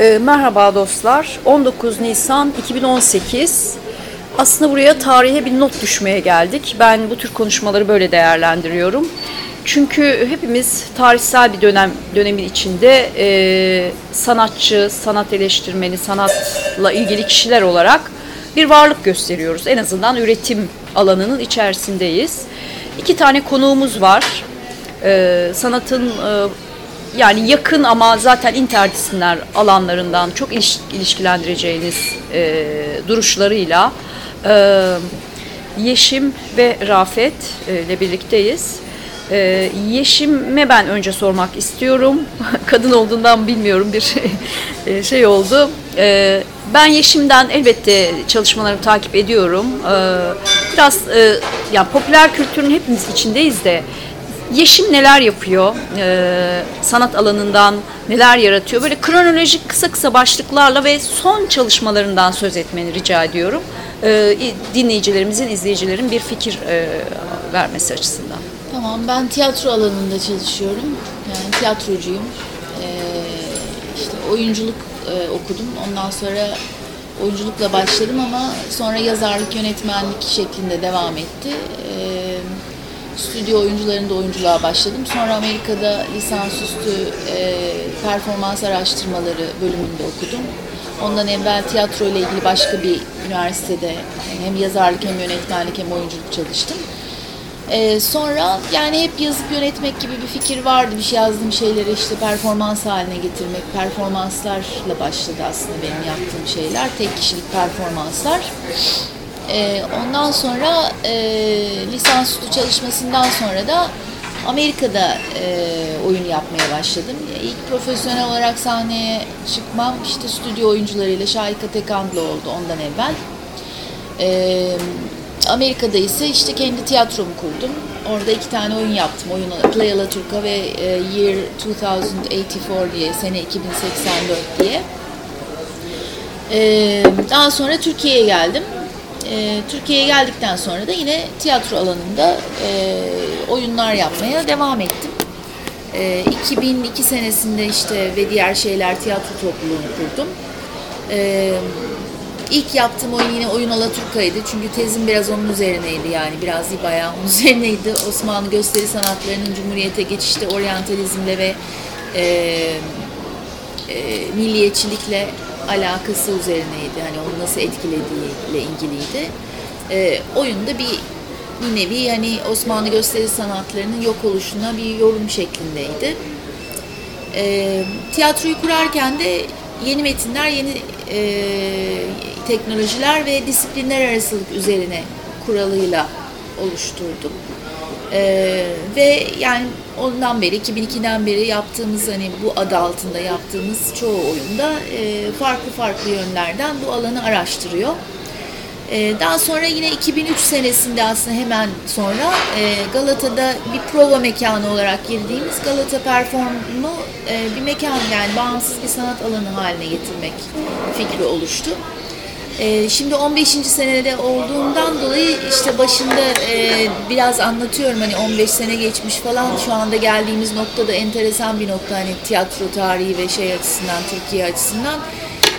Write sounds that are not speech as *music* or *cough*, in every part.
Ee, merhaba dostlar. 19 Nisan 2018. Aslında buraya tarihe bir not düşmeye geldik. Ben bu tür konuşmaları böyle değerlendiriyorum. Çünkü hepimiz tarihsel bir dönem dönemin içinde e, sanatçı, sanat eleştirmeni, sanatla ilgili kişiler olarak bir varlık gösteriyoruz. En azından üretim alanının içerisindeyiz. İki tane konuğumuz var. Ee, sanatın e, yani yakın ama zaten interdisipliner alanlarından çok iliş- ilişkilendireceğiniz e, duruşlarıyla e, Yeşim ve Rafet e, ile birlikteyiz. E, Yeşim'e ben önce sormak istiyorum. *laughs* Kadın olduğundan bilmiyorum bir *laughs* e, şey oldu. E, ben Yeşim'den elbette çalışmalarını takip ediyorum. E, biraz e, yani popüler kültürün hepimiz içindeyiz de Yeşim neler yapıyor? Ee, sanat alanından neler yaratıyor? Böyle kronolojik kısa kısa başlıklarla ve son çalışmalarından söz etmeni rica ediyorum. Ee, dinleyicilerimizin, izleyicilerin bir fikir e, vermesi açısından. Tamam, ben tiyatro alanında çalışıyorum. Yani tiyatrocuyum. Ee, işte oyunculuk e, okudum. Ondan sonra oyunculukla başladım ama sonra yazarlık, yönetmenlik şeklinde devam etti. Ee, stüdyo oyuncularında oyunculuğa başladım. Sonra Amerika'da lisansüstü e, performans araştırmaları bölümünde okudum. Ondan evvel tiyatro ile ilgili başka bir üniversitede hem yazarlık hem yönetmenlik hem oyunculuk çalıştım. Ee, sonra yani hep yazıp yönetmek gibi bir fikir vardı. Bir şey yazdığım şeyleri işte performans haline getirmek, performanslarla başladı aslında benim yaptığım şeyler. Tek kişilik performanslar. Ee, ondan sonra e, lisansüstü çalışmasından sonra da Amerika'da e, oyun yapmaya başladım. İlk profesyonel olarak sahneye çıkmam işte stüdyo oyuncularıyla Şahika Tekandlı oldu ondan evvel. Ee, Amerika'da ise işte kendi tiyatromu kurdum. Orada iki tane oyun yaptım. Oyun Play Alaturka ve e, Year 2084 diye, sene 2084 diye. Ee, daha sonra Türkiye'ye geldim. Ee, Türkiye'ye geldikten sonra da yine tiyatro alanında e, oyunlar yapmaya devam ettim. Ee, 2002 senesinde işte ve diğer şeyler tiyatro topluluğunu kurdum. Ee, ilk yaptığım oyun yine Oyun Alaturka'ydı. Çünkü tezim biraz onun üzerineydi yani. Biraz bayağı onun *laughs* üzerineydi. Osmanlı gösteri sanatlarının Cumhuriyete geçişte oryantalizmle ve e, e, milliyetçilikle alakası üzerineydi. Hani onu nasıl etkilediğiyle ilgiliydi. E, oyunda bir bir nevi hani Osmanlı gösteri sanatlarının yok oluşuna bir yorum şeklindeydi. E, tiyatroyu kurarken de yeni metinler, yeni e, teknolojiler ve disiplinler arasılık üzerine kuralıyla oluşturdum. E, ve yani ondan beri, 2002'den beri yaptığımız hani bu adı altında yaptığımız çoğu oyunda e, farklı farklı yönlerden bu alanı araştırıyor. Ee, Daha sonra yine 2003 senesinde aslında hemen sonra e, Galata'da bir prova mekanı olarak girdiğimiz Galata Perform'u e, bir mekan yani bağımsız bir sanat alanı haline getirmek fikri oluştu. E, Şimdi 15. senede olduğundan dolayı işte başında e, biraz anlatıyorum hani 15 sene geçmiş falan şu anda geldiğimiz nokta da enteresan bir nokta hani tiyatro tarihi ve şey açısından Türkiye açısından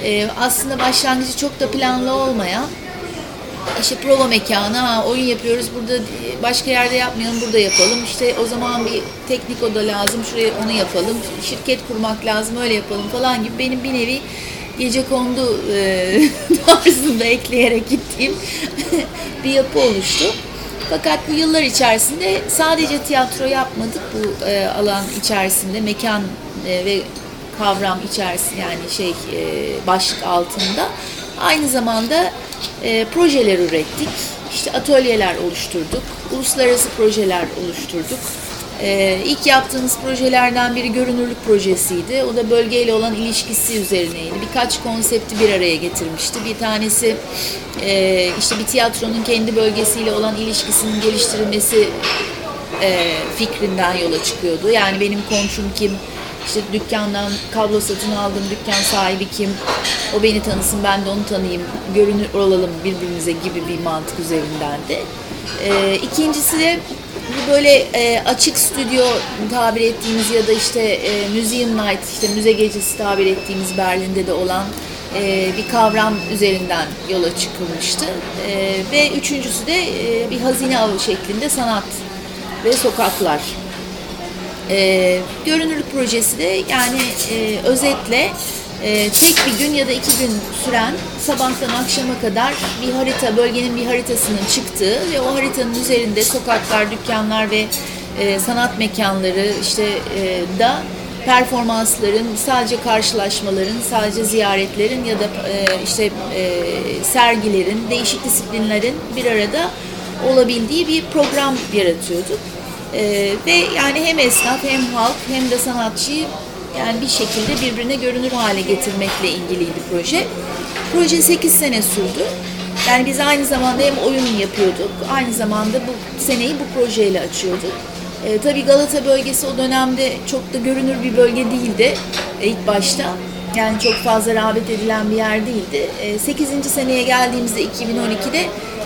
E, aslında başlangıcı çok da planlı olmayan işte prova mekanı, ha, oyun yapıyoruz burada başka yerde yapmayalım burada yapalım. İşte o zaman bir teknik oda lazım şuraya onu yapalım. Şirket kurmak lazım öyle yapalım falan gibi benim bir nevi gece kondu e, *laughs* tarzında ekleyerek gittiğim *laughs* bir yapı oluştu. Fakat bu yıllar içerisinde sadece tiyatro yapmadık bu e, alan içerisinde mekan e, ve kavram içerisinde yani şey e, başlık altında aynı zamanda e, projeler ürettik. İşte atölyeler oluşturduk. Uluslararası projeler oluşturduk. E, ilk yaptığımız projelerden biri görünürlük projesiydi. O da bölgeyle olan ilişkisi üzerineydi. Birkaç konsepti bir araya getirmişti. Bir tanesi e, işte bir tiyatronun kendi bölgesiyle olan ilişkisinin geliştirilmesi e, fikrinden yola çıkıyordu. Yani benim komşum kim, işte dükkandan kablo satın aldığım dükkan sahibi kim, o beni tanısın ben de onu tanıyayım, görünür olalım birbirimize gibi bir mantık üzerindendi. E, ikincisi de bu böyle e, açık stüdyo tabir ettiğimiz ya da işte e, Museum Night, işte müze gecesi tabir ettiğimiz Berlin'de de olan e, bir kavram üzerinden yola çıkılmıştı. E, ve üçüncüsü de e, bir hazine avı şeklinde sanat ve sokaklar. E, görünürlük projesi de yani e, özetle e, tek bir gün ya da iki gün süren sabahtan akşama kadar bir harita, bölgenin bir haritasının çıktığı ve o haritanın üzerinde sokaklar, dükkanlar ve e, sanat mekanları işte e, da performansların, sadece karşılaşmaların, sadece ziyaretlerin ya da e, işte e, sergilerin, değişik disiplinlerin bir arada olabildiği bir program yaratıyorduk. Ee, ve yani hem esnaf hem halk hem de sanatçıyı yani bir şekilde birbirine görünür hale getirmekle ilgiliydi proje. Proje 8 sene sürdü. Yani biz aynı zamanda hem oyun yapıyorduk, aynı zamanda bu seneyi bu projeyle açıyorduk. Ee, tabii Galata bölgesi o dönemde çok da görünür bir bölge değildi e, ilk başta. Yani çok fazla rağbet edilen bir yer değildi. E, 8. seneye geldiğimizde 2012'de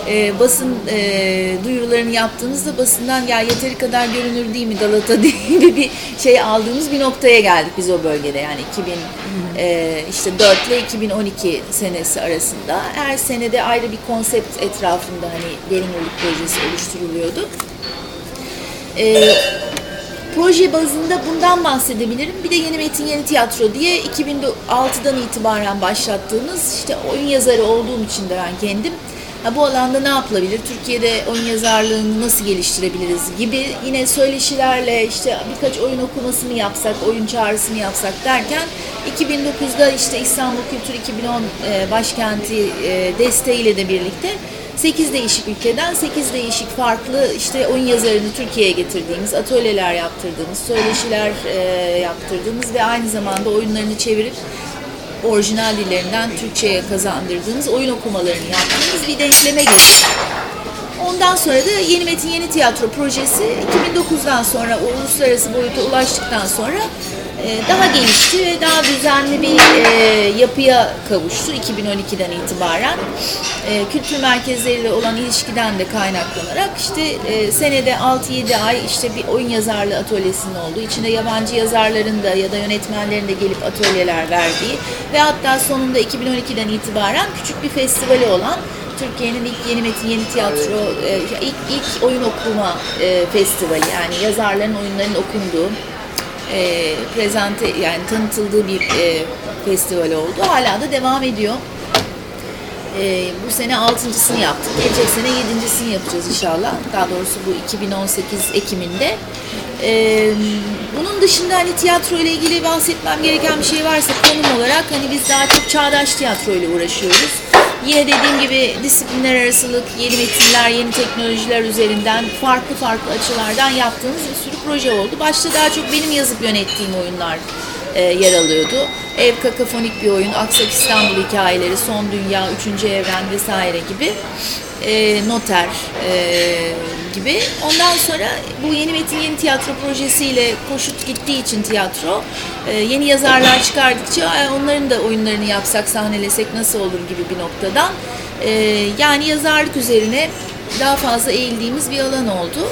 e, basın e, duyurularını yaptığımızda basından ya yeteri kadar görünür değil mi Galata *laughs* diye bir şey aldığımız bir noktaya geldik biz o bölgede yani 2000 e, işte 4 ile 2012 senesi arasında her senede ayrı bir konsept etrafında hani görünürlük projesi oluşturuluyordu. E, proje bazında bundan bahsedebilirim. Bir de Yeni Metin Yeni Tiyatro diye 2006'dan itibaren başlattığımız işte oyun yazarı olduğum için de ben kendim Ha, bu alanda ne yapılabilir? Türkiye'de oyun yazarlığını nasıl geliştirebiliriz gibi yine söyleşilerle işte birkaç oyun okuması mı yapsak, oyun çağrısı mı yapsak derken 2009'da işte İstanbul Kültür 2010 e, başkenti e, desteğiyle de birlikte 8 değişik ülkeden 8 değişik farklı işte oyun yazarını Türkiye'ye getirdiğimiz, atölyeler yaptırdığımız, söyleşiler e, yaptırdığımız ve aynı zamanda oyunlarını çevirip orijinal dillerinden Türkçe'ye kazandırdığımız oyun okumalarını yaptığımız bir denkleme girdik. Ondan sonra da Yeni Metin Yeni Tiyatro projesi 2009'dan sonra uluslararası boyuta ulaştıktan sonra daha gelişti ve daha düzenli bir e, yapıya kavuştu 2012'den itibaren. E, kültür merkezleriyle olan ilişkiden de kaynaklanarak işte e, senede 6-7 ay işte bir oyun yazarlığı atölyesinin olduğu, içinde yabancı yazarların da ya da yönetmenlerin de gelip atölyeler verdiği ve hatta sonunda 2012'den itibaren küçük bir festivali olan Türkiye'nin ilk yeni metin, yeni tiyatro, e, ilk, ilk oyun okuma festivali yani yazarların oyunlarının okunduğu, e, prezente yani tanıtıldığı bir e, festival oldu. Hala da devam ediyor. E, bu sene altıncısını yaptık. Gelecek sene yedincisini yapacağız inşallah. Daha doğrusu bu 2018 Ekim'inde. E, bunun dışında hani tiyatro ile ilgili bahsetmem gereken bir şey varsa konum olarak hani biz daha çok çağdaş tiyatro ile uğraşıyoruz. Yine dediğim gibi disiplinler arasılık, yeni metinler, yeni teknolojiler üzerinden farklı farklı açılardan yaptığımız bir sürü proje oldu. Başta daha çok benim yazıp yönettiğim oyunlar e, yer alıyordu. Ev kakafonik bir oyun, Aksak İstanbul hikayeleri, Son Dünya, Üçüncü Evren vesaire gibi. E, noter e, gibi. Ondan sonra bu yeni metin yeni tiyatro projesiyle koşut gittiği için tiyatro e, yeni yazarlar çıkardıkça "Ay, onların da oyunlarını yapsak sahnelesek nasıl olur gibi bir noktadan e, yani yazarlık üzerine daha fazla eğildiğimiz bir alan oldu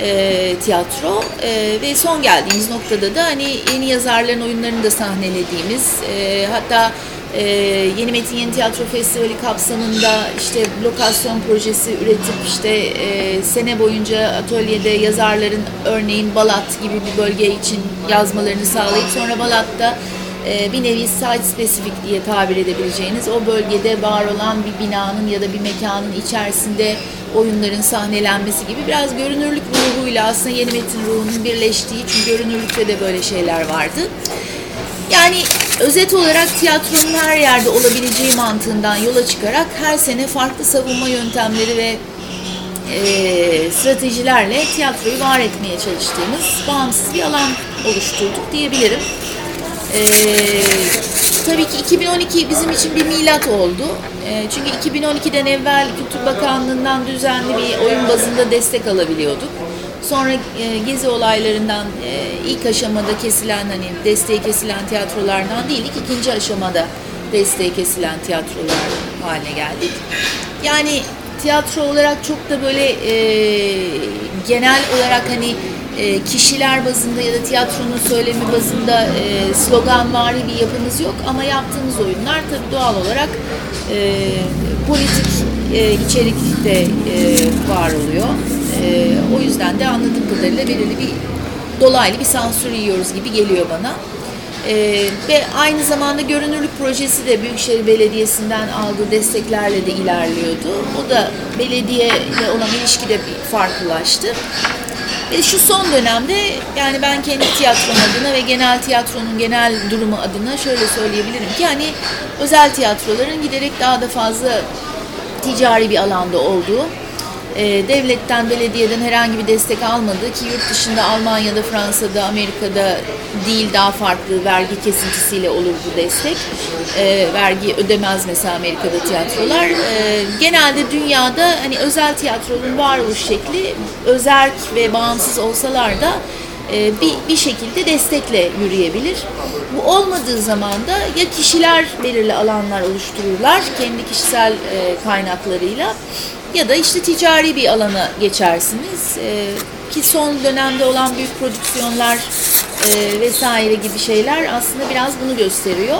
e, tiyatro E, ve son geldiğimiz noktada da hani yeni yazarların oyunlarını da sahnelediğimiz e, hatta e, Yeni Metin Yeni Tiyatro Festivali kapsamında işte lokasyon projesi üretip işte e, sene boyunca atölyede yazarların örneğin Balat gibi bir bölge için yazmalarını sağlayıp sonra Balat'ta e, bir nevi site spesifik diye tabir edebileceğiniz o bölgede var olan bir binanın ya da bir mekanın içerisinde oyunların sahnelenmesi gibi biraz görünürlük ruhuyla aslında yeni metin ruhunun birleştiği çünkü görünürlükte de böyle şeyler vardı. Yani özet olarak tiyatronun her yerde olabileceği mantığından yola çıkarak her sene farklı savunma yöntemleri ve e, stratejilerle tiyatroyu var etmeye çalıştığımız bağımsız bir alan oluşturduk diyebilirim. E, tabii ki 2012 bizim için bir milat oldu. E, çünkü 2012'den evvel Kültür Bakanlığı'ndan düzenli bir oyun bazında destek alabiliyorduk. Sonra e, gezi olaylarından e, ilk aşamada kesilen hani desteği kesilen tiyatrolardan değildik. ikinci aşamada desteği kesilen tiyatrolar haline geldik. Yani tiyatro olarak çok da böyle e, genel olarak hani e, kişiler bazında ya da tiyatronun söylemi bazında e, sloganvari bir yapımız yok ama yaptığımız oyunlar tabii doğal olarak e, politik e, içerik e, var oluyor. E, o yüzden de anladığım kadarıyla belirli bir dolaylı bir sansür yiyoruz gibi geliyor bana. Ee, ve aynı zamanda görünürlük projesi de Büyükşehir Belediyesi'nden aldığı desteklerle de ilerliyordu. O da belediyeyle olan ilişki de bir farklılaştı. Ve şu son dönemde yani ben kendi tiyatrom adına ve genel tiyatronun genel durumu adına şöyle söyleyebilirim ki hani özel tiyatroların giderek daha da fazla ticari bir alanda olduğu, e, devletten, belediyeden herhangi bir destek almadığı ki yurt dışında Almanya'da, Fransa'da, Amerika'da değil daha farklı vergi kesintisiyle olur bu destek. E, vergi ödemez mesela Amerika'da tiyatrolar. E, genelde dünyada hani özel tiyatronun varoluş şekli özerk ve bağımsız olsalar da e, bir, bir şekilde destekle yürüyebilir. Bu olmadığı zaman da ya kişiler belirli alanlar oluştururlar kendi kişisel e, kaynaklarıyla ya da işte ticari bir alana geçersiniz. E, ki son dönemde olan büyük prodüksiyonlar e, vesaire gibi şeyler aslında biraz bunu gösteriyor.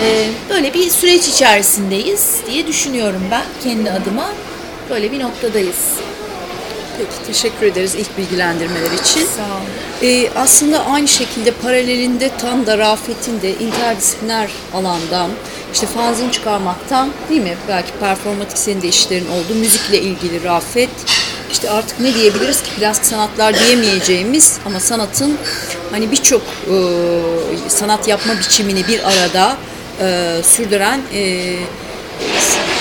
E, böyle bir süreç içerisindeyiz diye düşünüyorum ben kendi adıma. Böyle bir noktadayız. Peki teşekkür ederiz ilk bilgilendirmeler için. Sağ olun. Ee, aslında aynı şekilde paralelinde tam da Rafet'in de interdisipliner alandan işte fanzin çıkarmaktan değil mi? Belki performatik senin de işlerin oldu. Müzikle ilgili Rafet. İşte artık ne diyebiliriz ki plastik sanatlar diyemeyeceğimiz ama sanatın hani birçok e, sanat yapma biçimini bir arada e, sürdüren e,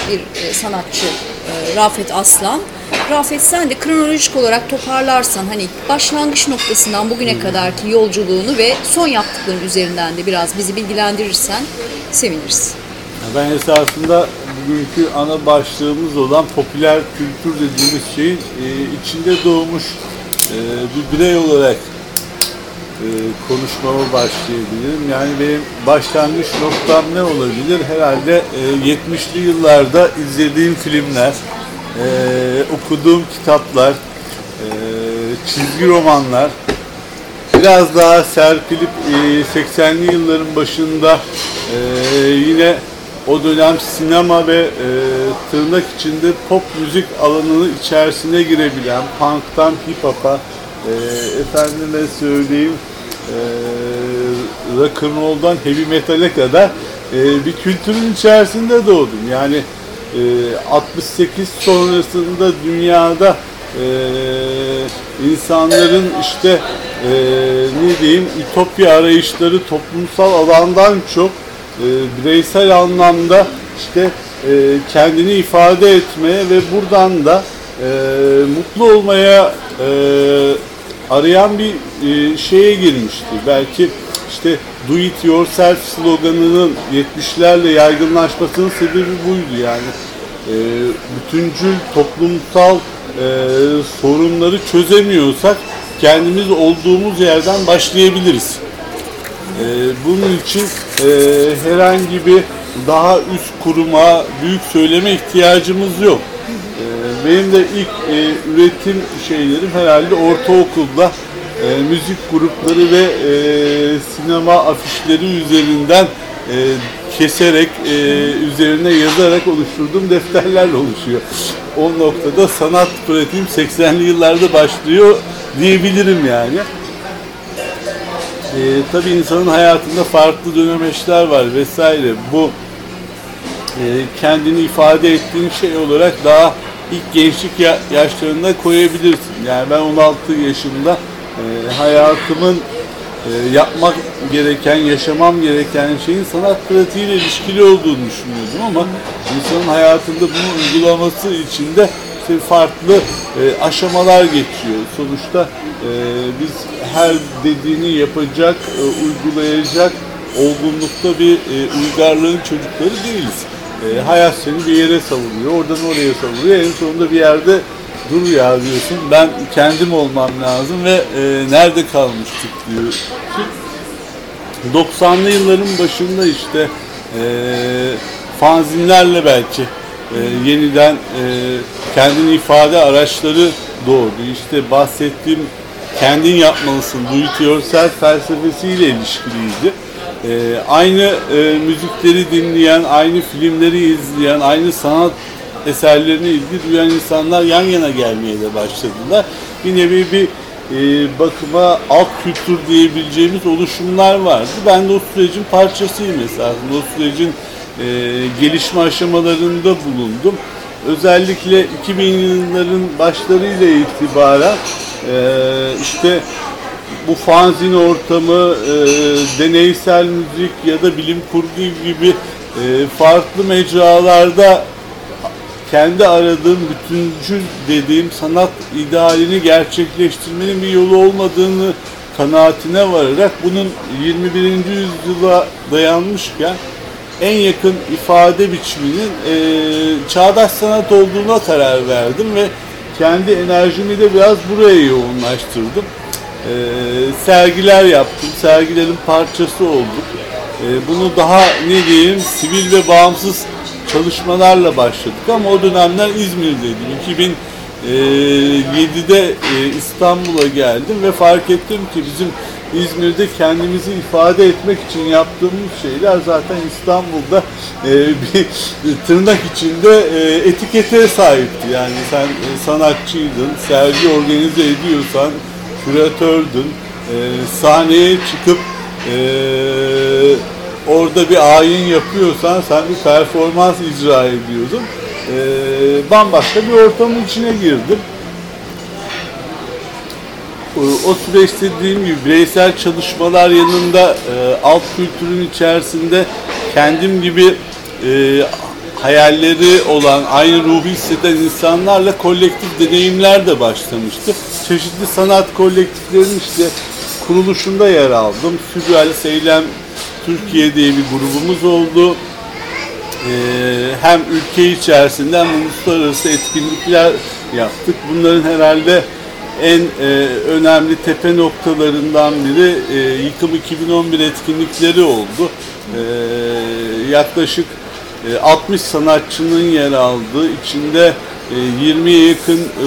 bir e, sanatçı e, Rafet Aslan. Rafet sen de kronolojik olarak toparlarsan hani başlangıç noktasından bugüne kadarki yolculuğunu ve son yaptıkların üzerinden de biraz bizi bilgilendirirsen seviniriz. Ben esasında bugünkü ana başlığımız olan popüler kültür dediğimiz şeyin e, içinde doğmuş e, bir birey olarak e, konuşmama başlayabilirim. Yani benim başlangıç noktam ne olabilir? Herhalde e, 70'li yıllarda izlediğim filmler, e, okuduğum kitaplar, e, çizgi romanlar, biraz daha serpilip e, 80'li yılların başında e, yine o dönem sinema ve e, tırnak içinde pop müzik alanının içerisine girebilen punk'tan hip hop'a e, efendime söyleyeyim e, rock and roll'dan heavy metal'e kadar e, bir kültürün içerisinde doğdum. Yani e, 68 sonrasında dünyada e, insanların işte e, ne diyeyim ütopya arayışları toplumsal alandan çok e, bireysel anlamda işte e, kendini ifade etmeye ve buradan da e, mutlu olmaya e, arayan bir e, şeye girmişti. Belki işte do it yourself sloganının 70'lerle yaygınlaşmasının sebebi buydu yani. E, bütüncül toplumsal e, sorunları çözemiyorsak kendimiz olduğumuz yerden başlayabiliriz. Ee, bunun için e, herhangi bir daha üst kuruma, büyük söyleme ihtiyacımız yok. Ee, benim de ilk e, üretim şeylerim herhalde ortaokulda e, müzik grupları ve e, sinema afişleri üzerinden e, keserek, e, üzerine yazarak oluşturduğum defterlerle oluşuyor. O noktada sanat pratiğim 80'li yıllarda başlıyor diyebilirim yani. Ee, tabii insanın hayatında farklı dönemeçler var vesaire. Bu e, kendini ifade ettiğin şey olarak daha ilk gençlik ya- yaşlarında koyabilirsin. Yani ben 16 yaşında e, hayatımın e, yapmak gereken, yaşamam gereken şeyin sanat pratiğiyle ilişkili olduğunu düşünüyordum ama insanın hayatında bunu uygulaması için de farklı e, aşamalar geçiyor. Sonuçta e, biz her dediğini yapacak, e, uygulayacak olgunlukta bir e, uygarlığın çocukları değiliz. Hayat seni bir yere savuruyor, oradan oraya savuruyor. En sonunda bir yerde dur ya diyorsun, ben kendim olmam lazım ve nerede kalmıştık diyorsun. 90'lı yılların başında işte e, fanzinlerle belki e, yeniden e, kendini ifade araçları doğdu. İşte bahsettiğim kendin yapmalısın, do it yourself felsefesiyle ilişkiliydi. E, aynı e, müzikleri dinleyen, aynı filmleri izleyen, aynı sanat eserlerine ilgi duyan insanlar yan yana gelmeye de başladılar. Bir bir e, bakıma alt kültür diyebileceğimiz oluşumlar vardı. Ben de o sürecin parçasıyım esasında. O sürecin e, gelişme aşamalarında bulundum. Özellikle 2000 yılların başlarıyla itibaren e, işte bu fanzin ortamı, e, deneysel müzik ya da bilim kurgu gibi e, farklı mecralarda kendi aradığım bütüncül dediğim sanat idealini gerçekleştirmenin bir yolu olmadığını kanaatine vararak bunun 21. yüzyıla dayanmışken en yakın ifade biçiminin e, çağdaş sanat olduğuna karar verdim ve kendi enerjimi de biraz buraya yoğunlaştırdım. E, sergiler yaptım, sergilerin parçası olduk. E, bunu daha ne diyeyim sivil ve bağımsız çalışmalarla başladık ama o dönemler İzmir'deydim. 2007'de e, İstanbul'a geldim ve fark ettim ki bizim İzmir'de kendimizi ifade etmek için yaptığımız şeyler zaten İstanbul'da e, bir tırnak içinde e, etikete sahipti. Yani sen e, sanatçıydın, sergi organize ediyorsan, küratördün, e, sahneye çıkıp e, orada bir ayin yapıyorsan sen bir performans icra ediyordun. Ee, bambaşka bir ortamın içine girdim. O, o süreçte dediğim gibi bireysel çalışmalar yanında e, alt kültürün içerisinde kendim gibi e, hayalleri olan, aynı ruhu hisseden insanlarla kolektif deneyimler de başlamıştı. Çeşitli sanat kolektiflerinin işte kuruluşunda yer aldım. Sürrealist Eylem Türkiye diye bir grubumuz oldu. Ee, hem ülke içerisinde hem uluslararası etkinlikler yaptık. Bunların herhalde en e, önemli tepe noktalarından biri e, Yıkım 2011 etkinlikleri oldu. E, yaklaşık e, 60 sanatçının yer aldığı, içinde e, 20'ye yakın e,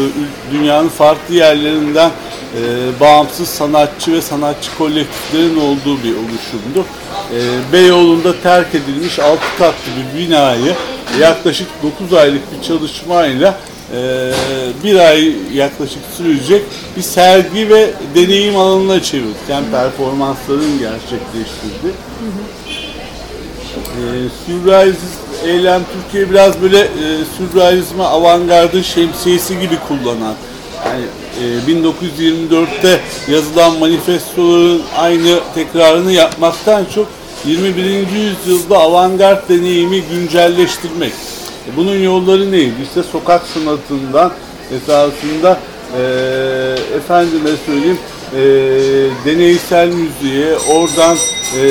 dünyanın farklı yerlerinden e, bağımsız sanatçı ve sanatçı kolektiflerin olduğu bir oluşumdu. E, Beyoğlu'nda terk edilmiş 6 katlı bir binayı yaklaşık 9 aylık bir çalışmayla e, bir ay yaklaşık sürecek bir sergi ve deneyim alanına çevirdik. Yani performansların gerçekleştirdi. E, sürrealist eylem Türkiye biraz böyle e, sürrealizme avantgardın şemsiyesi gibi kullanan yani e, 1924'te yazılan manifestoların aynı tekrarını yapmaktan çok 21. yüzyılda avantgard deneyimi güncelleştirmek. E, bunun yolları neydi? İşte sokak sanatından esasında e, efendime söyleyeyim e, deneysel müziğe, oradan e,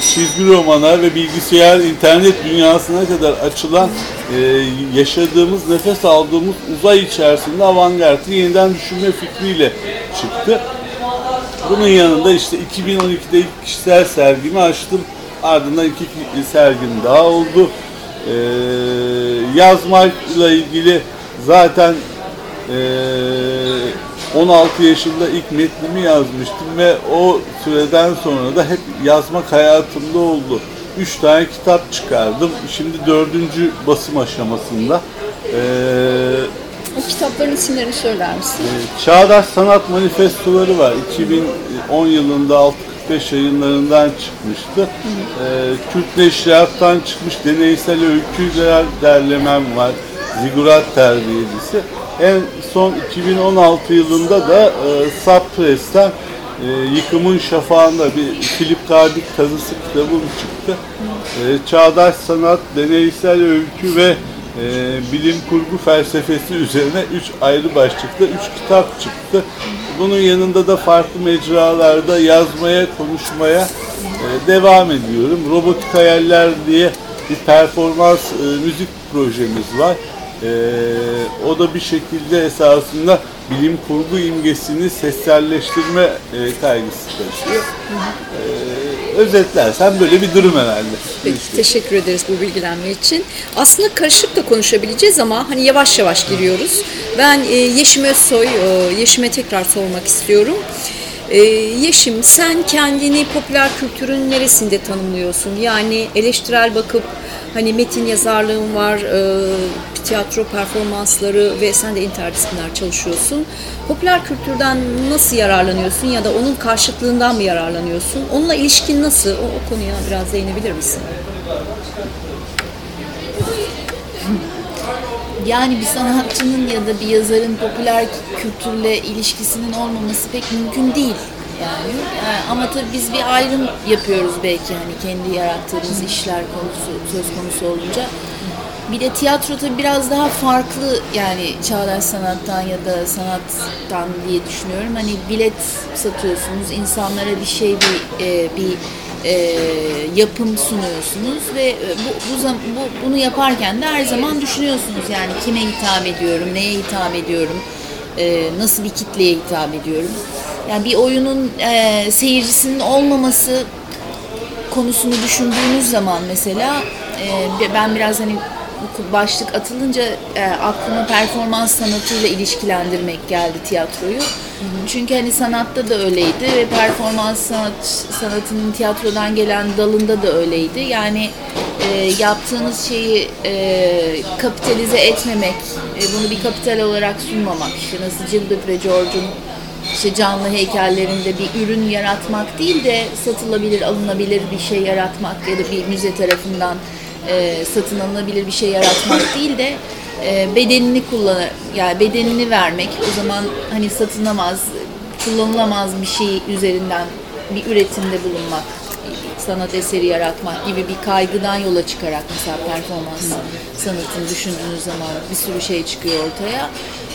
çizgi romana ve bilgisayar internet dünyasına kadar açılan e, yaşadığımız, nefes aldığımız uzay içerisinde avantgardı yeniden düşünme fikriyle çıktı. Bunun yanında işte 2012'de ilk kişisel sergimi açtım. Ardından iki sergim daha oldu. Ee, yazmakla ilgili zaten ee, 16 yaşında ilk metnimi yazmıştım ve o süreden sonra da hep yazmak hayatımda oldu. 3 tane kitap çıkardım. Şimdi dördüncü basım aşamasında. Ee, O kitapların isimlerini söyler misin? ee, Çağdaş Sanat Manifestoları var. 2010 yılında 645 yayınlarından çıkmıştı. Ee, Kürt çıkmış deneysel öyküler derlemem var. Zigurat terbiyecisi. En son 2016 yılında da e, Sap Press'ten e, Yıkımın Şafağı'nda bir Filip Kadik kazısı kitabım çıktı. E, Çağdaş Sanat, Deneysel Öykü ve e, bilim kurgu felsefesi üzerine üç ayrı başlıkta üç kitap çıktı. Bunun yanında da farklı mecralarda yazmaya, konuşmaya e, devam ediyorum. Robotik Hayaller diye bir performans e, müzik projemiz var. E, o da bir şekilde esasında bilim kurgu imgesini sesselleştirme e, kaygısı taşıyor. E, özetlersen böyle bir durum herhalde. Peki, teşekkür ederiz bu bilgilenme için. Aslında karışık da konuşabileceğiz ama hani yavaş yavaş giriyoruz. Ben e, Yeşim Özsoy, e, Yeşim'e tekrar sormak istiyorum. E, Yeşim, sen kendini popüler kültürün neresinde tanımlıyorsun? Yani eleştirel bakıp hani metin yazarlığın var, e, tiyatro performansları ve sen de interdisipliner çalışıyorsun. Popüler kültürden nasıl yararlanıyorsun ya da onun karşıtlığından mı yararlanıyorsun? Onunla ilişkin nasıl? O, o konuya biraz değinebilir misin? *laughs* Yani bir sanatçının ya da bir yazarın popüler kültürle ilişkisinin olmaması pek mümkün değil. Yani ama tabii biz bir ayrım yapıyoruz belki hani kendi yarattığımız işler konusu söz konusu olunca. Bir de tiyatro tabii biraz daha farklı yani çağdaş sanattan ya da sanattan diye düşünüyorum. Hani bilet satıyorsunuz, insanlara bir şey bir e, bir e, yapım sunuyorsunuz ve e, bu, bu, bu bunu yaparken de her zaman düşünüyorsunuz yani kime hitap ediyorum, neye hitap ediyorum, e, nasıl bir kitleye hitap ediyorum. Yani bir oyunun e, seyircisinin olmaması konusunu düşündüğünüz zaman mesela e, ben biraz hani bu başlık atılınca e, aklıma performans sanatıyla ilişkilendirmek geldi tiyatroyu. Çünkü hani sanatta da öyleydi ve performans sanat, sanatının tiyatrodan gelen dalında da öyleydi. Yani e, yaptığınız şeyi e, kapitalize etmemek, e, bunu bir kapital olarak sunmamak. İşte nasıl Gilles de George'un işte canlı heykellerinde bir ürün yaratmak değil de satılabilir, alınabilir bir şey yaratmak ya da bir müze tarafından e, satın alınabilir bir şey yaratmak değil de e, bedenini kullan yani bedenini vermek o zaman hani satınamaz, kullanılamaz bir şey üzerinden bir üretimde bulunmak sanat eseri yaratmak gibi bir kaygıdan yola çıkarak mesela performans sanatını düşündüğünüz zaman bir sürü şey çıkıyor ortaya.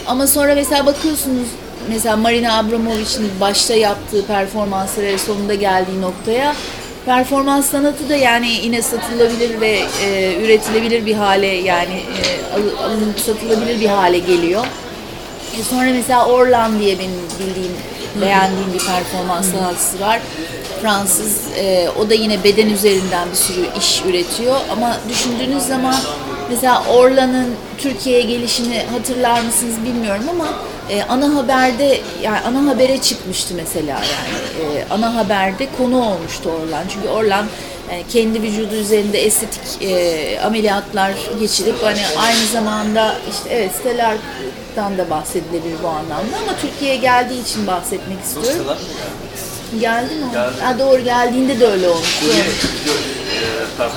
Ama sonra mesela bakıyorsunuz mesela Marina Abramovic'in başta yaptığı performansları ve sonunda geldiği noktaya performans sanatı da yani yine satılabilir ve e, üretilebilir bir hale yani e, al- alınıp satılabilir bir hale geliyor. E sonra mesela Orlan diye benim bildiğim, beğendiğim bir performans sanatçısı var. Fransız. E, o da yine beden üzerinden bir sürü iş üretiyor. Ama düşündüğünüz zaman mesela Orlan'ın Türkiye'ye gelişini hatırlar mısınız bilmiyorum ama e, ana haberde yani ana habere çıkmıştı mesela yani E, ana haberde konu olmuştu Orlan. Çünkü Orlan yani kendi vücudu üzerinde estetik e, ameliyatlar geçirip hani aynı zamanda işte evet Stellar'dan da bahsedilebilir bu anlamda ama Türkiye'ye geldiği için bahsetmek istiyorum. Geldi mi? o? Ha, doğru geldiğinde de öyle olmuş. doğru.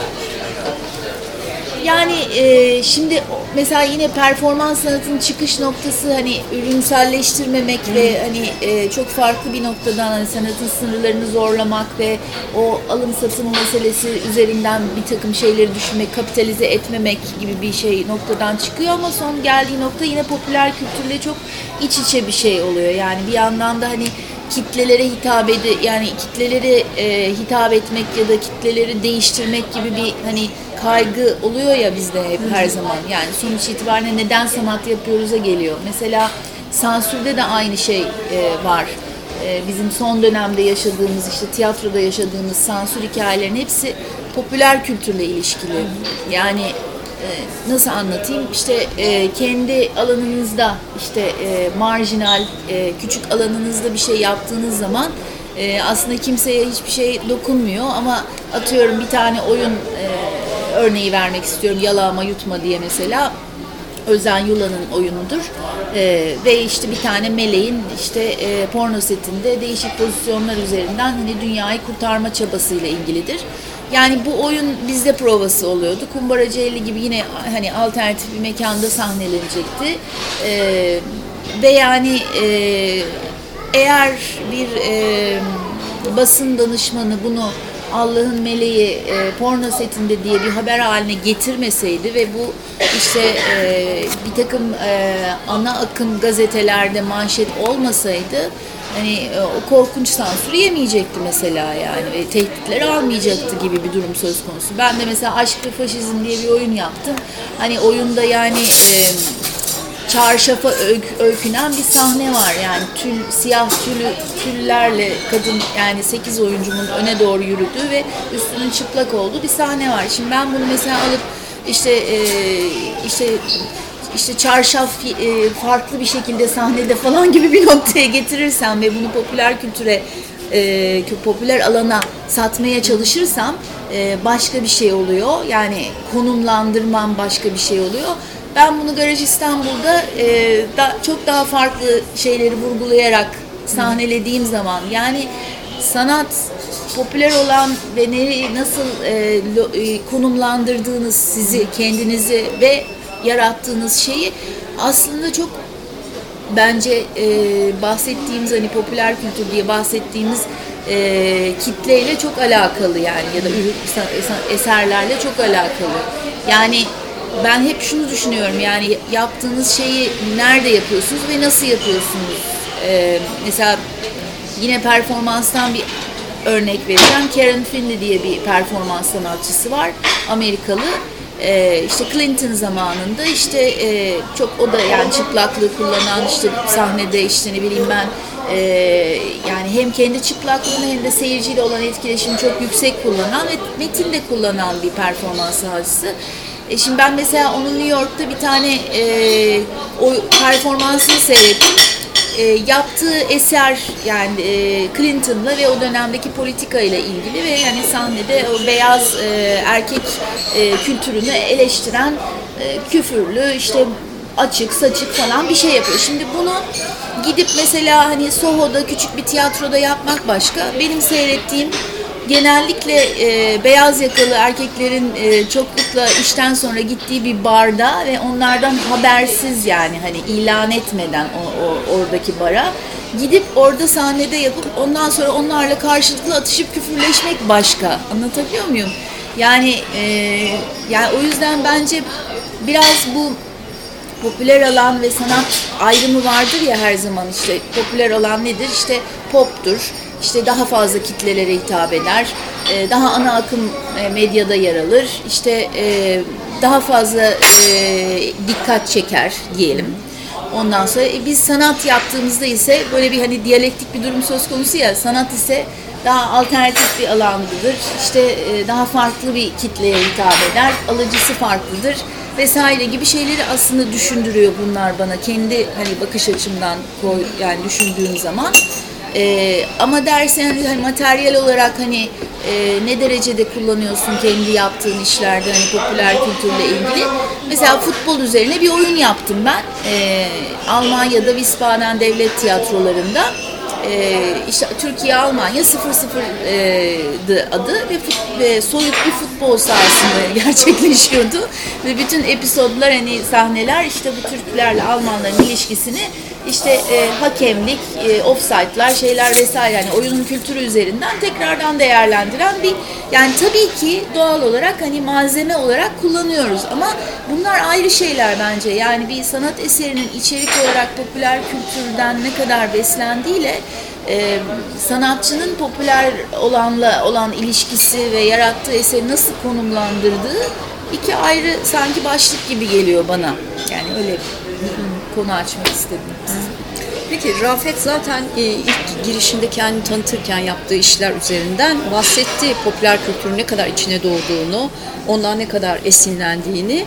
Yani e, şimdi mesela yine performans sanatının çıkış noktası hani ürünselleştirmemek ve hani e, çok farklı bir noktadan hani sanatın sınırlarını zorlamak ve o alım satım meselesi üzerinden bir takım şeyleri düşünmek, kapitalize etmemek gibi bir şey noktadan çıkıyor ama son geldiği nokta yine popüler kültürle çok iç içe bir şey oluyor. Yani bir yandan da hani kitlelere hitap ede yani kitlelere e, hitap etmek ya da kitleleri değiştirmek gibi bir hani kaygı oluyor ya bizde hep her zaman. Yani sonuç itibariyle neden sanat yapıyoruz'a geliyor. Mesela sansürde de aynı şey e, var. E, bizim son dönemde yaşadığımız işte tiyatroda yaşadığımız sansür hikayelerin hepsi popüler kültürle ilişkili. Yani nasıl anlatayım? İşte e, kendi alanınızda işte e, marjinal, e, küçük alanınızda bir şey yaptığınız zaman e, aslında kimseye hiçbir şey dokunmuyor ama atıyorum bir tane oyun e, örneği vermek istiyorum. Yalama yutma diye mesela. Özen Yula'nın oyunudur. Ve işte bir tane meleğin işte e, porno setinde değişik pozisyonlar üzerinden hani dünyayı kurtarma çabasıyla ilgilidir. Yani bu oyun bizde provası oluyordu. Kumbaracı 50 gibi yine hani alternatif bir mekanda sahnelenecekti. Ee, ve yani e, eğer bir e, basın danışmanı bunu Allah'ın meleği e, porno setinde diye bir haber haline getirmeseydi ve bu işte e, bir takım e, ana akım gazetelerde manşet olmasaydı hani e, o korkunç sansürü yemeyecekti mesela yani ve tehditleri almayacaktı gibi bir durum söz konusu. Ben de mesela Aşk ve Faşizm diye bir oyun yaptım. Hani oyunda yani e, çarşafa öykü- öykünen bir sahne var. Yani tül, siyah tülü, tüllerle kadın yani 8 oyuncunun öne doğru yürüdüğü ve üstünün çıplak olduğu bir sahne var. Şimdi ben bunu mesela alıp işte e, işte işte çarşaf e, farklı bir şekilde sahnede falan gibi bir *laughs* noktaya getirirsem ve bunu popüler kültüre e, popüler alana satmaya çalışırsam e, başka bir şey oluyor. Yani konumlandırmam başka bir şey oluyor. Ben bunu Garaj İstanbul'da e, da, çok daha farklı şeyleri vurgulayarak sahnelediğim zaman yani sanat popüler olan ve nereyi nasıl e, e, konumlandırdığınız sizi, kendinizi ve yarattığınız şeyi aslında çok bence e, bahsettiğimiz hani popüler kültür diye bahsettiğimiz e, kitleyle çok alakalı yani ya da eserlerle çok alakalı. Yani ben hep şunu düşünüyorum yani yaptığınız şeyi nerede yapıyorsunuz ve nasıl yapıyorsunuz? E, mesela yine performanstan bir örnek vereceğim. Karen Finley diye bir performans sanatçısı var. Amerikalı. Ee, işte Clinton zamanında işte e, çok o da yani çıplaklığı kullanan işte sahnede işte ne bileyim ben e, yani hem kendi çıplaklığını hem de seyirciyle olan etkileşimi çok yüksek kullanan ve metin de kullanan bir performans sanatçısı. E şimdi ben mesela onun New York'ta bir tane e, o performansını seyrettim e, yaptığı eser yani e, Clinton'la ve o dönemdeki politika ile ilgili ve yani sahnede o beyaz e, erkek e, kültürünü eleştiren e, küfürlü işte açık saçık falan bir şey yapıyor. Şimdi bunu gidip mesela hani Soho'da küçük bir tiyatroda yapmak başka. Benim seyrettiğim genellikle e, beyaz yakalı erkeklerin e, çoklukla işten sonra gittiği bir barda ve onlardan habersiz yani hani ilan etmeden o, o oradaki bara gidip orada sahnede yapıp ondan sonra onlarla karşılıklı atışıp küfürleşmek başka. Anlatabiliyor muyum? Yani e, yani o yüzden bence biraz bu popüler alan ve sanat ayrımı vardır ya her zaman işte popüler alan nedir? İşte poptur, işte daha fazla kitlelere hitap eder, e, daha ana akım e, medyada yer alır, işte e, daha fazla e, dikkat çeker diyelim. Ondan sonra biz sanat yaptığımızda ise böyle bir hani diyalektik bir durum söz konusu ya sanat ise daha alternatif bir alandadır. İşte daha farklı bir kitleye hitap eder. Alıcısı farklıdır vesaire gibi şeyleri aslında düşündürüyor bunlar bana kendi hani bakış açımdan koy yani düşündüğüm zaman. E, ama dersen hani materyal olarak hani e, ne derecede kullanıyorsun kendi yaptığın işlerde hani popüler kültürle ilgili. Mesela futbol üzerine bir oyun yaptım ben. E, Almanya'da Wiesbaden devlet tiyatrolarında e, işte Türkiye Almanya 0-0'dı adı ve, ve soyut bir futbol sahasında *laughs* gerçekleşiyordu ve bütün episodlar hani sahneler işte bu Türklerle Almanların ilişkisini işte e, hakemlik, e, offside'lar, şeyler vesaire yani oyunun kültürü üzerinden tekrardan değerlendiren bir yani tabii ki doğal olarak hani malzeme olarak kullanıyoruz ama bunlar ayrı şeyler bence. Yani bir sanat eserinin içerik olarak popüler kültürden ne kadar beslendiğiyle e, sanatçının popüler olanla olan ilişkisi ve yarattığı eseri nasıl konumlandırdığı iki ayrı sanki başlık gibi geliyor bana. Yani öyle konu açmak istedim. Peki Rafet zaten e, ilk girişinde kendini tanıtırken yaptığı işler üzerinden bahsetti popüler kültürün ne kadar içine doğduğunu, ondan ne kadar esinlendiğini.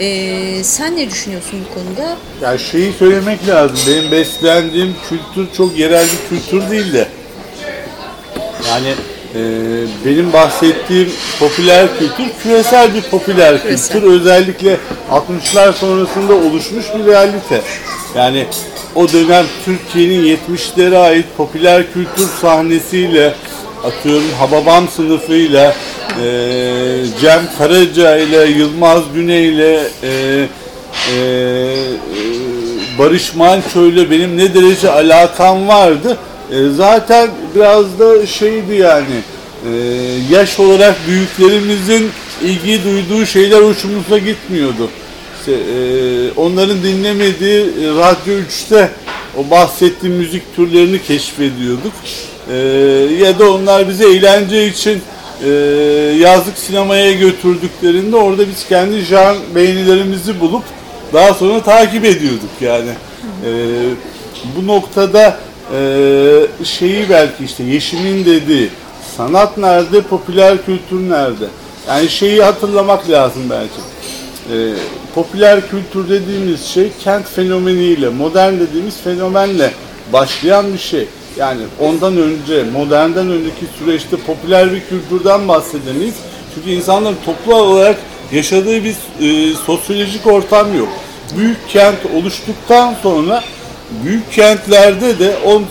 E, sen ne düşünüyorsun bu konuda? Ya şeyi söylemek lazım. Benim beslendiğim kültür çok yerel bir kültür değil de. Yani e, benim bahsettiğim popüler kültür küresel bir popüler Küresel. kültür. Özellikle 60'lar sonrasında oluşmuş bir realite. Yani o dönem Türkiye'nin 70'lere ait popüler kültür sahnesiyle atıyorum Hababam sınıfıyla e, Cem Karaca ile Yılmaz Güney ile e, e, Barış Manço'yla benim ne derece alakam vardı. E, zaten biraz da şeydi yani e, yaş olarak büyüklerimizin ilgi duyduğu şeyler hoşumuza gitmiyordu. İşte, e, onların dinlemediği e, Radyo 3'te o bahsettiğim müzik türlerini keşfediyorduk. E, ya da onlar bize eğlence için e, yazlık sinemaya götürdüklerinde orada biz kendi jan beğenilerimizi bulup daha sonra takip ediyorduk yani. E, bu noktada e, şeyi belki işte Yeşim'in dediği sanat nerede, popüler kültür nerede? Yani şeyi hatırlamak lazım belki. E, popüler kültür dediğimiz şey kent fenomeniyle, modern dediğimiz fenomenle başlayan bir şey. Yani ondan önce, modernden önceki süreçte popüler bir kültürden bahsedemeyiz. Çünkü insanların toplu olarak yaşadığı bir e, sosyolojik ortam yok. Büyük kent oluştuktan sonra büyük kentlerde de 19.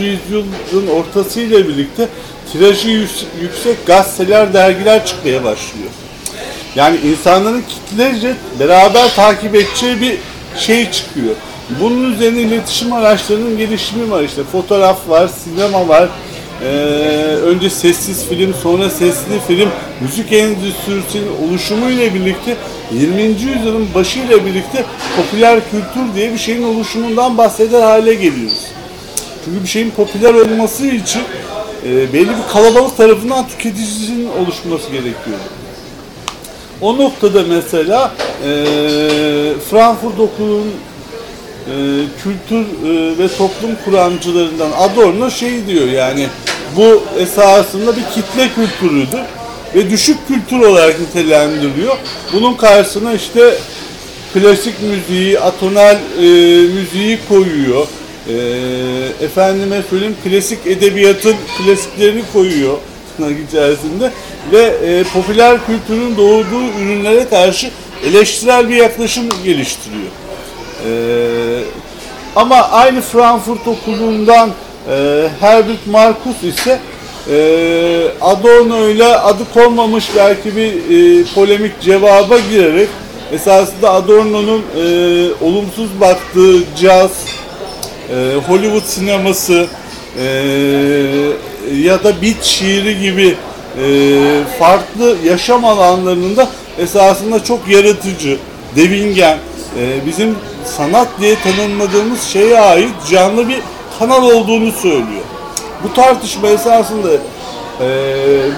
yüzyılın ortasıyla birlikte tirajı yüks- yüksek gazeteler, dergiler çıkmaya başlıyor. Yani insanların kitlece beraber takip edeceği bir şey çıkıyor. Bunun üzerine iletişim araçlarının gelişimi var işte. Fotoğraf var, sinema var. Ee, önce sessiz film, sonra sesli film, müzik endüstrisinin oluşumuyla birlikte 20. yüzyılın başıyla birlikte popüler kültür diye bir şeyin oluşumundan bahseder hale geliyoruz. Çünkü bir şeyin popüler olması için e, belli bir kalabalık tarafından tüketicisinin oluşması gerekiyor. O noktada mesela e, Frankfurt Okulu'nun e, kültür e, ve toplum kuramcılarından Adorno şey diyor yani bu esasında bir kitle kültürüdür ve düşük kültür olarak nitelendiriyor. Bunun karşısına işte klasik müziği, atonal e, müziği koyuyor. E, efendime söyleyeyim klasik edebiyatın klasiklerini koyuyor tırnak içerisinde ve e, popüler kültürün doğurduğu ürünlere karşı eleştirel bir yaklaşım geliştiriyor. E, ama aynı Frankfurt okulundan e, Herbert Marcus ise e, Adorno ile adı konmamış belki bir e, polemik cevaba girerek esasında Adorno'nun e, olumsuz baktığı caz, e, Hollywood sineması e, ya da beat şiiri gibi e, farklı yaşam alanlarında esasında çok yaratıcı, devingen, e, bizim sanat diye tanımladığımız şeye ait canlı bir kanal olduğunu söylüyor. Bu tartışma esasında e,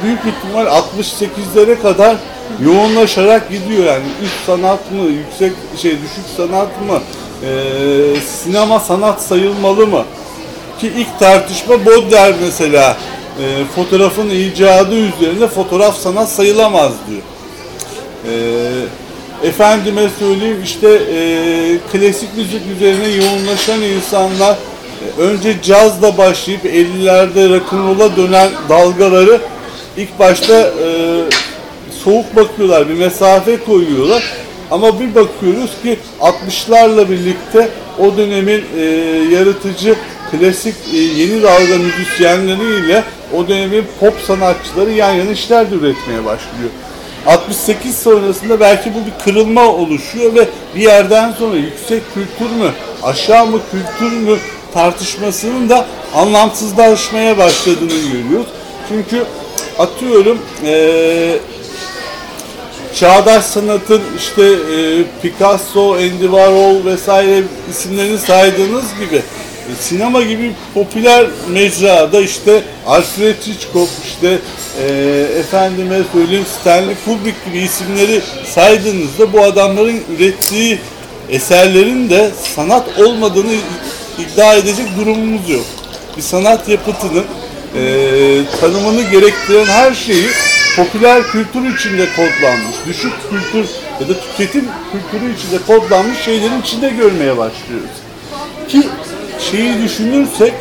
büyük ihtimal 68'lere kadar yoğunlaşarak gidiyor yani üst sanat mı, yüksek şey düşük sanat mı, e, sinema sanat sayılmalı mı? Ki ilk tartışma Baudelaire mesela e, fotoğrafın icadı üzerine fotoğraf sanat sayılamaz diyor. E, efendime söyleyeyim işte e, klasik müzik üzerine yoğunlaşan insanlar e, önce cazla başlayıp 50'lerde rock'n'roll'a dönen dalgaları ilk başta e, soğuk bakıyorlar, bir mesafe koyuyorlar. Ama bir bakıyoruz ki 60'larla birlikte o dönemin e, yaratıcı klasik e, yeni dalga müzisyenleriyle o dönemin pop sanatçıları yan yana işler de üretmeye başlıyor. 68 sonrasında belki bu bir kırılma oluşuyor ve bir yerden sonra yüksek kültür mü, aşağı mı kültür mü tartışmasının da anlamsızlaşmaya başladığını görüyoruz. Çünkü atıyorum eee çağdaş sanatın işte e, Picasso, Andy Warhol vesaire isimlerini saydığınız gibi sinema gibi popüler mecrada işte Alfred Hitchcock işte e, efendime söyleyeyim Stanley Kubrick gibi isimleri saydığınızda bu adamların ürettiği eserlerin de sanat olmadığını iddia edecek durumumuz yok. Bir sanat yapıtının e, tanımını gerektiren her şeyi popüler kültür içinde kodlanmış, düşük kültür ya da tüketim kültürü içinde kodlanmış şeylerin içinde görmeye başlıyoruz. Ki şeyi düşünürsek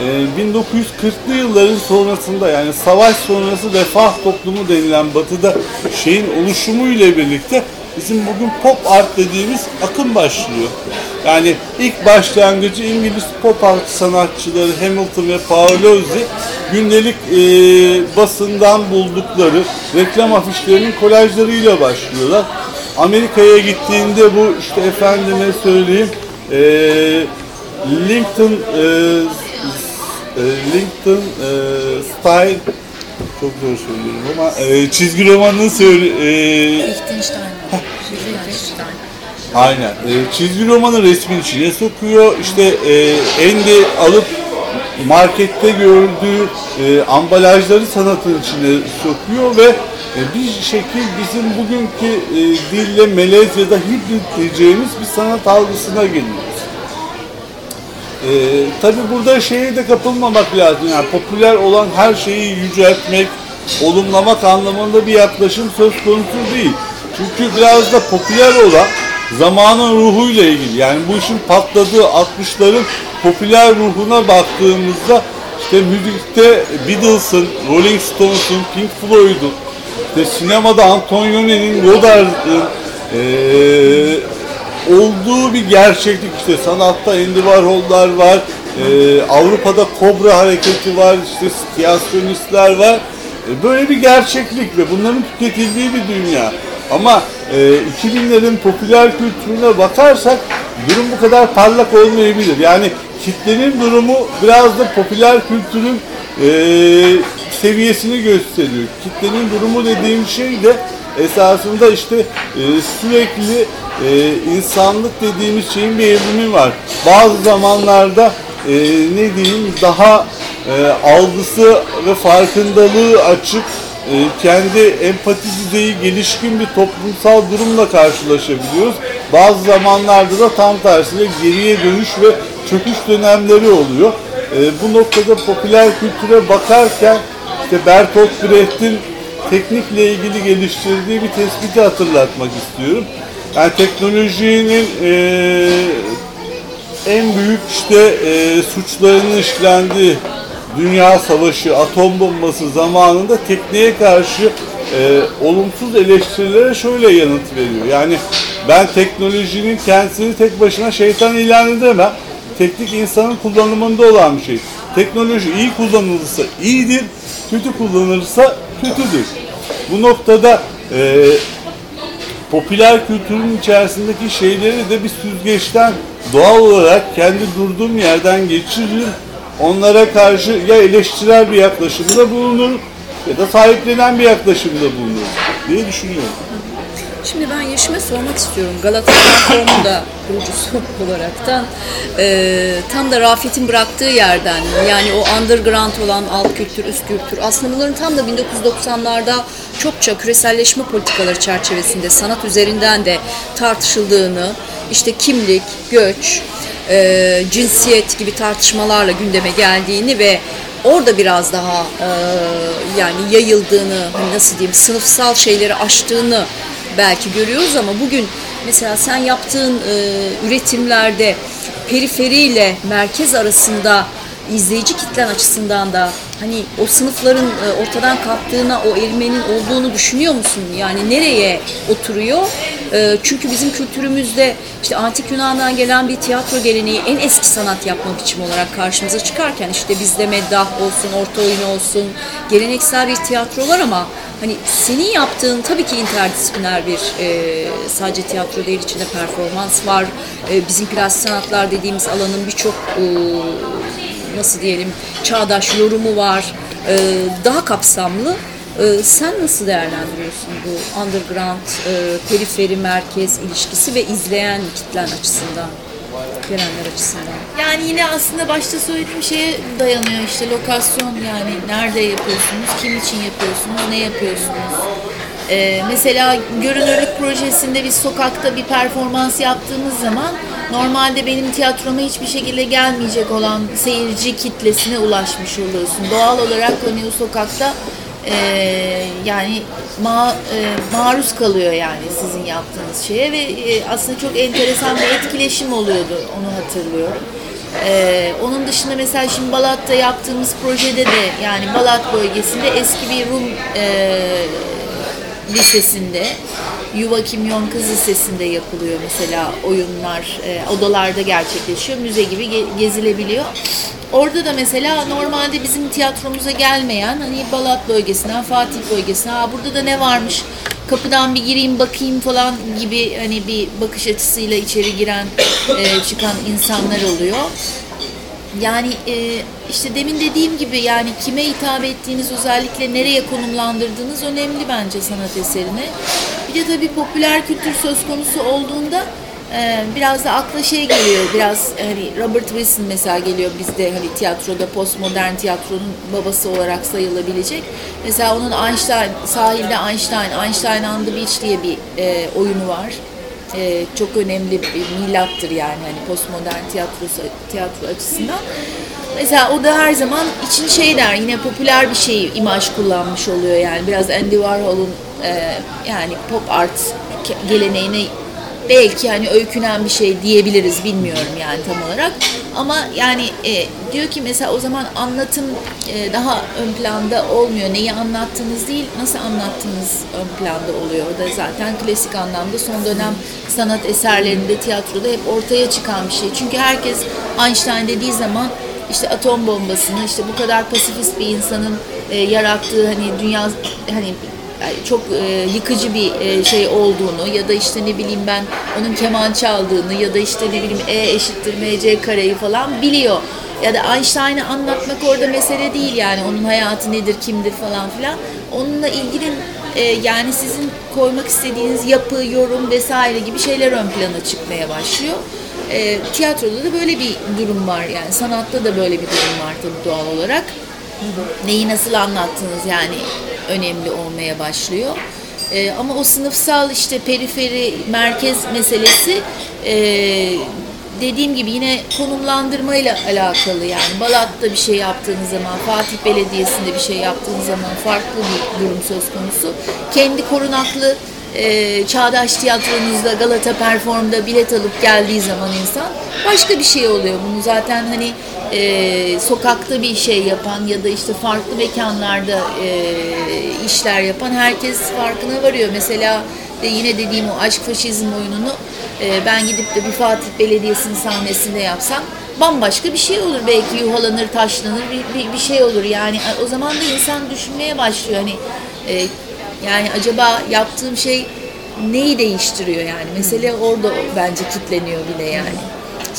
e, 1940'lı yılların sonrasında yani savaş sonrası refah toplumu denilen batıda şeyin oluşumu ile birlikte bizim bugün pop art dediğimiz akım başlıyor. Yani ilk başlangıcı İngiliz pop art sanatçıları Hamilton ve Paolozzi gündelik e, basından buldukları reklam afişlerinin kolajlarıyla başlıyorlar. Amerika'ya gittiğinde bu işte efendime söyleyeyim e, Lincoln e, e, Lincoln e, Style çok zor söylüyorum ama e, çizgi romanını söyle e, Liechtenstein. Liechtenstein. Aynen. E, çizgi romanı resmin içine sokuyor. İşte e, Andy alıp markette gördüğü e, ambalajları sanatın içine sokuyor ve e, bir şekil bizim bugünkü e, dille melez ya da hibrit diyeceğimiz bir sanat algısına geliyoruz. E, Tabi burada şeye de kapılmamak lazım. Yani popüler olan her şeyi yüceltmek, olumlamak anlamında bir yaklaşım söz konusu değil. Çünkü biraz da popüler olan zamanın ruhuyla ilgili. Yani bu işin patladığı 60'ların popüler ruhuna baktığımızda işte müzikte Beatles'ın, Rolling Stones'un, Pink Floyd'un, işte sinemada Antonioni'nin, Godard'ın eee, olduğu bir gerçeklik işte sanatta Andy Warhol'lar var, eee, Avrupa'da Kobra hareketi var, işte stiyasyonistler var. E, böyle bir gerçeklik ve bunların tüketildiği bir dünya. Ama e, 2000'lerin popüler kültürüne bakarsak durum bu kadar parlak olmayabilir. Yani kitlenin durumu biraz da popüler kültürün e, seviyesini gösteriyor. Kitlenin durumu dediğim şey de esasında işte e, sürekli e, insanlık dediğimiz şeyin bir evrimi var. Bazı zamanlarda e, ne diyeyim daha e, algısı ve farkındalığı açık, e, kendi empati düzeyi gelişkin bir toplumsal durumla karşılaşabiliyoruz. Bazı zamanlarda da tam tersine geriye dönüş ve çöküş dönemleri oluyor. E, bu noktada popüler kültüre bakarken işte Bertolt Brecht'in teknikle ilgili geliştirdiği bir tespiti hatırlatmak istiyorum. Yani teknolojinin e, en büyük işte e, suçlarının işlendiği Dünya Savaşı, atom bombası zamanında tekniğe karşı e, olumsuz eleştirilere şöyle yanıt veriyor. Yani ben teknolojinin kendisini tek başına şeytan ilan edemem. Teknik insanın kullanımında olan bir şey. Teknoloji iyi kullanılırsa iyidir, kötü kullanılırsa kötüdür. Bu noktada e, popüler kültürün içerisindeki şeyleri de bir süzgeçten doğal olarak kendi durduğum yerden geçiririm. Onlara karşı ya eleştirel bir yaklaşımda bulunur ya da sahiplenen bir yaklaşımda bulunur diye düşünüyorum. Şimdi ben Yeşim'e sormak istiyorum. Galatasaray da kurucusu *laughs* olaraktan e, tam da Rafet'in bıraktığı yerden yani o underground olan alt kültür, üst kültür aslında bunların tam da 1990'larda çokça küreselleşme politikaları çerçevesinde sanat üzerinden de tartışıldığını işte kimlik, göç, e, cinsiyet gibi tartışmalarla gündeme geldiğini ve orada biraz daha e, yani yayıldığını hani nasıl diyeyim sınıfsal şeyleri aştığını belki görüyoruz ama bugün mesela sen yaptığın e, üretimlerde periferiyle merkez arasında izleyici kitlen açısından da hani o sınıfların e, ortadan kalktığına, o erimenin olduğunu düşünüyor musun? Yani nereye oturuyor? E, çünkü bizim kültürümüzde işte antik Yunan'dan gelen bir tiyatro geleneği en eski sanat yapma biçimi olarak karşımıza çıkarken işte bizde meddah olsun, orta oyun olsun, geleneksel bir tiyatro var ama hani senin yaptığın tabii ki interdisipliner bir e, sadece tiyatro değil içinde performans var. E, bizim plastik sanatlar dediğimiz alanın birçok nasıl diyelim çağdaş yorumu var. E, daha kapsamlı. E, sen nasıl değerlendiriyorsun bu underground, e, periferi, merkez ilişkisi ve izleyen kitlen açısından, gelenler açısından? Yani yine aslında başta söylediğim şeye dayanıyor işte lokasyon yani nerede yapıyorsunuz, kim için yapıyorsunuz, ne yapıyorsunuz. Ee, mesela Görünürlük projesinde bir sokakta bir performans yaptığımız zaman normalde benim tiyatroma hiçbir şekilde gelmeyecek olan seyirci kitlesine ulaşmış oluyorsun. Doğal olarak hani o sokakta e, yani ma, e, maruz kalıyor yani sizin yaptığınız şeye ve e, aslında çok enteresan bir etkileşim oluyordu onu hatırlıyorum. Ee, onun dışında mesela şimdi Balat'ta yaptığımız projede de yani Balat bölgesinde eski bir Rum e, lisesinde Yuva Kimyon Kız Lisesi'nde yapılıyor mesela oyunlar e, odalarda gerçekleşiyor müze gibi ge- gezilebiliyor. Orada da mesela normalde bizim tiyatromuza gelmeyen hani Balat bölgesinden Fatih bölgesine Aa, burada da ne varmış kapıdan bir gireyim bakayım falan gibi hani bir bakış açısıyla içeri giren e, çıkan insanlar oluyor. Yani e, işte demin dediğim gibi yani kime hitap ettiğiniz özellikle nereye konumlandırdığınız önemli bence sanat eserine. Bir de tabii popüler kültür söz konusu olduğunda Ee, biraz da akla şey geliyor, biraz hani Robert Wilson mesela geliyor bizde hani tiyatroda postmodern tiyatronun babası olarak sayılabilecek. Mesela onun Einstein, sahilde Einstein, Einstein on the Beach diye bir e, oyunu var. E, çok önemli bir milattır yani hani postmodern tiyatrosu, tiyatro açısından. Mesela o da her zaman için şey der, yine popüler bir şey imaj kullanmış oluyor yani biraz Andy Warhol'un e, yani pop art geleneğine belki hani öykünen bir şey diyebiliriz bilmiyorum yani tam olarak. Ama yani e, diyor ki mesela o zaman anlatım e, daha ön planda olmuyor. Neyi anlattığınız değil nasıl anlattığınız ön planda oluyor? O da zaten klasik anlamda son dönem sanat eserlerinde tiyatroda hep ortaya çıkan bir şey. Çünkü herkes Einstein dediği zaman işte atom bombasını işte bu kadar pasifist bir insanın e, yarattığı hani dünya hani çok e, yıkıcı bir e, şey olduğunu ya da işte ne bileyim ben onun keman çaldığını ya da işte ne bileyim E eşittir MC kareyi falan biliyor. Ya da Einstein'ı anlatmak orada mesele değil yani onun hayatı nedir, kimdir falan filan. Onunla ilgili e, yani sizin koymak istediğiniz yapı, yorum vesaire gibi şeyler ön plana çıkmaya başlıyor. E, tiyatroda da böyle bir durum var yani sanatta da böyle bir durum var tabii doğal olarak neyi nasıl anlattınız yani önemli olmaya başlıyor. Ee, ama o sınıfsal işte periferi merkez meselesi e, dediğim gibi yine konumlandırmayla alakalı yani Balat'ta bir şey yaptığınız zaman Fatih Belediyesi'nde bir şey yaptığınız zaman farklı bir durum söz konusu. Kendi korunaklı e, çağdaş tiyatronuzda Galata Perform'da bilet alıp geldiği zaman insan başka bir şey oluyor. Bunu zaten hani e, sokakta bir şey yapan ya da işte farklı mekanlarda e, işler yapan herkes farkına varıyor. Mesela de yine dediğim o aşk faşizm oyununu e, ben gidip de bir Fatih Belediyesi'nin sahnesinde yapsam bambaşka bir şey olur. Belki yuhalanır, taşlanır bir, bir, bir şey olur. Yani o zaman da insan düşünmeye başlıyor. Hani e, yani acaba yaptığım şey neyi değiştiriyor yani? Mesele orada bence kitleniyor bile yani.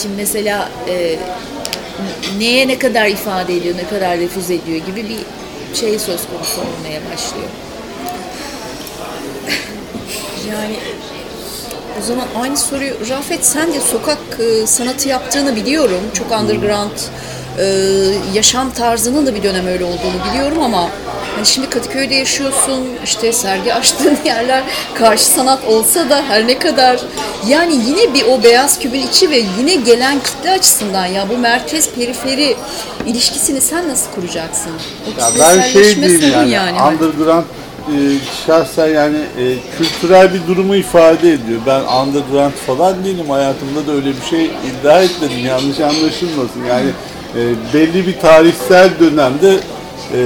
Şimdi mesela e, neye ne kadar ifade ediyor, ne kadar refüze ediyor gibi bir şey söz konusu olmaya başlıyor. Yani o zaman aynı soruyu Rafet sen de sokak e, sanatı yaptığını biliyorum. Çok underground e, yaşam tarzının da bir dönem öyle olduğunu biliyorum ama hani şimdi Kadıköy'de yaşıyorsun işte sergi açtığın *laughs* yerler karşı sanat olsa da her ne kadar yani yine bir o beyaz kübün içi ve yine gelen kitle açısından ya bu merkez periferi ilişkisini sen nasıl kuracaksın? O Ya ben şey diyeyim yani, hani. underground e, şahsen yani e, kültürel bir durumu ifade ediyor. Ben underground falan değilim. Hayatımda da öyle bir şey iddia etmedim. Yanlış anlaşılmasın. Yani e, belli bir tarihsel dönemde e,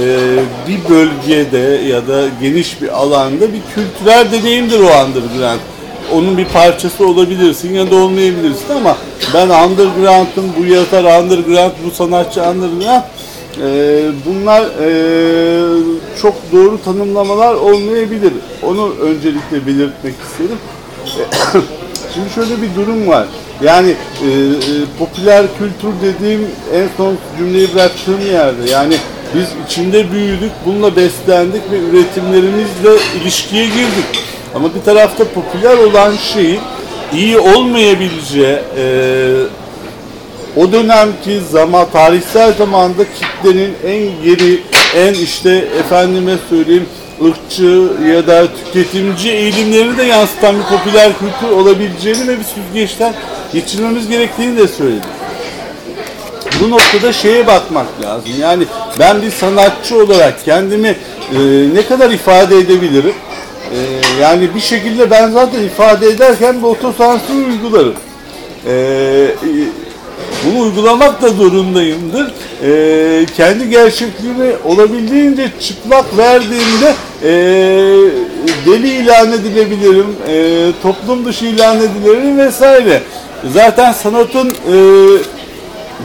bir bölgede ya da geniş bir alanda bir kültürel deneyimdir o underground. Onun bir parçası olabilirsin ya da olmayabilirsin ama ben underground'ım, bu yazar underground, bu sanatçı underground ee, bunlar ee, çok doğru tanımlamalar olmayabilir. Onu öncelikle belirtmek istedim. *coughs* Şimdi şöyle bir durum var. Yani e, e, popüler kültür dediğim en son cümleyi bıraktığım yerde. Yani biz içinde büyüdük, bununla beslendik ve üretimlerimizle ilişkiye girdik. Ama bir tarafta popüler olan şeyin iyi olmayabileceği, e, o dönemki zaman, tarihsel zamanda kitlenin en geri, en işte efendime söyleyeyim ırkçı ya da tüketimci eğilimlerini de yansıtan bir popüler kültür olabileceğini ve bir süzgeçten geçirmemiz gerektiğini de söyledim. Bu noktada şeye bakmak lazım. Yani ben bir sanatçı olarak kendimi e, ne kadar ifade edebilirim? E, yani bir şekilde ben zaten ifade ederken bir otosansür uygularım. E, bunu uygulamak da zorundayımdır. Ee, kendi gerçekliğimi olabildiğince çıplak verdiğimde ee, deli ilan edilebilirim, ee, toplum dışı ilan edilebilirim vesaire. Zaten sanatın ee,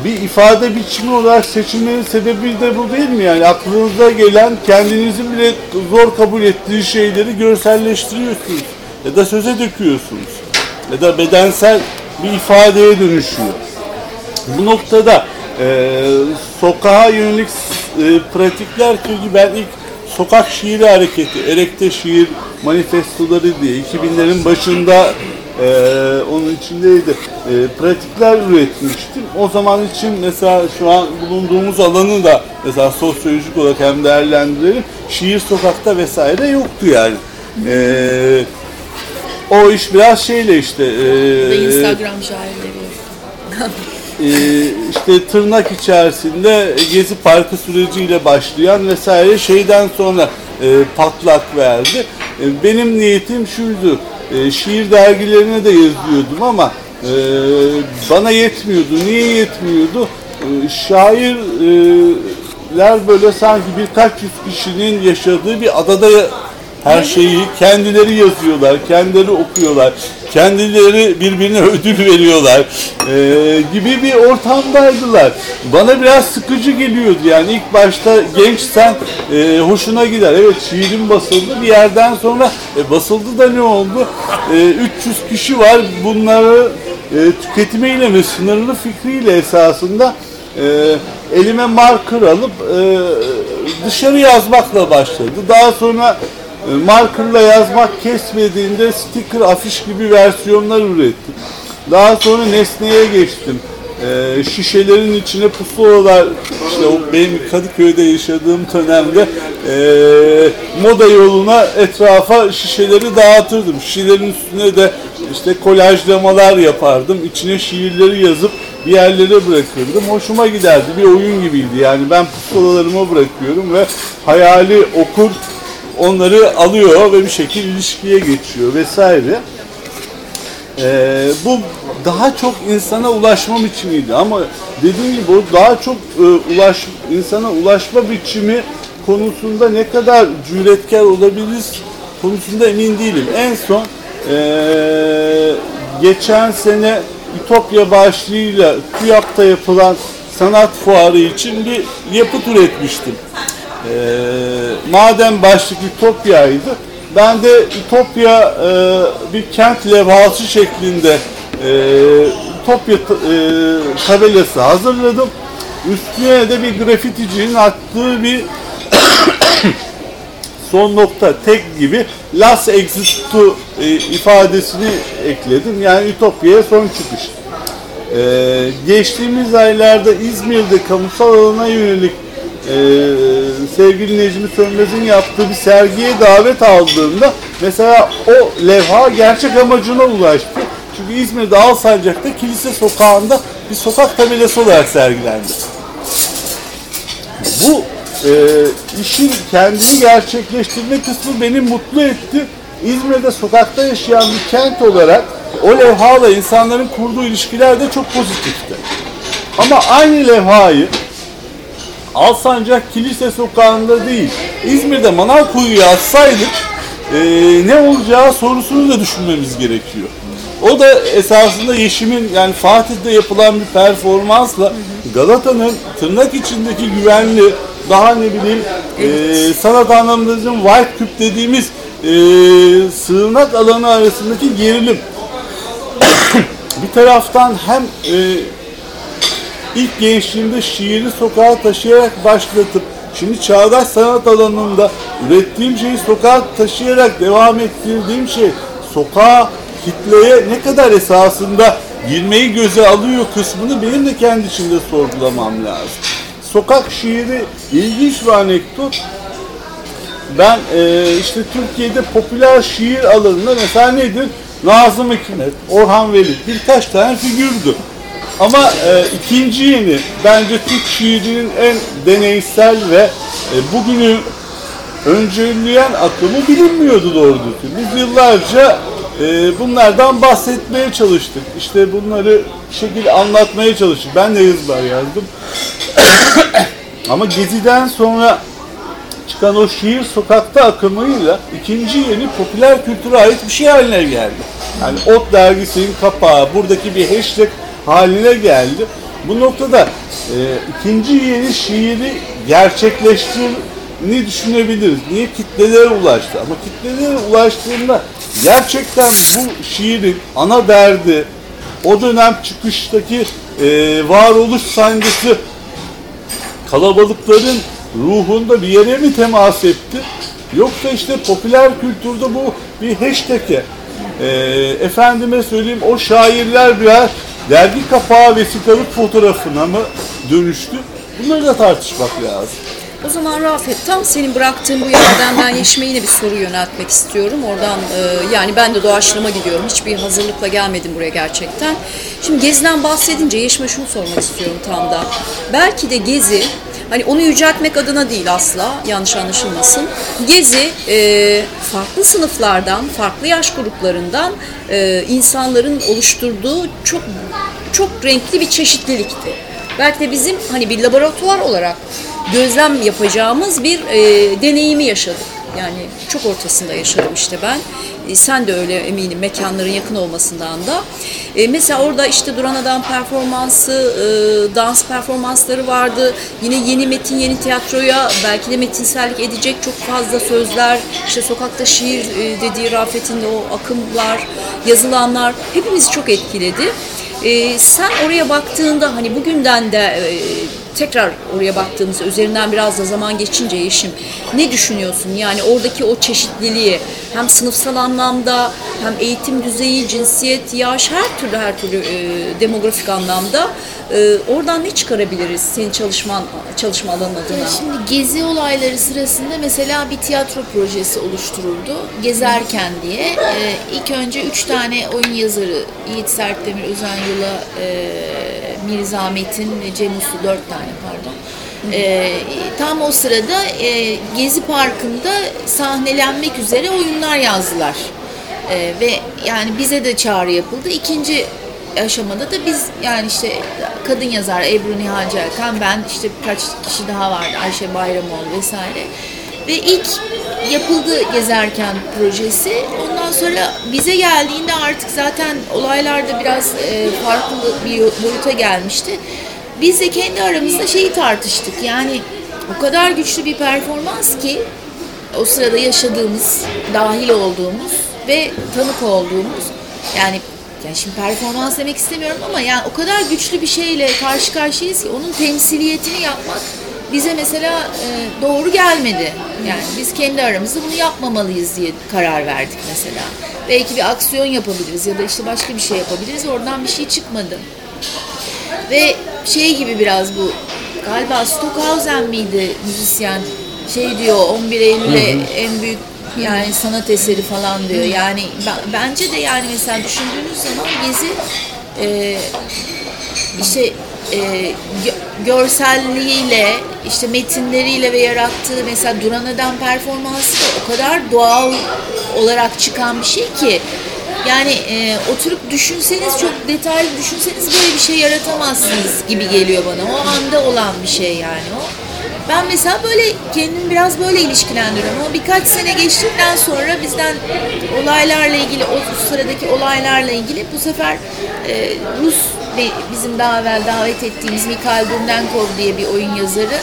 bir ifade biçimi olarak seçilmenin sebebi de bu değil mi? Yani aklınıza gelen kendinizin bile zor kabul ettiği şeyleri görselleştiriyorsunuz ya da söze döküyorsunuz ya da bedensel bir ifadeye dönüşüyor. Bu noktada e, sokağa yönelik e, pratikler çünkü ben ilk sokak şiiri hareketi, Erekte şiir manifestoları diye 2000'lerin başında Ee, onun içindeydi. Ee, pratikler üretmiştim. O zaman için mesela şu an bulunduğumuz alanı da mesela sosyolojik olarak hem değerlendirelim. Şiir sokakta vesaire yoktu yani. Ee, o iş biraz şeyle işte Ve ee, Instagram şairleri. *laughs* e, işte tırnak içerisinde Gezi Parkı süreciyle başlayan vesaire şeyden sonra e, patlak verdi. E, benim niyetim şuydu, e, şiir dergilerine de yazıyordum ama e, bana yetmiyordu. Niye yetmiyordu? E, şairler böyle sanki birkaç yüz kişinin yaşadığı bir adada her şeyi kendileri yazıyorlar, kendileri okuyorlar, kendileri birbirine *laughs* ödül veriyorlar ee, gibi bir ortamdaydılar. Bana biraz sıkıcı geliyordu yani ilk başta gençsen e, hoşuna gider. Evet şiirim basıldı bir yerden sonra e, basıldı da ne oldu? E, 300 kişi var bunları e, tüketimiyle ve sınırlı fikriyle esasında e, elime marker alıp e, dışarı yazmakla başladı. Daha sonra e, markerla yazmak kesmediğinde sticker, afiş gibi versiyonlar ürettim. Daha sonra nesneye geçtim. E, şişelerin içine pusulalar, işte o benim Kadıköy'de yaşadığım dönemde e, moda yoluna etrafa şişeleri dağıtırdım. Şişelerin üstüne de işte kolajlamalar yapardım. İçine şiirleri yazıp bir yerlere bırakırdım. Hoşuma giderdi. Bir oyun gibiydi. Yani ben pusulalarımı bırakıyorum ve hayali okur onları alıyor ve bir şekilde ilişkiye geçiyor vesaire. Ee, bu daha çok insana ulaşma biçimiydi ama dediğim gibi o daha çok e, ulaş insana ulaşma biçimi konusunda ne kadar cüretkar olabiliriz konusunda emin değilim. En son e, geçen sene Ütopya başlığıyla TÜYAP'ta yapılan sanat fuarı için bir yapıt üretmiştim. Ee, madem başlık Ütopya'ydı, ben de Ütopya e, bir kent levhası şeklinde e, Ütopya e, tabelası hazırladım. Üstüne de bir grafiticinin attığı bir *coughs* son nokta tek gibi last exit to e, ifadesini ekledim. Yani Ütopya'ya son çıkış. Ee, geçtiğimiz aylarda İzmir'de kamusal alana yönelik e, sevgili Necmi Sönmez'in yaptığı bir sergiye davet aldığımda mesela o levha gerçek amacına ulaştı. Çünkü İzmir'de Alsancak'ta kilise sokağında bir sokak tabelası olarak sergilendi. Bu e, işin kendini gerçekleştirme kısmı beni mutlu etti. İzmir'de sokakta yaşayan bir kent olarak o levhayla insanların kurduğu ilişkiler de çok pozitifti. Ama aynı levhayı Alsancak Kilise Sokağı'nda değil, İzmir'de Manavkuyu'ya atsaydık e, ne olacağı sorusunu da düşünmemiz gerekiyor. O da esasında Yeşim'in yani Fatih'te yapılan bir performansla Galata'nın tırnak içindeki güvenli daha ne bileyim e, sanat anlamında bizim white küp dediğimiz e, sığınak alanı arasındaki gerilim. *coughs* bir taraftan hem e, ilk gençliğimde şiiri sokağa taşıyarak başlatıp şimdi çağdaş sanat alanında ürettiğim şeyi sokağa taşıyarak devam ettirdiğim şey sokağa kitleye ne kadar esasında girmeyi göze alıyor kısmını benim de kendi içimde sorgulamam lazım. Sokak şiiri ilginç bir anekdot. Ben e, işte Türkiye'de popüler şiir alanında mesela nedir? Nazım Hikmet, Orhan Veli birkaç tane figürdü. Ama e, ikinci yeni bence Türk şiirinin en deneysel ve e, bugünü önceleyen akımı bilinmiyordu doğru düzgün. Biz yıllarca e, bunlardan bahsetmeye çalıştık. İşte bunları bir şekilde anlatmaya çalıştık. Ben de yazılar yazdım. *coughs* Ama Gezi'den sonra çıkan o şiir sokakta akımıyla ikinci yeni popüler kültüre ait bir şey haline geldi. Yani Ot dergisinin kapağı buradaki bir hashtag haline geldi. Bu noktada e, ikinci yeni şiiri gerçekleştirdiğini düşünebiliriz. Niye kitlelere ulaştı? Ama kitlelere ulaştığında gerçekten bu şiirin ana derdi o dönem çıkıştaki e, varoluş sancısı kalabalıkların ruhunda bir yere mi temas etti? Yoksa işte popüler kültürde bu bir hashtag'e e, efendime söyleyeyim o şairler birer dergi kapağı vesikalık fotoğrafına mı dönüştü? Bunları da tartışmak lazım. O zaman Rafet tam senin bıraktığın bu yerden ben Yeşim'e yine bir soru yöneltmek istiyorum. Oradan e, yani ben de doğaçlama gidiyorum. Hiçbir hazırlıkla gelmedim buraya gerçekten. Şimdi Gezi'den bahsedince Yeşim'e şunu sormak istiyorum tam da. Belki de Gezi Hani onu yüceltmek adına değil asla, yanlış anlaşılmasın. Gezi e, farklı sınıflardan, farklı yaş gruplarından e, insanların oluşturduğu çok çok renkli bir çeşitlilikti. Belki de bizim hani bir laboratuvar olarak gözlem yapacağımız bir e, deneyimi yaşadık. Yani çok ortasında yaşadım işte ben. E, sen de öyle eminim mekanların yakın olmasından da. E, mesela orada işte Duran Adam performansı, e, dans performansları vardı. Yine yeni metin, yeni tiyatroya belki de metinsellik edecek çok fazla sözler. İşte sokakta şiir e, dediği Rafet'in de o akımlar, yazılanlar hepimizi çok etkiledi. E, sen oraya baktığında hani bugünden de e, tekrar oraya baktığımızda üzerinden biraz da zaman geçince Yeşim ne düşünüyorsun? Yani oradaki o çeşitliliği hem sınıfsal anlamda hem eğitim düzeyi, cinsiyet, yaş her türlü her türlü e, demografik anlamda e, oradan ne çıkarabiliriz senin çalışman çalışma alanın adına? Ya Şimdi gezi olayları sırasında mesela bir tiyatro projesi oluşturuldu. Gezerken diye. Ee, ilk önce üç tane oyun yazarı Yiğit Sertdemir, Özen Yula, e, Mirza Metin ve Cem Uslu dört tane pardon. Ee, tam o sırada e, Gezi Parkı'nda sahnelenmek üzere oyunlar yazdılar. Ee, ve yani bize de çağrı yapıldı. İkinci aşamada da biz yani işte kadın yazar Ebru Nihal Celkan, ben işte birkaç kişi daha vardı Ayşe Bayramoğlu vesaire. Ve ilk yapıldı Gezerken projesi. Ondan sonra bize geldiğinde artık zaten olaylar da biraz e, farklı bir boyuta gelmişti. Biz de kendi aramızda şeyi tartıştık. Yani o kadar güçlü bir performans ki o sırada yaşadığımız, dahil olduğumuz ve tanık olduğumuz yani yani şimdi performans demek istemiyorum ama yani o kadar güçlü bir şeyle karşı karşıyayız ki onun temsiliyetini yapmak bize mesela e, doğru gelmedi. Yani biz kendi aramızda bunu yapmamalıyız diye karar verdik mesela. Belki bir aksiyon yapabiliriz ya da işte başka bir şey yapabiliriz. Oradan bir şey çıkmadı. Ve şey gibi biraz bu galiba Stockhausen miydi müzisyen şey diyor 11 Eylül'e en büyük yani sanat eseri falan diyor. Yani ben- bence de yani mesela düşündüğünüz zaman Gezi e, işte e, gö- görselliğiyle işte metinleriyle ve yarattığı mesela Duran Adam performansı da o kadar doğal olarak çıkan bir şey ki yani e, oturup düşünseniz çok detaylı düşünseniz böyle bir şey yaratamazsınız gibi geliyor bana. O anda olan bir şey yani o. Ben mesela böyle kendimi biraz böyle ilişkilendiriyorum ama birkaç sene geçtikten sonra bizden olaylarla ilgili, o sıradaki olaylarla ilgili bu sefer e, Rus bizim daha evvel davet ettiğimiz Mikhail Dundenkov diye bir oyun yazarı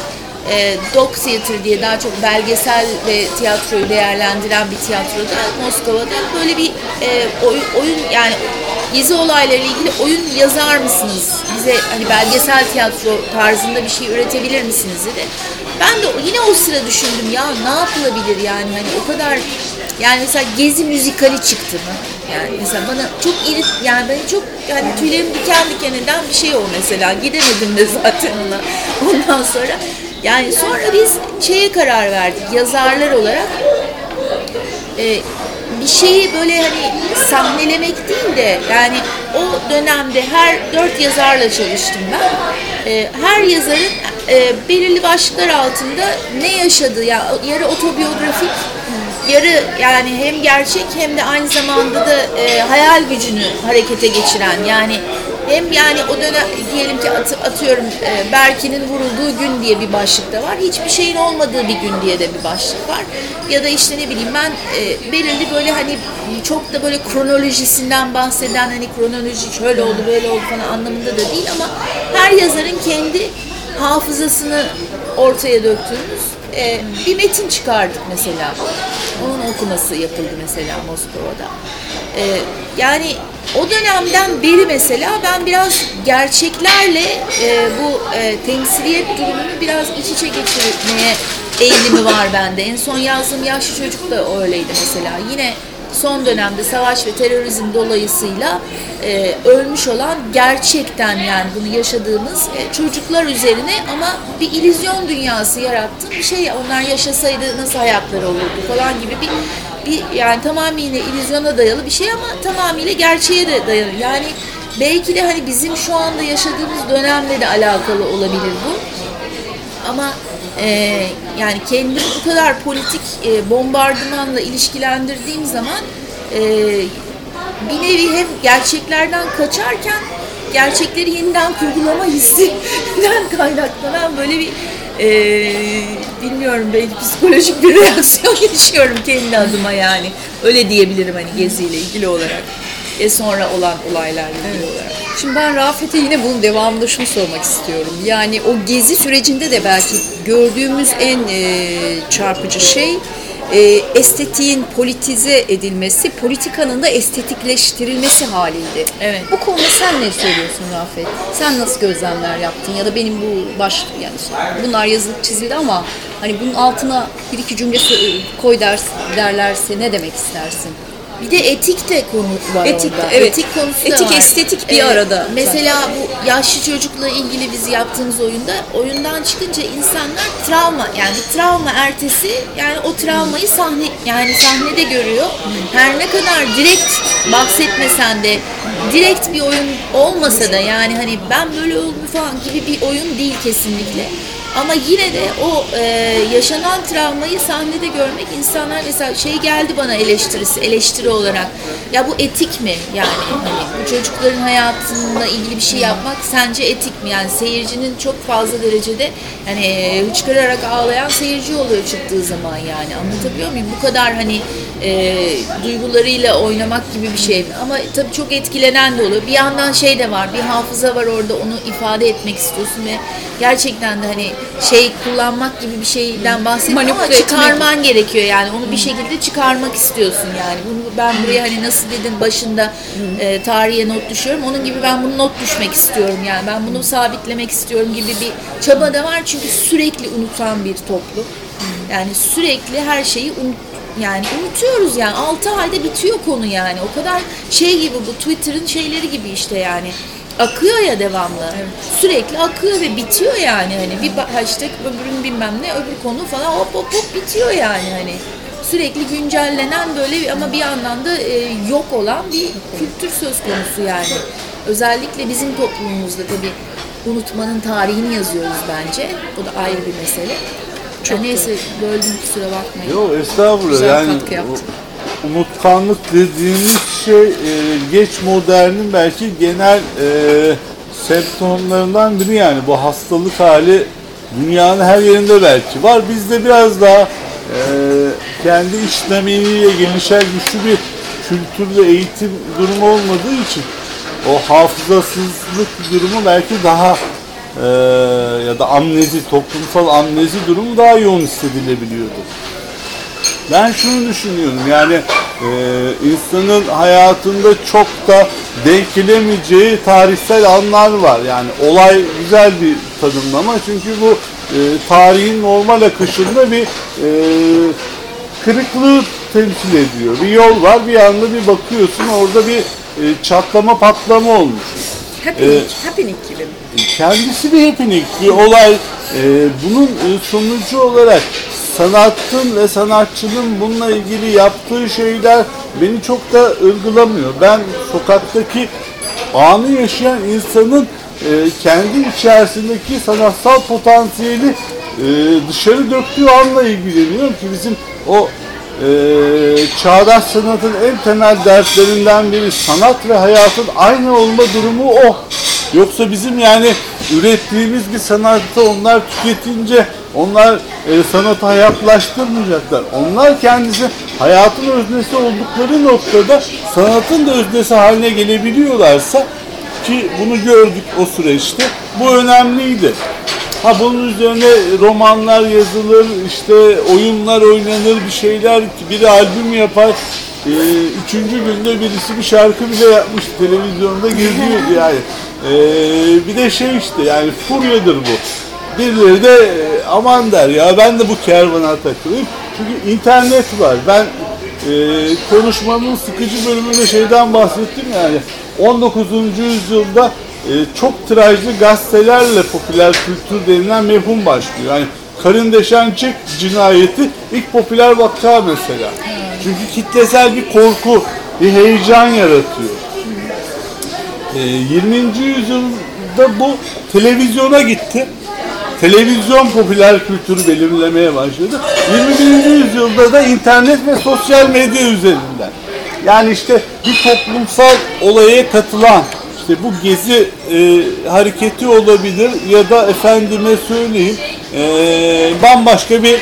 e, Dog Theater diye daha çok belgesel ve tiyatroyu değerlendiren bir tiyatroda Moskova'da böyle bir e, oyun, oyun yani gezi olaylarıyla ilgili oyun yazar mısınız? Bize hani belgesel tiyatro tarzında bir şey üretebilir misiniz dedi. Ben de yine o sıra düşündüm ya ne yapılabilir yani hani o kadar yani mesela gezi müzikali çıktı mı? Yani mesela bana çok iri yani beni çok yani tüylerim diken diken eden bir şey o mesela. Gidemedim de zaten ona. Ondan sonra yani sonra biz şeye karar verdik yazarlar olarak e, bir şeyi böyle hani sahnelemek değil de yani o dönemde her dört yazarla çalıştım ben. E, her yazarın e, belirli başlıklar altında ne yaşadığı yani yarı otobiyografik yarı yani hem gerçek hem de aynı zamanda da e, hayal gücünü harekete geçiren yani hem yani o dönem diyelim ki atı- atıyorum e, Berkin'in vurulduğu gün diye bir başlık da var. Hiçbir şeyin olmadığı bir gün diye de bir başlık var. Ya da işte ne bileyim ben e, belirli böyle hani çok da böyle kronolojisinden bahseden hani kronoloji şöyle oldu böyle oldu falan anlamında da değil ama her yazarın kendi hafızasını ortaya döktüğümüz e, bir metin çıkardık mesela. Onun okuması yapıldı mesela Moskova'da. E, yani o dönemden beri mesela ben biraz gerçeklerle e, bu e, temsiliyet durumunu biraz iç içe geçirmeye eğilimi var bende. En son yazdığım Yaşlı Çocuk da öyleydi mesela. Yine son dönemde savaş ve terörizm dolayısıyla e, ölmüş olan gerçekten yani bunu yaşadığımız e, çocuklar üzerine ama bir illüzyon dünyası yarattığım bir şey. Onlar yaşasaydı nasıl hayatları olurdu falan gibi bir bir yani tamamıyla illüzyona dayalı bir şey ama tamamıyla gerçeğe de dayalı. Yani belki de hani bizim şu anda yaşadığımız dönemle de alakalı olabilir bu. Ama e, yani kendimi bu kadar politik e, bombardımanla ilişkilendirdiğim zaman e, bir nevi hem gerçeklerden kaçarken gerçekleri yeniden kurgulama hissinden *laughs* kaynaklanan böyle bir e, bilmiyorum belki psikolojik bir *laughs* reaksiyon yaşıyorum kendi adıma yani. Öyle diyebilirim hani geziyle ilgili olarak. E sonra olan olaylarla ilgili olarak. Şimdi ben Rafet'e yine bunun devamında şunu sormak istiyorum. Yani o gezi sürecinde de belki gördüğümüz en e, çarpıcı şey e, estetiğin politize edilmesi, politikanın da estetikleştirilmesi haliydi. Evet. Bu konuda sen ne söylüyorsun Rafet? Sen nasıl gözlemler yaptın ya da benim bu baş yani bunlar yazılıp çizildi ama hani bunun altına bir iki cümle koy ders, derlerse ne demek istersin? Bir de etik de konu var Etik orada. evet. Etik konusu da Etik, var. estetik bir arada Mesela bu yaşlı çocukla ilgili biz yaptığımız oyunda oyundan çıkınca insanlar travma yani bir travma ertesi yani o travmayı sahne yani sahnede görüyor. Her ne kadar direkt bahsetmesen de direkt bir oyun olmasa da yani hani ben böyle oldum falan gibi bir oyun değil kesinlikle. Ama yine de o e, yaşanan travmayı sahnede görmek insanlar mesela şey geldi bana eleştirisi eleştiri olarak. Ya bu etik mi yani? Hani bu çocukların hayatında ilgili bir şey yapmak sence etik mi? Yani seyircinin çok fazla derecede hani hıçkırarak ağlayan seyirci oluyor çıktığı zaman yani. Anlatabiliyor muyum? Bu kadar hani e, duygularıyla oynamak gibi bir şey. Ama tabii çok etkilenen de oluyor. Bir yandan şey de var bir hafıza var orada onu ifade etmek istiyorsun ve gerçekten de hani şey kullanmak gibi bir şeyden bahsetmiyorum ama Manipüle etmek. çıkarman gerekiyor yani. Onu bir şekilde çıkarmak istiyorsun yani. Bunu ben buraya hani nasıl dedin başında e, tarihe not düşüyorum. Onun gibi ben bunu not düşmek istiyorum yani. Ben bunu sabitlemek istiyorum gibi bir çaba da var. Çünkü sürekli unutan bir toplum. Yani sürekli her şeyi unut yani unutuyoruz yani. 6 ayda bitiyor konu yani. O kadar şey gibi bu Twitter'ın şeyleri gibi işte yani akıyor ya devamlı. Sürekli akıyor ve bitiyor yani hani bir hashtag öbürün bilmem ne öbür konu falan hop hop hop bitiyor yani hani. Sürekli güncellenen böyle bir, ama bir yandan da e, yok olan bir kültür söz konusu yani. Özellikle bizim toplumumuzda tabii unutmanın tarihini yazıyoruz bence. O da ayrı bir mesele. Çok neyse böldüm kusura bakmayın. Yok estağfurullah Güzel yani katkı unutkanlık dediğimiz şey e, geç modernin belki genel e, semptomlarından biri yani bu hastalık hali dünyanın her yerinde belki var. Bizde biraz daha e, kendi işlemeniyle gelişen güçlü bir kültür ve eğitim durumu olmadığı için o hafızasızlık durumu belki daha e, ya da amnezi, toplumsal amnezi durumu daha yoğun hissedilebiliyordu. Ben şunu düşünüyorum yani e, insanın hayatında çok da denk gelemeyeceği tarihsel anlar var. Yani olay güzel bir tanımlama çünkü bu e, tarihin normal akışında bir e, kırıklığı temsil ediyor. Bir yol var bir yanda bir bakıyorsun orada bir e, çatlama patlama olmuş. Happening, happening gibi mi? Kendisi bir happening, bir olay. Ee, bunun e, sonucu olarak sanatın ve sanatçının bununla ilgili yaptığı şeyler beni çok da ırgılamıyor. Ben sokaktaki anı yaşayan insanın e, kendi içerisindeki sanatsal potansiyeli e, dışarı döktüğü anla ilgileniyorum ki bizim o e, çağdaş sanatın en temel dertlerinden biri sanat ve hayatın aynı olma durumu o. Yoksa bizim yani ürettiğimiz bir sanatı onlar tüketince onlar e, sanatı hayatlaştırmayacaklar. Onlar kendisi hayatın öznesi oldukları noktada sanatın da öznesi haline gelebiliyorlarsa ki bunu gördük o süreçte. Bu önemliydi. Ha bunun üzerine romanlar yazılır, işte oyunlar oynanır, bir şeyler, biri albüm yapar. Ee, üçüncü günde birisi bir şarkı bile yapmış televizyonda geziyordu *laughs* yani. Ee, bir de şey işte yani furyadır bu. Birileri de e, aman der ya ben de bu kervana takılayım. Çünkü internet var. Ben e, konuşmanın sıkıcı bölümünde şeyden bahsettim yani 19. yüzyılda e, çok tirajlı gazetelerle popüler kültür denilen mefhum başlıyor. Yani Karın Deşençek cinayeti ilk popüler vaka mesela. Çünkü kitlesel bir korku, bir heyecan yaratıyor. E, 20. yüzyılda bu televizyona gitti. Televizyon popüler kültürü belirlemeye başladı. 21. yüzyılda da internet ve sosyal medya üzerinden. Yani işte bir toplumsal olaya katılan, işte bu gezi e, hareketi olabilir ya da efendime söyleyeyim e, bambaşka bir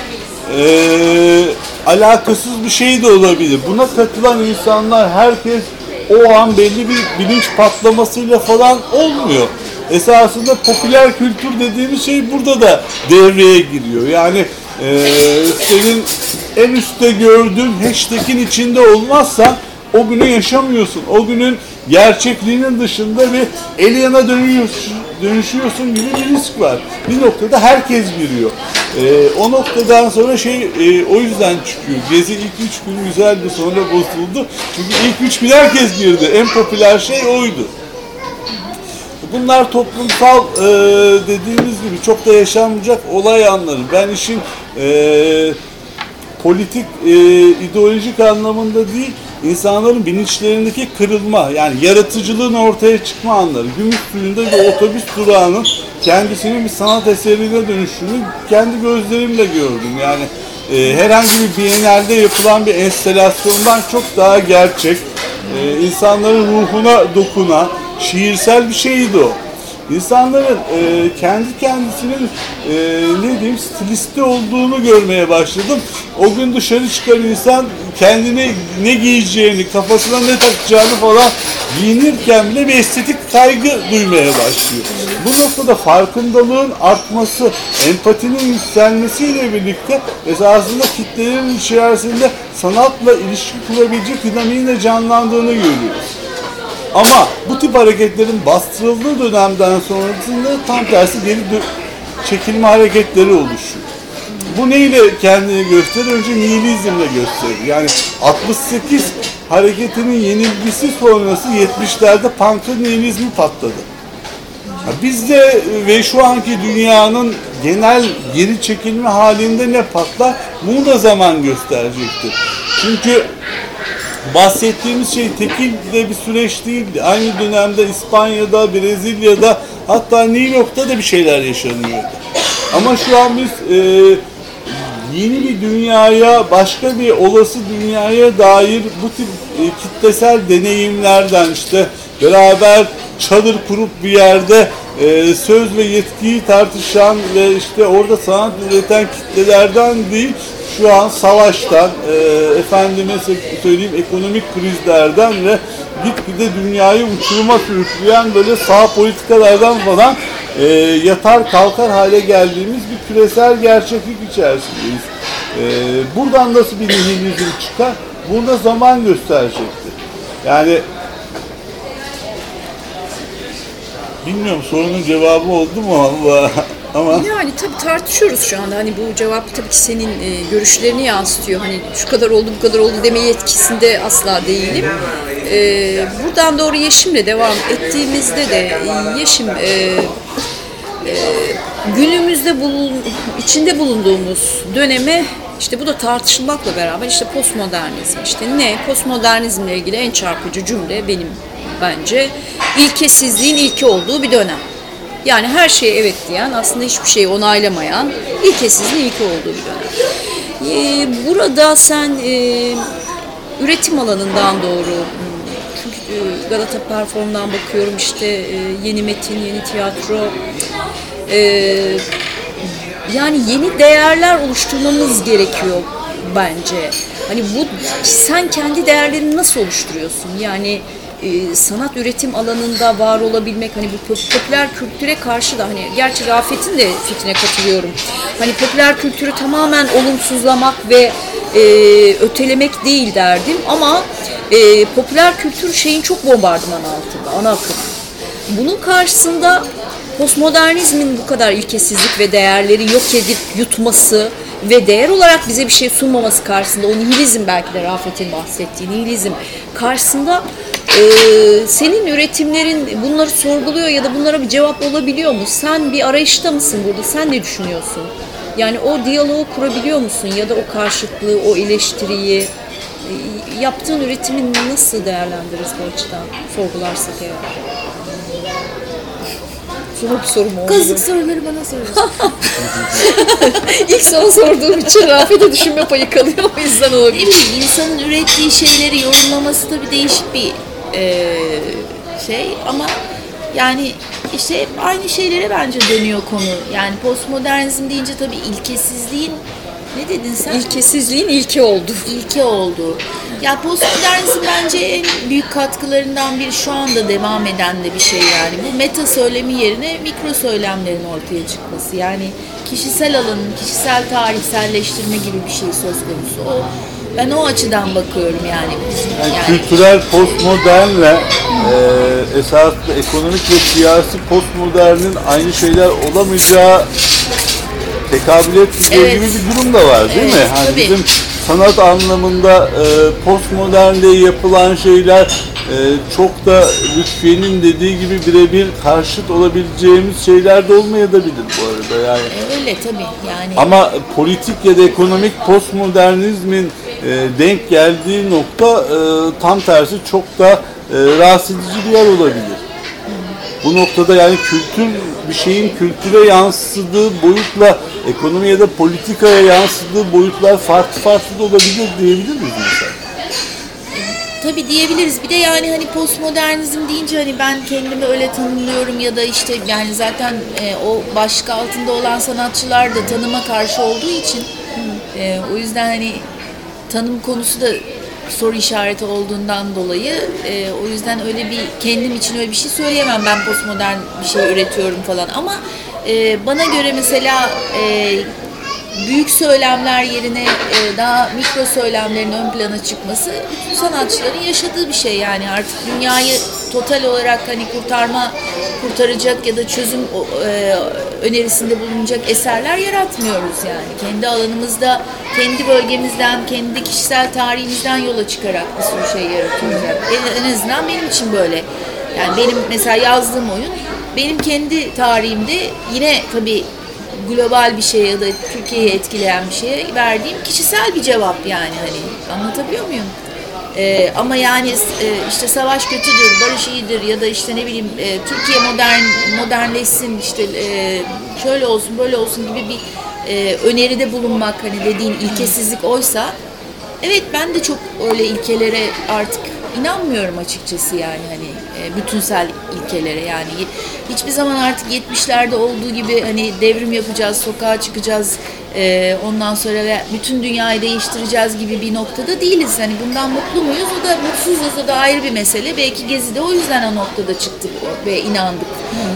e, alakasız bir şey de olabilir. Buna katılan insanlar herkes o an belli bir bilinç patlamasıyla falan olmuyor. Esasında popüler kültür dediğimiz şey burada da devreye giriyor. Yani e, senin en üstte gördüğün hashtag'in içinde olmazsan o günü yaşamıyorsun. O günün gerçekliğinin dışında bir alien'a dönüyorsun, dönüşüyorsun gibi bir risk var. Bir noktada herkes giriyor. E, o noktadan sonra şey e, o yüzden çıkıyor. Gezi ilk üç gün güzeldi sonra bozuldu. Çünkü ilk üç gün herkes girdi. En popüler şey oydu. Bunlar toplumsal e, dediğimiz gibi çok da yaşanmayacak olay anları. Ben işin e, politik, e, ideolojik anlamında değil, insanların bilinçlerindeki kırılma, yani yaratıcılığın ortaya çıkma anları. Gümüş bir otobüs durağının kendisinin bir sanat eserine dönüşünü kendi gözlerimle gördüm. Yani e, herhangi bir bienalde yapılan bir enstalasyondan çok daha gerçek, e, insanların ruhuna dokunan, şiirsel bir şeydi o. İnsanların e, kendi kendisinin e, ne diyeyim stilisti olduğunu görmeye başladım. O gün dışarı çıkan insan kendine ne giyeceğini, kafasına ne takacağını falan giyinirken bile bir estetik kaygı duymaya başlıyor. Bu noktada farkındalığın artması, empatinin yükselmesiyle birlikte esasında kitlelerin içerisinde sanatla ilişki kurabilecek dinamiğin de canlandığını görüyoruz. Ama bu tip hareketlerin bastırıldığı dönemden sonrasında tam tersi geri çekilme hareketleri oluşuyor. Bu neyle kendini gösterir? Önce nihilizmle gösterir. Yani 68 hareketinin yenilgisi sonrası 70'lerde punk'ın nihilizmi patladı. Bizde ve şu anki dünyanın genel geri çekilme halinde ne patlar? Bunu da zaman gösterecektir. Çünkü bahsettiğimiz şey tekil de bir süreç değildi. Aynı dönemde İspanya'da, Brezilya'da hatta New York'ta da bir şeyler yaşanıyordu. Ama şu an biz e, yeni bir dünyaya, başka bir olası dünyaya dair bu tip e, kitlesel deneyimlerden işte beraber çadır kurup bir yerde e, söz ve yetkiyi tartışan ve işte orada sanat üreten kitlelerden değil, şu an savaştan, e, efendime söyleyeyim ekonomik krizlerden ve gitgide dünyayı uçuruma sürükleyen böyle sağ politikalardan falan e, yatar kalkar hale geldiğimiz bir küresel gerçeklik içerisindeyiz. E, buradan nasıl bir nihilizm çıkar? Burada zaman gösterecektir. Yani bilmiyorum sorunun cevabı oldu mu *laughs* ama ama Yani tabii tartışıyoruz şu anda. Hani bu cevap tabii ki senin e, görüşlerini yansıtıyor. Hani şu kadar oldu, bu kadar oldu deme yetkisinde asla değilim. E, buradan doğru Yeşim'le devam ettiğimizde de e, Yeşim e, e, günümüzde bulun, içinde bulunduğumuz döneme işte bu da tartışılmakla beraber işte postmodernizm işte ne postmodernizmle ilgili en çarpıcı cümle benim bence ilkesizliğin ilki olduğu bir dönem. Yani her şeye evet diyen, aslında hiçbir şeyi onaylamayan, ilkesizliğin ilki olduğu bir dönem. Ee, burada sen e, üretim alanından doğru, çünkü e, Galata Perform'dan bakıyorum işte e, yeni metin, yeni tiyatro, e, yani yeni değerler oluşturmamız gerekiyor bence. Hani bu sen kendi değerlerini nasıl oluşturuyorsun? Yani e, sanat üretim alanında var olabilmek hani bu pop- popüler kültüre karşı da hani gerçi Rafet'in de fikrine katılıyorum. Hani popüler kültürü tamamen olumsuzlamak ve e, ötelemek değil derdim ama e, popüler kültür şeyin çok bombardıman altında ana akım. Bunun karşısında postmodernizmin bu kadar ilkesizlik ve değerleri yok edip yutması ve değer olarak bize bir şey sunmaması karşısında o nihilizm belki de Rafet'in bahsettiği nihilizm karşısında e, senin üretimlerin bunları sorguluyor ya da bunlara bir cevap olabiliyor mu? Sen bir arayışta mısın burada? Sen ne düşünüyorsun? Yani o diyaloğu kurabiliyor musun ya da o karşıtlığı, o eleştiriyi e, yaptığın üretimi nasıl değerlendiririz bu açıdan sorgularsak eğer? Zor bir soru mu oldu? Kazık soruları bana soruyorsun. *laughs* İlk sana sorduğum için Rafet'e düşünme payı kalıyor o yüzden olabilir. bileyim insanın ürettiği şeyleri yorumlaması tabii değişik bir e, şey ama yani işte aynı şeylere bence dönüyor konu. Yani postmodernizm deyince tabii ilkesizliğin ne dedin sen? İlkesizliğin ilke oldu. ilke oldu. Ya postmodernizm bence en büyük katkılarından biri şu anda devam eden de bir şey yani. Bu meta söylemi yerine mikro söylemlerin ortaya çıkması. Yani kişisel alanın, kişisel tarihselleştirme gibi bir şey söz konusu. O ben o açıdan bakıyorum yani. Yani, Yani kültürel postmodernle e, esaslı ekonomik ve siyasi postmodernin aynı şeyler olamayacağı tekabül etmeyeceği Evet. gibi bir durum da var değil mi? Evet, Hani tabii. bizim sanat anlamında e, postmodernde yapılan şeyler e, çok da Lütfiye'nin dediği gibi birebir karşıt olabileceğimiz şeyler de olmayabilir bu arada yani. öyle tabii yani. Ama politik ya da ekonomik postmodernizmin e, denk geldiği nokta e, tam tersi çok da e, rahatsız edici bir yer olabilir. Bu noktada yani kültür bir şeyin kültüre yansıdığı boyutla ekonomi ya da politikaya yansıdığı boyutlar farklı farklı da olabilir diyebilir miyiz mesela? Tabii diyebiliriz. Bir de yani hani postmodernizm deyince hani ben kendimi öyle tanımlıyorum ya da işte yani zaten e, o başlık altında olan sanatçılar da tanıma karşı olduğu için e, o yüzden hani tanım konusu da soru işareti olduğundan dolayı e, o yüzden öyle bir kendim için öyle bir şey söyleyemem. Ben postmodern bir şey üretiyorum falan ama e, bana göre mesela e, büyük söylemler yerine e, daha mikro söylemlerin ön plana çıkması bütün sanatçıların yaşadığı bir şey. Yani artık dünyayı total olarak hani kurtarma kurtaracak ya da çözüm e, önerisinde bulunacak eserler yaratmıyoruz yani. Kendi alanımızda kendi bölgemizden kendi kişisel tarihimizden yola çıkarak bir sürü şey yaratıyoruz. Yani. en, en azından benim için böyle. Yani benim mesela yazdığım oyun benim kendi tarihimde yine tabii global bir şey ya da Türkiye'yi etkileyen bir şeye verdiğim kişisel bir cevap yani hani anlatabiliyor muyum? Ee, ama yani e, işte savaş kötüdür, barış iyidir ya da işte ne bileyim e, Türkiye modern modernleşsin işte e, şöyle olsun böyle olsun gibi bir e, öneride bulunmak hani dediğin ilkesizlik oysa evet ben de çok öyle ilkelere artık inanmıyorum açıkçası yani hani bütünsel ilkelere yani hiçbir zaman artık 70'lerde olduğu gibi hani devrim yapacağız, sokağa çıkacağız, e, ondan sonra bütün dünyayı değiştireceğiz gibi bir noktada değiliz. Hani bundan mutlu muyuz? O da mutsuzuz o da ayrı bir mesele. Belki Gezi'de o yüzden o noktada çıktık ve inandık.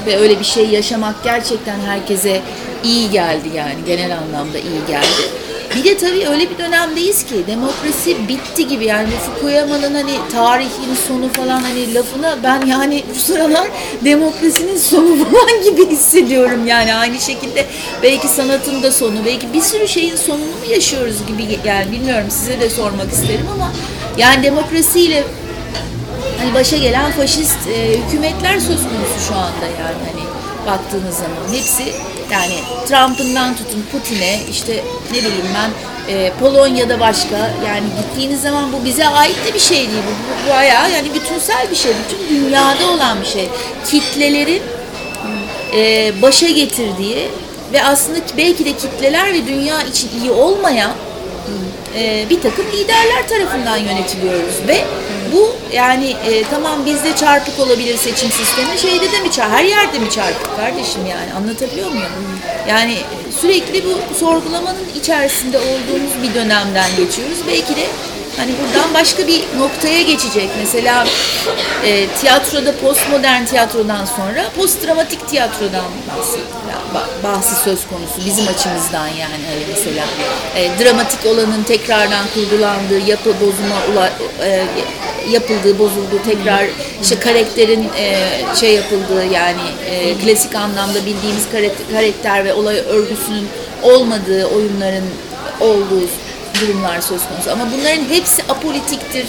Ve öyle bir şey yaşamak gerçekten herkese iyi geldi yani genel anlamda iyi geldi. Bir de tabii öyle bir dönemdeyiz ki demokrasi bitti gibi. Yani Fukuyama'nın hani tarihin sonu falan hani lafına ben yani bu sıralar demokrasinin sonu *laughs* falan gibi hissediyorum yani. Aynı şekilde belki sanatın da sonu belki bir sürü şeyin sonunu mu yaşıyoruz gibi yani bilmiyorum size de sormak isterim ama yani demokrasiyle hani başa gelen faşist e, hükümetler söz konusu şu anda yani hani baktığınız zaman. Hepsi yani Trump'ından tutun Putin'e işte ne bileyim ben e, Polonya'da başka yani gittiğiniz zaman bu bize ait de bir şey değil. Bu, bu bayağı yani bütünsel bir şey bütün dünyada olan bir şey. Kitlelerin e, başa getirdiği ve aslında belki de kitleler ve dünya için iyi olmayan e, bir takım liderler tarafından yönetiliyoruz ve bu yani e, tamam bizde çarpık olabilir seçim sistemi şeyde de mi çarpık her yerde mi çarpık kardeşim yani anlatabiliyor muyum? Yani sürekli bu sorgulamanın içerisinde olduğumuz bir dönemden geçiyoruz belki de hani buradan başka bir noktaya geçecek. Mesela e, tiyatroda postmodern tiyatrodan sonra postdramatik tiyatrodan bahsi, ba- bahsi söz konusu bizim açımızdan yani. Hani mesela e, dramatik olanın tekrardan kurgulandığı yapı bozuma ula, e, yapıldığı bozulduğu tekrar işte karakterin e, şey yapıldığı yani e, klasik anlamda bildiğimiz karakter ve olay örgüsünün olmadığı oyunların olduğu durumlar söz konusu. Ama bunların hepsi apolitiktir,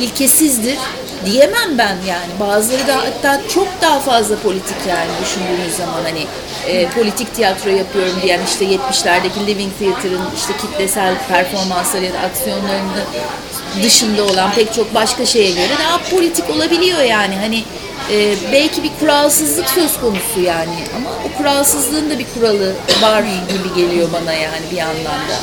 ilkesizdir diyemem ben yani. Bazıları da hatta çok daha fazla politik yani düşündüğünüz zaman hani e, politik tiyatro yapıyorum diyen işte 70'lerdeki Living Theater'ın işte kitlesel performansları ya da aksiyonlarının dışında olan pek çok başka şeye göre daha politik olabiliyor yani hani e, belki bir kuralsızlık söz konusu yani ama o kuralsızlığın da bir kuralı var gibi geliyor bana yani bir yandan da.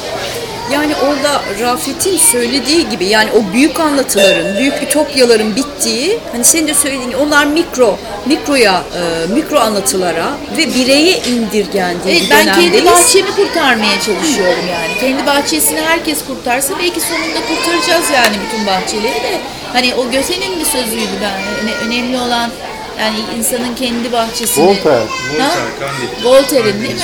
Yani orada Rafet'in söylediği gibi yani o büyük anlatıların, büyük ütopyaların bittiği, hani senin de söylediğin onlar mikro, mikroya, e, mikro anlatılara ve bireye indirgendiği Evet ben kendi bahçemi kurtarmaya çalışıyorum yani. Kendi bahçesini herkes kurtarsa belki sonunda kurtaracağız yani bütün bahçeleri de. Hani o Göse'nin bir sözüydü ben. Öne- Önemli olan yani insanın kendi bahçesini. Voltaire. Ha? Voltaire'in değil mi?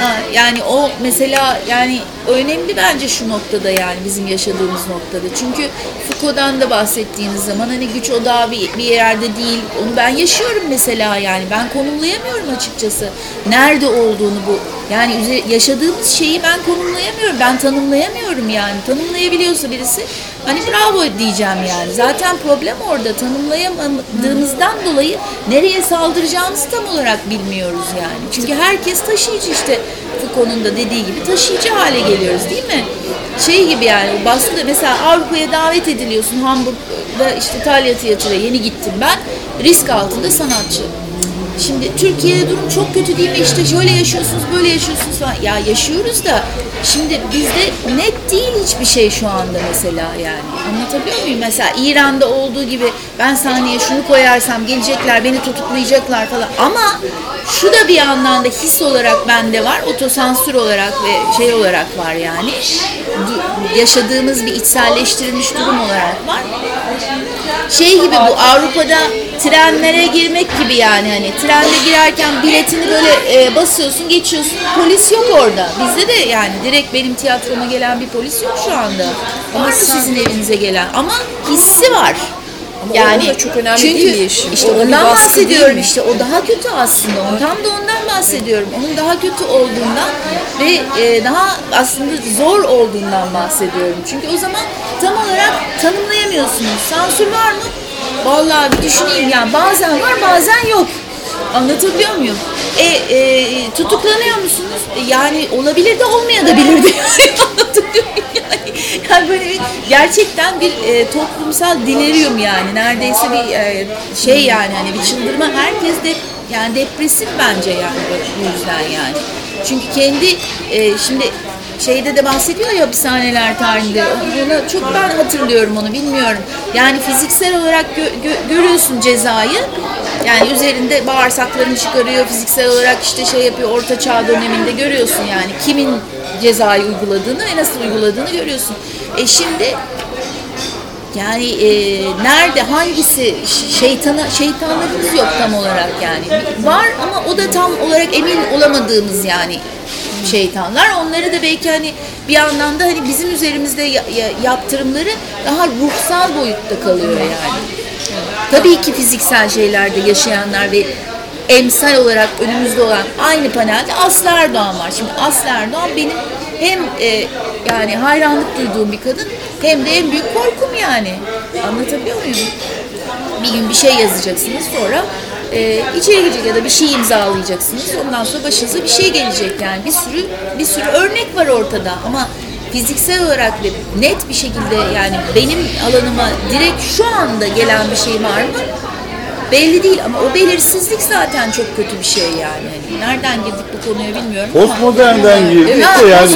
Ha, yani o mesela yani önemli bence şu noktada yani bizim yaşadığımız noktada. Çünkü Foucault'dan da bahsettiğiniz zaman hani güç odağı bir, bir yerde değil. Onu ben yaşıyorum mesela yani. Ben konumlayamıyorum açıkçası. Nerede olduğunu bu. Yani yaşadığımız şeyi ben konumlayamıyorum. Ben tanımlayamıyorum yani. Tanımlayabiliyorsa birisi hani bravo diyeceğim yani. Zaten problem orada. Tanımlayamadığımızdan dolayı nereye saldıracağımızı tam olarak bilmiyoruz yani. Çünkü herkes taşıyıcı işte Foucault'un da dediği gibi taşıyıcı hale geliyoruz değil mi? Şey gibi yani baskıda mesela Avrupa'ya davet ediliyorsun Hamburg'da işte İtalya tiyatroya yeni gittim ben. Risk altında sanatçı. Şimdi Türkiye'de durum çok kötü değil mi? İşte şöyle yaşıyorsunuz, böyle yaşıyorsunuz falan. Ya yaşıyoruz da şimdi bizde net değil hiçbir şey şu anda mesela yani. Anlatabiliyor muyum? Mesela İran'da olduğu gibi ben sahneye şunu koyarsam gelecekler, beni tutuklayacaklar falan. Ama şu da bir yandan da his olarak bende var. Otosansür olarak ve şey olarak var yani. Yaşadığımız bir içselleştirilmiş durum olarak var şey gibi bu Avrupa'da trenlere girmek gibi yani hani trende girerken biletini böyle e, basıyorsun geçiyorsun polis yok orada. Bizde de yani direkt benim tiyatroma gelen bir polis yok şu anda. Mı sizin evinize gelen? Ama hissi var. Ama o da çok önemli çünkü değil Yeşim. işte O da bir ondan bahsediyorum işte o daha kötü aslında. O- Tam da ondan bahsediyorum. Onun daha kötü olduğundan ve e, daha aslında zor olduğundan bahsediyorum. Çünkü o zaman tam olarak tanımlayamıyorsunuz. Sansür var mı? Vallahi bir düşüneyim yani bazen var bazen yok. Anlatabiliyor muyum? E, e, tutuklanıyor musunuz? E, yani olabilir de olmayabilir de. Yani *laughs* Anlatabiliyor muyum? Yani, yani böyle bir, gerçekten bir e, toplumsal delirium yani. Neredeyse bir e, şey yani hani bir çıldırma. Herkes de yani depresif bence yani bu yüzden yani. Çünkü kendi e, şimdi şeyde de bahsediyor ya hapishaneler tarihinde. Onu çok ben hatırlıyorum onu bilmiyorum. Yani fiziksel olarak gö- gö- görüyorsun cezayı. Yani üzerinde bağırsaklarını çıkarıyor fiziksel olarak işte şey yapıyor orta çağ döneminde görüyorsun yani kimin cezayı uyguladığını ve nasıl uyguladığını görüyorsun. E şimdi yani e, nerede hangisi şeytana şeytanlarımız yok tam olarak yani. Var ama o da tam olarak emin olamadığımız yani şeytanlar. Onları da belki hani bir yandan da hani bizim üzerimizde ya- ya- yaptırımları daha ruhsal boyutta kalıyor yani. Tabii ki fiziksel şeylerde yaşayanlar ve emsal olarak önümüzde olan aynı panelde Aslı Erdoğan var. Şimdi Aslı Erdoğan benim hem e, yani hayranlık duyduğum bir kadın hem de en büyük korkum yani. Anlatabiliyor muyum? Bir gün bir şey yazacaksınız sonra e, içeri girecek ya da bir şey imzalayacaksınız. Ondan sonra başınıza bir şey gelecek yani. Bir sürü bir sürü örnek var ortada ama fiziksel olarak ve net bir şekilde yani benim alanıma direkt şu anda gelen bir şey var mı? Belli değil ama o belirsizlik zaten çok kötü bir şey yani. Hani nereden girdik bu konuya bilmiyorum ama. Postmodernden girdik de yani.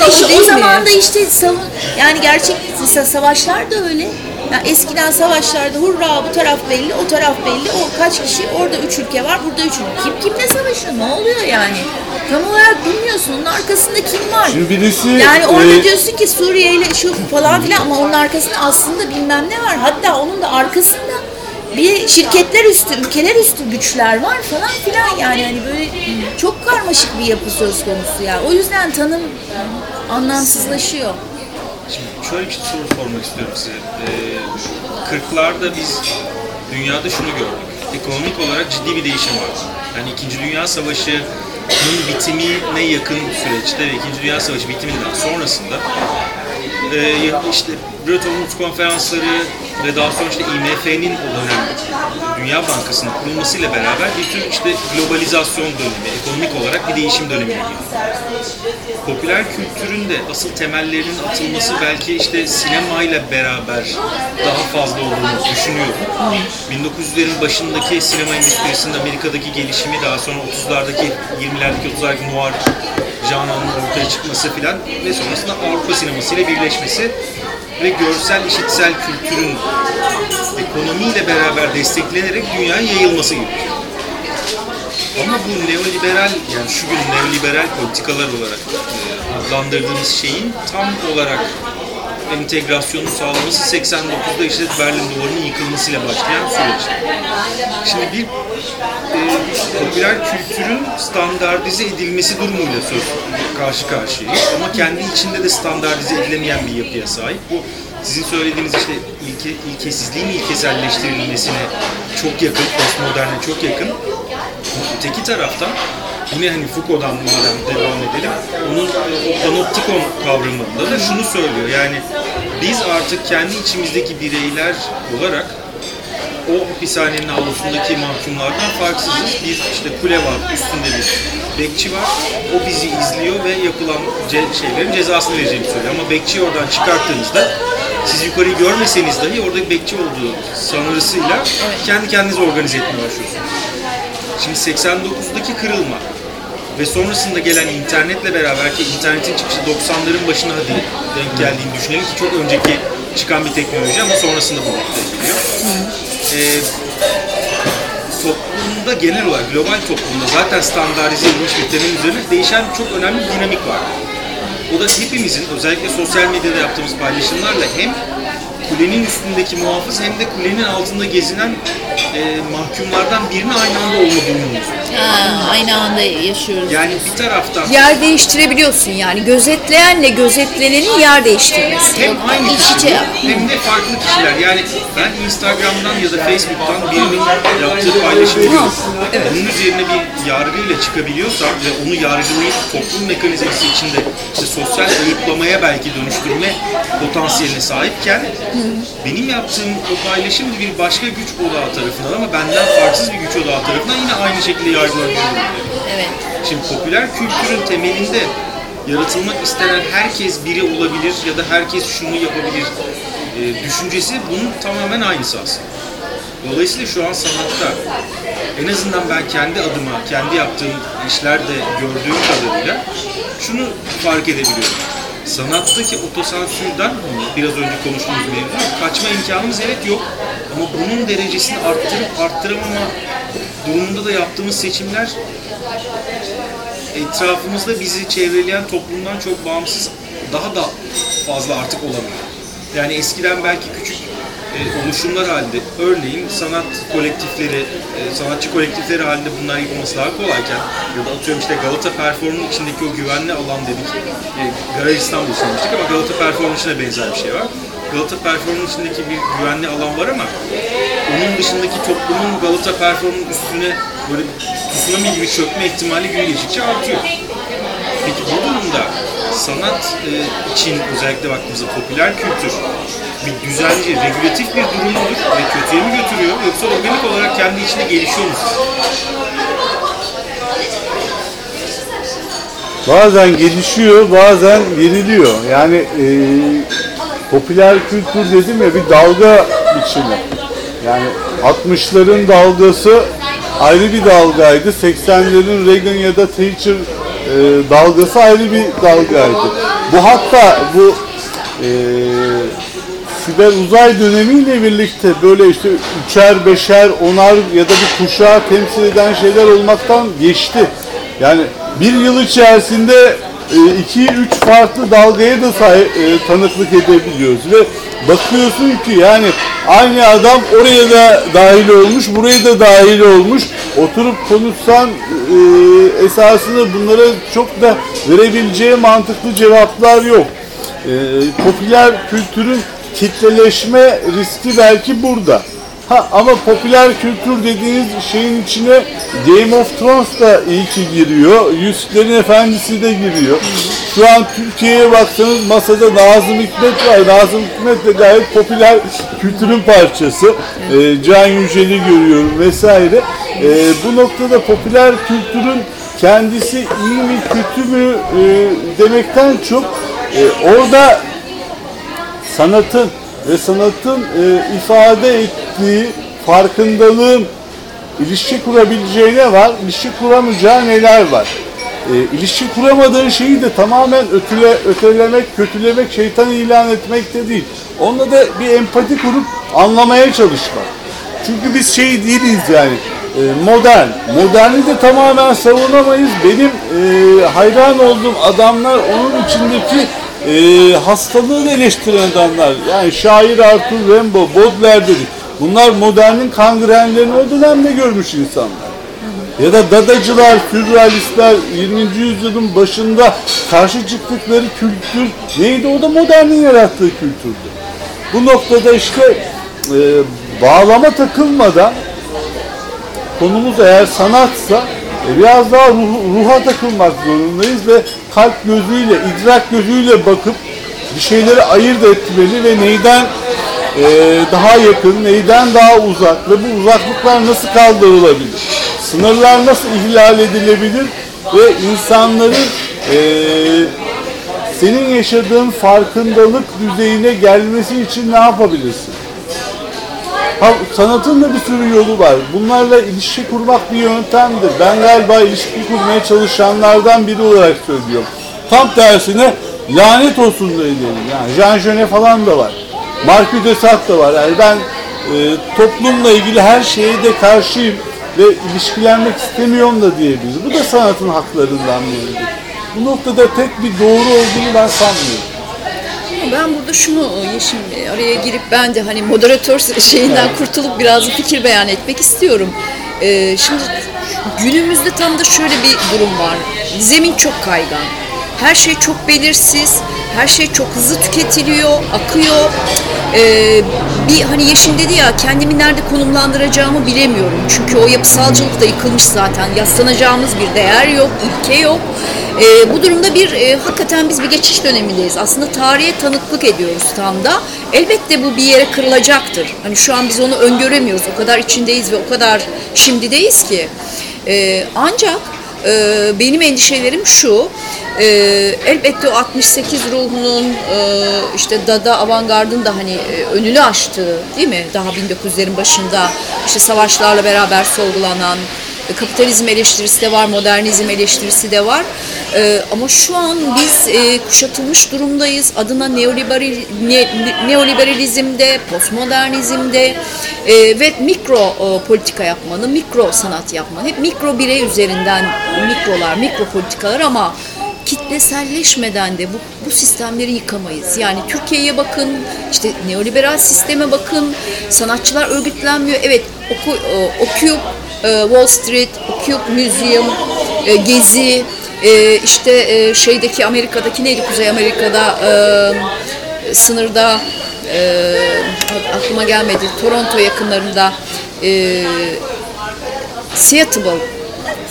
da işte o değil o mi? zaman da işte savun yani gerçek sa- savaşlar da öyle. Yani eskiden savaşlarda hurra bu taraf belli, o taraf belli. O kaç kişi? Orada üç ülke var, burada üç ülke. Kim kimle savaşıyor? Ne oluyor yani? Tam olarak bilmiyorsun. Onun arkasında kim var? Şimdi birisi Yani orada e, diyorsun ki Suriye ile şu falan filan ama onun arkasında aslında bilmem ne var. Hatta onun da arkasında bir şirketler üstü, ülkeler üstü güçler var falan filan yani hani böyle çok karmaşık bir yapı söz konusu ya. O yüzden tanım anlamsızlaşıyor. Şöyle bir soru sormak istiyorum size. Ee, 40'larda biz dünyada şunu gördük. Ekonomik olarak ciddi bir değişim var. Yani İkinci Dünya Savaşı bitimine yakın süreçte ve İkinci Dünya Savaşı bitiminden sonrasında e, işte Bretton Woods konferansları ve daha sonra işte IMF'nin o dönem Dünya Bankası'nın kurulmasıyla beraber bir tür işte globalizasyon dönemi, ekonomik olarak bir değişim dönemine girdi. Popüler kültürün de asıl temellerinin atılması belki işte sinemayla beraber daha fazla olduğunu düşünüyorum. 1900'lerin başındaki sinema endüstrisinin Amerika'daki gelişimi daha sonra 30'lardaki 20'lerdeki 30'lardaki noir janrının ortaya çıkması filan ve sonrasında Avrupa sinemasıyla birleşmesi ve görsel işitsel kültürün ekonomiyle beraber desteklenerek dünyaya yayılması gibi. Ama bu neoliberal yani şu gün neoliberal politikalar olarak e, adlandırdığımız şeyin tam olarak entegrasyonu sağlaması 89'da işte Berlin Duvarı'nın yıkılmasıyla başlayan süreç. Şimdi bir e, popüler kültürün standartize edilmesi durumuyla söz karşı karşıyayız. Ama kendi içinde de standartize edilemeyen bir yapıya sahip. Bu sizin söylediğiniz işte ilke, ilkesizliğin ilkeselleştirilmesine çok yakın, postmoderne çok yakın. Öteki taraftan yine hani Foucault'dan madem devam edelim, onun e, panoptikon kavramında da şunu söylüyor. Yani biz artık kendi içimizdeki bireyler olarak o hapishanenin avlusundaki mahkumlardan farksızız. Bir işte kule var, üstünde bir bekçi var. O bizi izliyor ve yapılan ce- şeylerin cezasını vereceğini söylüyor. Ama bekçiyi oradan çıkarttığınızda siz yukarıyı görmeseniz dahi orada bekçi olduğu sanrısıyla kendi kendinizi organize etmeye başlıyorsunuz. Şimdi 89'daki kırılma ve sonrasında gelen internetle beraber ki internetin çıkışı 90'ların başına hadi denk geldiğini düşünelim ki çok önceki çıkan bir teknoloji ama sonrasında bu denk geliyor. Ee, toplumda genel olarak global toplumda zaten standartize edilmiş bir temel üzerine değişen çok önemli bir dinamik var. O da hepimizin özellikle sosyal medyada yaptığımız paylaşımlarla hem kulenin üstündeki muhafız hem de kulenin altında gezinen e, mahkumlardan birinin aynı anda olma durumumuz. Ha, aynı anda yaşıyoruz. Yani bir taraftan Yer değiştirebiliyorsun yani. Gözetleyenle gözetlenenin yer değiştirmesi. hem aynı İç kişi içe. hem de farklı kişiler. Yani ben Instagram'dan ya da Facebook'tan birinin yaptığı paylaşımı görüp bunun üzerine bir yargıyla çıkabiliyorsam ve onu yargılayıp toplum mekanizması içinde işte sosyal ayıplamaya belki dönüştürme potansiyeline sahipken benim yaptığım o paylaşım da bir başka güç odağı tarafından ama benden farksız bir güç odağı tarafından yine aynı şekilde yargılanıyor. Evet. Şimdi popüler kültürün temelinde yaratılmak istenen herkes biri olabilir ya da herkes şunu yapabilir e, düşüncesi bunun tamamen aynısı aslında. Dolayısıyla şu an sanatta en azından ben kendi adıma, kendi yaptığım işlerde gördüğüm kadarıyla şunu fark edebiliyorum. Sanattaki otosansürden biraz önce konuştuğumuz mevzu kaçma imkanımız evet yok ama bunun derecesini arttırıp arttıramama durumunda da yaptığımız seçimler etrafımızda bizi çevreleyen toplumdan çok bağımsız daha da fazla artık olabilir. Yani eskiden belki küçük e, oluşumlar halinde örneğin sanat kolektifleri, e, sanatçı kolektifleri halinde bunlar yapılması daha kolayken ya da atıyorum işte Galata Perform'un içindeki o güvenli alan dedik. E, Garaj İstanbul sanmıştık ama Galata Perform'un içine benzer bir şey var. Galata Perform'un içindeki bir güvenli alan var ama onun dışındaki toplumun Galata Perform'un üstüne böyle tsunami gibi çökme ihtimali gün geçtikçe artıyor. Peki bu durumda sanat e, için özellikle baktığımızda popüler kültür bir düzenci, regülatif bir durum mudur ve kötüye mi götürüyor yoksa organik olarak kendi içinde gelişiyor mu? Bazen gelişiyor, bazen yeniliyor. Yani e, popüler kültür dedim ya bir dalga biçimi. Yani 60'ların dalgası ayrı bir dalgaydı. 80'lerin Reagan ya da Thatcher e, dalgası ayrı bir dalgaydı. Bu hatta bu e, siber uzay dönemiyle birlikte böyle işte üçer, beşer, onar ya da bir kuşağı temsil eden şeyler olmaktan geçti. Yani bir yıl içerisinde e, iki, üç farklı dalgaya da say- e, tanıklık edebiliyoruz ve bakıyorsun ki yani aynı adam oraya da dahil olmuş, buraya da dahil olmuş. Oturup konuşsan e, esasında bunlara çok da verebileceği mantıklı cevaplar yok. E, popüler kültürün kitleleşme riski belki burada. Ha ama popüler kültür dediğiniz şeyin içine Game of Thrones da iyi ki giriyor. Yüzüklerin Efendisi de giriyor. Şu an Türkiye'ye baksanız masada Nazım Hikmet var. Nazım Hikmet de gayet popüler kültürün parçası. Ee, Can Yücel'i görüyorum vesaire. Ee, bu noktada popüler kültürün kendisi iyi mi kötü mü e, demekten çok e, orada sanatın ve sanatın e, ifade ettiği farkındalığın ilişki kurabileceğine var, ilişki kuramayacağı neler var. E, ilişki kuramadığın şeyi de tamamen ötüle, ötelemek, kötülemek, şeytan ilan etmek de değil. Onunla da bir empati kurup anlamaya çalışmak. Çünkü biz şey değiliz yani e, modern. Moderni de tamamen savunamayız. Benim e, hayran olduğum adamlar onun içindeki e, hastalığı da eleştiren adamlar. Yani şair Arthur Rimbaud, Baudelaire dedik. Bunlar modernin kangrenlerini o dönemde görmüş insanlar. Ya da dadacılar, sürrealistler 20. yüzyılın başında karşı çıktıkları kültür neydi? O da modernin yarattığı kültürdü. Bu noktada işte e, bağlama takılmadan konumuz eğer sanatsa e, biraz daha ruh- ruha takılmak zorundayız ve kalp gözüyle, idrak gözüyle bakıp bir şeyleri ayırt etmeli ve neyden e, daha yakın, neyden daha uzak ve bu uzaklıklar nasıl kaldırılabilir? Sınırlar nasıl ihlal edilebilir ve insanların e, senin yaşadığın farkındalık düzeyine gelmesi için ne yapabilirsin? Sanatın da bir sürü yolu var. Bunlarla ilişki kurmak bir yöntemdir. Ben galiba ilişki kurmaya çalışanlardan biri olarak söylüyorum. Tam tersine lanet olsun da diyelim. Yani Jean Genet falan da var. Marcus de Sade da var. Yani ben e, toplumla ilgili her şeye de karşıyım ve ilişkilenmek istemiyorum da diyebiliriz. Bu da sanatın haklarından biridir. Bu noktada tek bir doğru olduğunu ben sanmıyorum. Ben burada şunu e, Yeşim e, araya girip ben de hani moderatör şeyinden kurtulup biraz fikir beyan etmek istiyorum. Ee, şimdi günümüzde tam da şöyle bir durum var. Zemin çok kaygan. Her şey çok belirsiz. Her şey çok hızlı tüketiliyor, akıyor. Ee, bir hani Yeşim dedi ya kendimi nerede konumlandıracağımı bilemiyorum. Çünkü o yapısalcılık da yıkılmış zaten. Yaslanacağımız bir değer yok, ilke yok. Ee, bu durumda bir e, hakikaten biz bir geçiş dönemindeyiz. Aslında tarihe tanıklık ediyoruz tam da. Elbette bu bir yere kırılacaktır. Hani şu an biz onu öngöremiyoruz. O kadar içindeyiz ve o kadar şimdideyiz ki. Ee, ancak e, benim endişelerim şu. e, elbette o 68 ruhunun e, işte Dada avantgardın da hani e, önünü açtığı değil mi? Daha 1900'lerin başında işte savaşlarla beraber sorgulanan kapitalizm eleştirisi de var, modernizm eleştirisi de var. E, ama şu an biz e, kuşatılmış durumdayız. Adına neoliberal, ne, neoliberalizmde, postmodernizmde e, ve mikro e, politika yapmanın, mikro sanat yapmanın, hep mikro birey üzerinden mikrolar, mikro politikalar ama kitleselleşmeden de bu, bu sistemleri yıkamayız. Yani Türkiye'ye bakın, işte neoliberal sisteme bakın, sanatçılar örgütlenmiyor. Evet, oku, e, e, Wall Street, Occupy Museum, e, Gezi, e, işte e, şeydeki Amerika'daki neydi Kuzey Amerika'da e, sınırda e, aklıma gelmedi. Toronto yakınlarında e, Seattle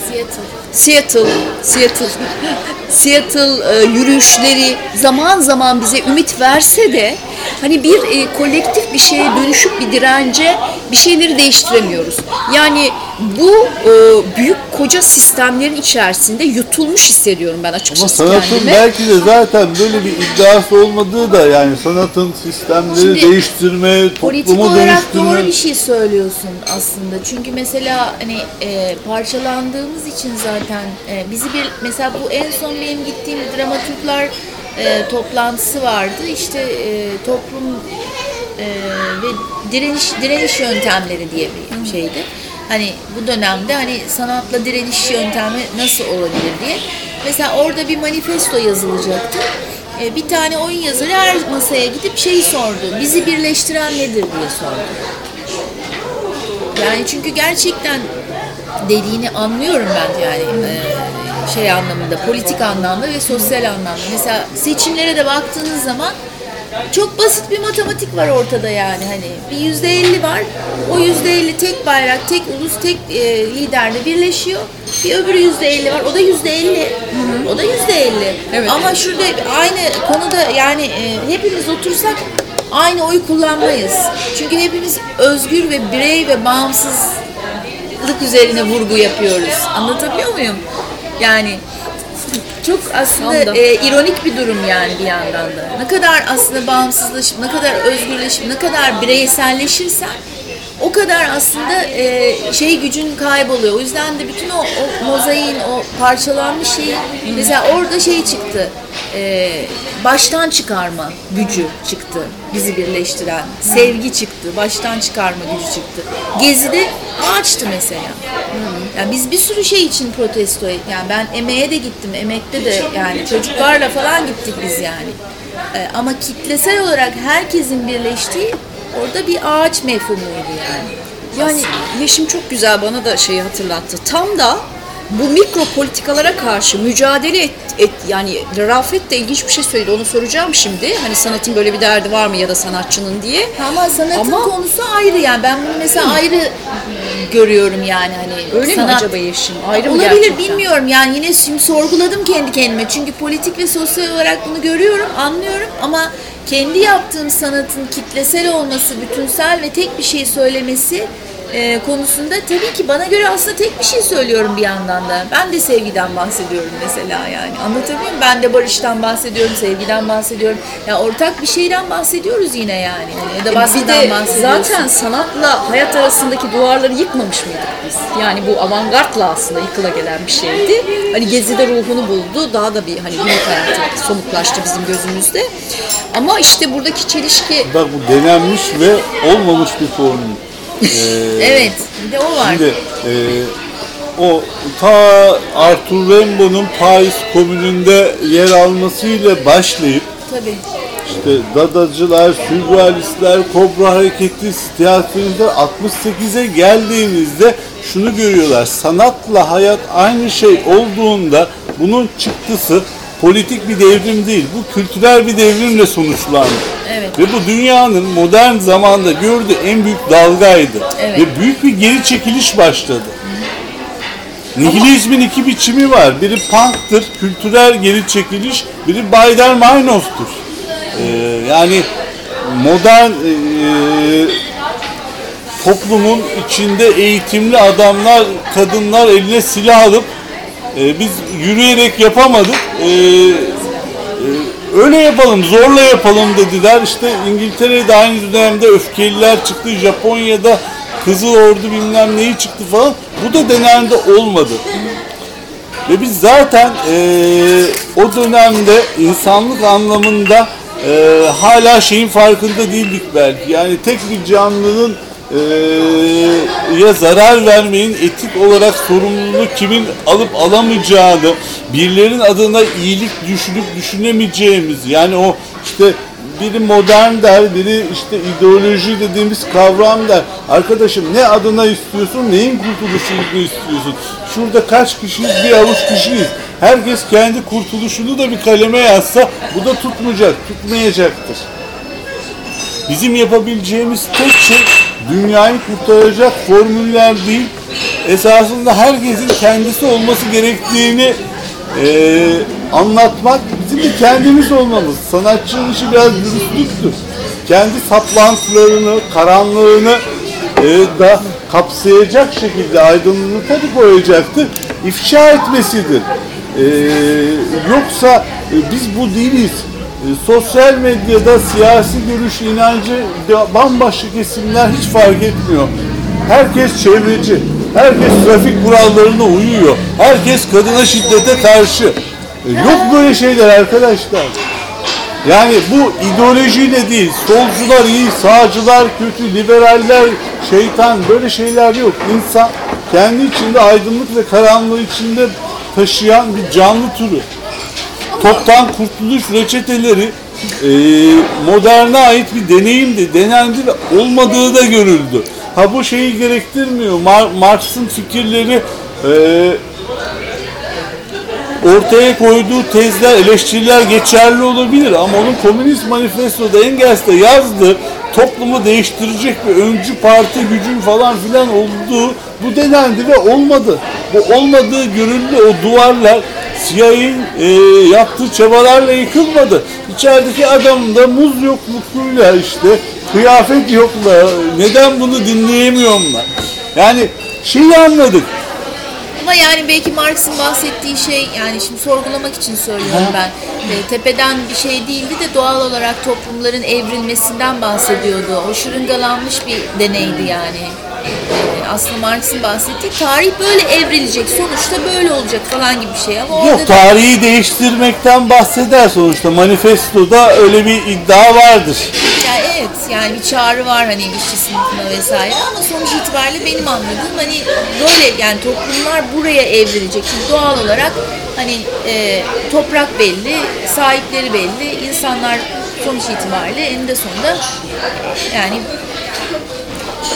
Seattle. Seattle, Seattle, *laughs* Seattle e, yürüyüşleri zaman zaman bize ümit verse de hani bir e, kolektif bir şeye dönüşüp bir dirence bir şeyleri değiştiremiyoruz. Yani bu e, büyük koca sistemlerin içerisinde yutulmuş hissediyorum ben Ama açıkçası sanatın kendimi. belki de zaten böyle bir iddiası olmadığı da yani sanatın sistemleri Şimdi değiştirme, Politik toplumu olarak doğru bir şey söylüyorsun aslında. Çünkü mesela hani e, parçalandığımız için zaten e, bizi bir mesela bu en son benim gittiğim dramaturglar e, toplantısı vardı. İşte e, toplum e, ve direniş direniş yöntemleri diye bir şeydi. Hani bu dönemde hani sanatla direniş yöntemi nasıl olabilir diye. Mesela orada bir manifesto yazılacaktı. E, bir tane oyun yazarı her masaya gidip şeyi sordu. Bizi birleştiren nedir diye sordu. Yani çünkü gerçekten dediğini anlıyorum ben yani e, şey anlamında, politik anlamda ve sosyal anlamda. Mesela seçimlere de baktığınız zaman çok basit bir matematik var ortada yani hani bir yüzde elli var. O yüzde elli tek bayrak, tek ulus, tek e, liderle birleşiyor. Bir öbürü yüzde elli var. O da yüzde elli. O da yüzde elli. Evet. Ama şurada aynı konuda yani e, hepimiz otursak aynı oy kullanmayız. Çünkü hepimiz özgür ve birey ve bağımsızlık üzerine vurgu yapıyoruz. Anlatabiliyor muyum? Yani çok aslında e, ironik bir durum yani bir yandan da. Ne kadar aslında bağımsızlaşıp, ne kadar özgürleşip, ne kadar bireyselleşirsen o kadar aslında e, şey gücün kayboluyor. O yüzden de bütün o, o mozaiğin, o parçalanmış şeyi mesela orada şey çıktı. E, baştan çıkarma gücü çıktı bizi birleştiren. Sevgi çıktı, baştan çıkarma gücü çıktı. Gezi'de ağaçtı mesela. Yani biz bir sürü şey için protesto et. Yani ben emeğe de gittim. Emekte de yani çocuklarla falan gittik biz yani. Ee, ama kitlesel olarak herkesin birleştiği orada bir ağaç mefhumuydu yani. Yani Yeşim çok güzel bana da şeyi hatırlattı. Tam da bu mikro politikalara karşı mücadele et, et yani Rafet de ilginç bir şey söyledi. Onu soracağım şimdi. Hani sanatın böyle bir derdi var mı ya da sanatçının diye. Ama sanatın Ama- konusu ayrı yani. Ben bunu mesela ayrı görüyorum yani hani. Öyle mi sanat- acaba Yeşim? Ayrı Olabilir gerçekten? bilmiyorum yani yine şimdi sorguladım kendi kendime çünkü politik ve sosyal olarak bunu görüyorum anlıyorum ama kendi yaptığım sanatın kitlesel olması bütünsel ve tek bir şey söylemesi e, konusunda tabii ki bana göre aslında tek bir şey söylüyorum bir yandan da. Ben de sevgiden bahsediyorum mesela yani. Anlatabiliyor muyum? Ben de barıştan bahsediyorum, sevgiden bahsediyorum. Ya ortak bir şeyden bahsediyoruz yine yani. Ya da Bir baskıdan de bahsediyorsun. zaten sanatla hayat arasındaki duvarları yıkmamış mıydık biz? Yani bu avantgardla aslında yıkıla gelen bir şeydi. Hani Gezi'de ruhunu buldu. Daha da bir hani günlük hayatı somutlaştı bizim gözümüzde. Ama işte buradaki çelişki Bak bu denenmiş ve olmamış bir formül. Ee, Evet, bir de o var. Şimdi e, o ta Arthur Rimbaud'un Paris Komünü'nde yer almasıyla başlayıp Tabii. işte Dadacılar, Sürrealistler, Kobra Hareketi, tiyatrocular 68'e geldiğimizde şunu görüyorlar. Sanatla hayat aynı şey olduğunda bunun çıktısı politik bir devrim değil. Bu kültürel bir devrimle sonuçlandı. Evet. Ve bu dünyanın modern zamanda gördüğü en büyük dalgaydı. Evet. Ve büyük bir geri çekiliş başladı. Nihilizmin iki biçimi var. Biri punktır, kültürel geri çekiliş. Biri Baader-Meinhof'tur. Ee, yani modern e, toplumun içinde eğitimli adamlar, kadınlar eline silah alıp e, biz yürüyerek yapamadık. E, öyle yapalım, zorla yapalım dediler. İşte İngiltere'de aynı dönemde öfkeliler çıktı. Japonya'da Kızıl Ordu bilmem neyi çıktı falan. Bu da denendi olmadı. Ve biz zaten eee, o dönemde insanlık anlamında eee, hala şeyin farkında değildik belki. Yani tek bir canlının ya zarar vermeyin etik olarak sorumluluğu kimin alıp alamayacağını, birilerinin adına iyilik düşünüp düşünemeyeceğimiz yani o işte biri modern der, biri işte ideoloji dediğimiz kavram der. Arkadaşım ne adına istiyorsun, neyin kurtuluşunu istiyorsun? Şurada kaç kişiyiz, bir avuç kişiyiz. Herkes kendi kurtuluşunu da bir kaleme yazsa bu da tutmayacak, tutmayacaktır. Bizim yapabileceğimiz tek şey dünyayı kurtaracak formüller değil, esasında herkesin kendisi olması gerektiğini eee, anlatmak, bizim de kendimiz olmamız. Sanatçının işi biraz dürüstlüktür. Kendi saplantılarını, karanlığını eee, da kapsayacak şekilde aydınlığını tabii koyacaktır. İfşa etmesidir. Eee, yoksa e, biz bu değiliz. E, sosyal medyada siyasi görüş, inancı bambaşka kesimler hiç fark etmiyor. Herkes çevreci, herkes trafik kurallarına uyuyor, herkes kadına şiddete karşı. E, Yok böyle şeyler arkadaşlar. Yani bu ideolojiyle değil, solcular iyi, sağcılar kötü, liberaller şeytan böyle şeyler yok. İnsan kendi içinde aydınlık ve karanlığı içinde taşıyan bir canlı türü toptan kurtuluş reçeteleri e, moderne ait bir deneyimdi, denendi ve olmadığı da görüldü. Ha bu şeyi gerektirmiyor. Mar- Marx'ın fikirleri e, ortaya koyduğu tezler, eleştiriler geçerli olabilir ama onun Komünist Manifesto'da Engels'te yazdığı toplumu değiştirecek bir öncü parti gücün falan filan olduğu bu denendi ve olmadı. Bu olmadığı görüldü. O duvarlar CIA'nin e, yaptığı çabalarla yıkılmadı. İçerideki adam da muz yoklukluğuyla işte kıyafet yokla neden bunu dinleyemiyorlar? Yani şeyi anladık. Ama yani belki Marx'ın bahsettiği şey yani şimdi sorgulamak için söylüyorum ben. E, tepeden bir şey değildi de doğal olarak toplumların evrilmesinden bahsediyordu. O şırıngalanmış bir deneydi yani. E, aslında Marx'ın bahsettiği tarih böyle evrilecek sonuçta böyle olacak falan gibi bir şey ama orada Yok da- tarihi değiştirmekten bahseder sonuçta. Manifestoda öyle bir iddia vardır. Ya evet yani bir çağrı var hani işçi sınıfına vesaire ama sonuç itibariyle benim anladığım hani böyle yani toplumlar buraya evrilecek. Çünkü doğal olarak hani e, toprak belli, sahipleri belli, insanlar sonuç itibariyle eninde sonunda yani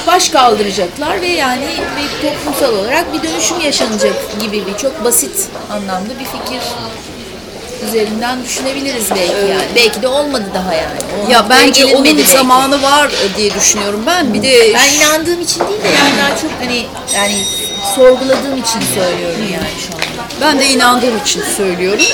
baş kaldıracaklar ve yani bir toplumsal olarak bir dönüşüm yaşanacak gibi bir çok basit anlamda bir fikir üzerinden düşünebiliriz belki yani. Belki de olmadı daha yani. O Ya bence onun belki. zamanı var diye düşünüyorum ben. Bir de Ben inandığım için değil de yani daha çok hani yani sorguladığım için söylüyorum yani şu anda. Ben de inandığım için söylüyorum.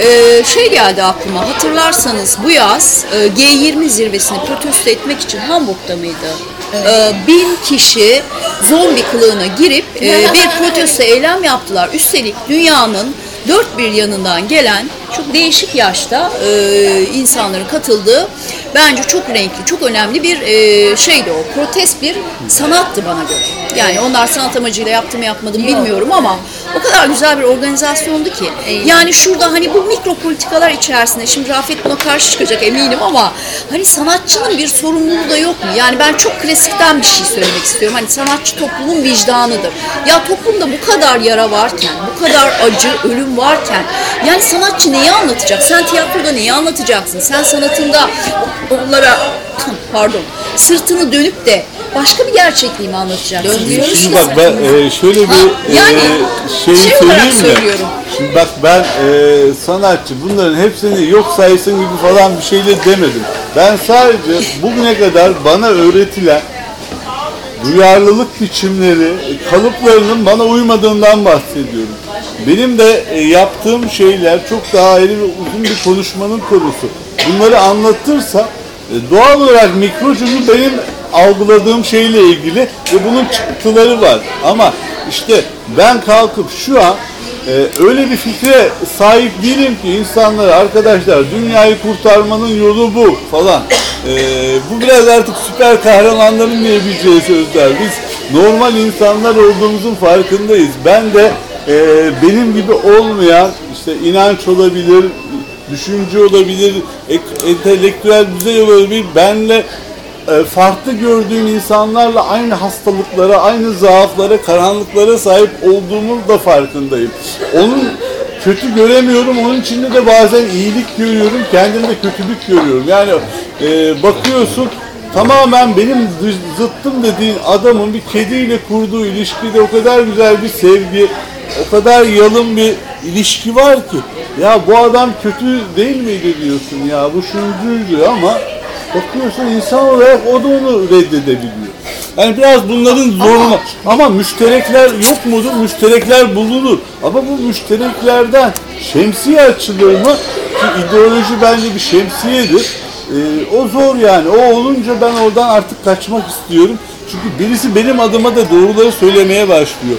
Ee, şey geldi aklıma hatırlarsanız bu yaz e, G20 zirvesini protesto etmek için Hamburg'da mıydı? Ee, bin kişi zombi kılığına girip e, bir protesto eylem yaptılar. Üstelik dünyanın dört bir yanından gelen çok değişik yaşta e, insanların katıldığı bence çok renkli, çok önemli bir e, şeydi o. Protest bir sanattı bana göre. Yani onlar sanat amacıyla yaptı mı yapmadı mı bilmiyorum ama o kadar güzel bir organizasyondu ki. Yani şurada hani bu mikro politikalar içerisinde şimdi Rafet buna karşı çıkacak eminim ama hani sanatçının bir sorumluluğu da yok mu? Yani ben çok klasikten bir şey söylemek istiyorum. Hani sanatçı toplumun vicdanıdır. Ya toplumda bu kadar yara varken, bu kadar acı, ölüm varken yani sanatçı neyi anlatacak? Sen tiyatroda neyi anlatacaksın? Sen sanatında onlara pardon sırtını dönüp de başka bir gerçekliği mi anlatacaksın? Döndürüyoruz Şimdi bak ben e, şöyle Ha, bir yani e, şeyi şey söyleyeyim mi? söylüyorum. Şimdi bak ben e, sanatçı bunların hepsini yok saysın gibi falan bir şeyle demedim. Ben sadece bugüne kadar bana öğretilen duyarlılık biçimleri, kalıplarının bana uymadığından bahsediyorum. Benim de e, yaptığım şeyler çok daha ayrı ve uzun bir konuşmanın konusu. Bunları anlatırsa e, doğal olarak mikrocunu benim algıladığım şeyle ilgili ve bunun çıktıları var. Ama işte ben kalkıp şu an e, öyle bir fikre sahip değilim ki insanlara arkadaşlar dünyayı kurtarmanın yolu bu falan. E, bu biraz artık süper kahramanların diyebileceği sözler. Biz normal insanlar olduğumuzun farkındayız. Ben de e, benim gibi olmayan işte inanç olabilir, düşünce olabilir, ek- entelektüel düzey olabilir. Benle e, farklı gördüğüm insanlarla aynı hastalıklara, aynı zaaflara, karanlıklara sahip olduğumun da farkındayım. Onun kötü göremiyorum, onun içinde de bazen iyilik görüyorum, kendimde kötülük görüyorum. Yani e, bakıyorsun tamamen benim zıttım dediğin adamın bir kediyle kurduğu ilişkide o kadar güzel bir sevgi, o kadar yalın bir ilişki var ki. Ya bu adam kötü değil miydi diyorsun ya, bu şuncuydu ama Bakıyorsun insan olarak o da onu reddedebiliyor. Yani biraz bunların zoruna ama müşterekler yok mudur? Müşterekler bulunur. Ama bu müştereklerden şemsiye açılır mı? Ki ideoloji bence bir şemsiyedir. Ee, o zor yani. O olunca ben oradan artık kaçmak istiyorum. Çünkü birisi benim adıma da doğruları söylemeye başlıyor.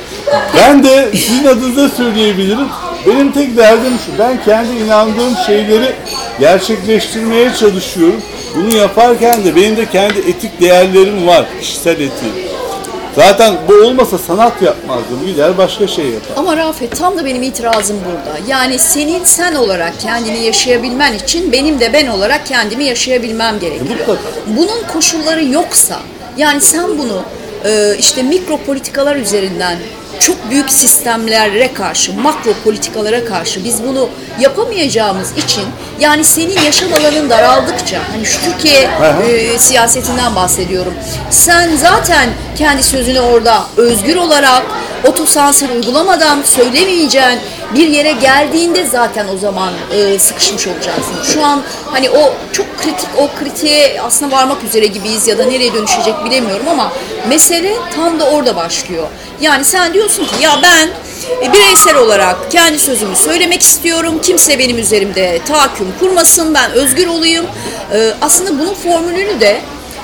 Ben de sizin adınıza söyleyebilirim. Benim tek derdim şu. Ben kendi inandığım şeyleri gerçekleştirmeye çalışıyorum. Bunu yaparken de benim de kendi etik değerlerim var. Kişisel etiğim. Zaten bu olmasa sanat yapmazdım. Gider başka şey yapar. Ama Rafet tam da benim itirazım burada. Yani senin sen olarak kendini yaşayabilmen için benim de ben olarak kendimi yaşayabilmem gerekiyor. mutlaka. Bunun koşulları yoksa yani sen bunu e, işte mikro politikalar üzerinden çok büyük sistemlere karşı, makro politikalara karşı biz bunu yapamayacağımız için yani senin yaşam alanın daraldıkça hani şu Türkiye e, siyasetinden bahsediyorum. Sen zaten kendi sözünü orada özgür olarak otosansür uygulamadan söylemeyeceğin bir yere geldiğinde zaten o zaman e, sıkışmış olacaksın. Şu an hani o çok kritik o kritiğe aslında varmak üzere gibiyiz ya da nereye dönüşecek bilemiyorum ama mesele tam da orada başlıyor. Yani sen diyorsun ki ya ben e, bireysel olarak kendi sözümü söylemek istiyorum. Kimse benim üzerimde tahakküm kurmasın. Ben özgür olayım. E, aslında bunun formülünü de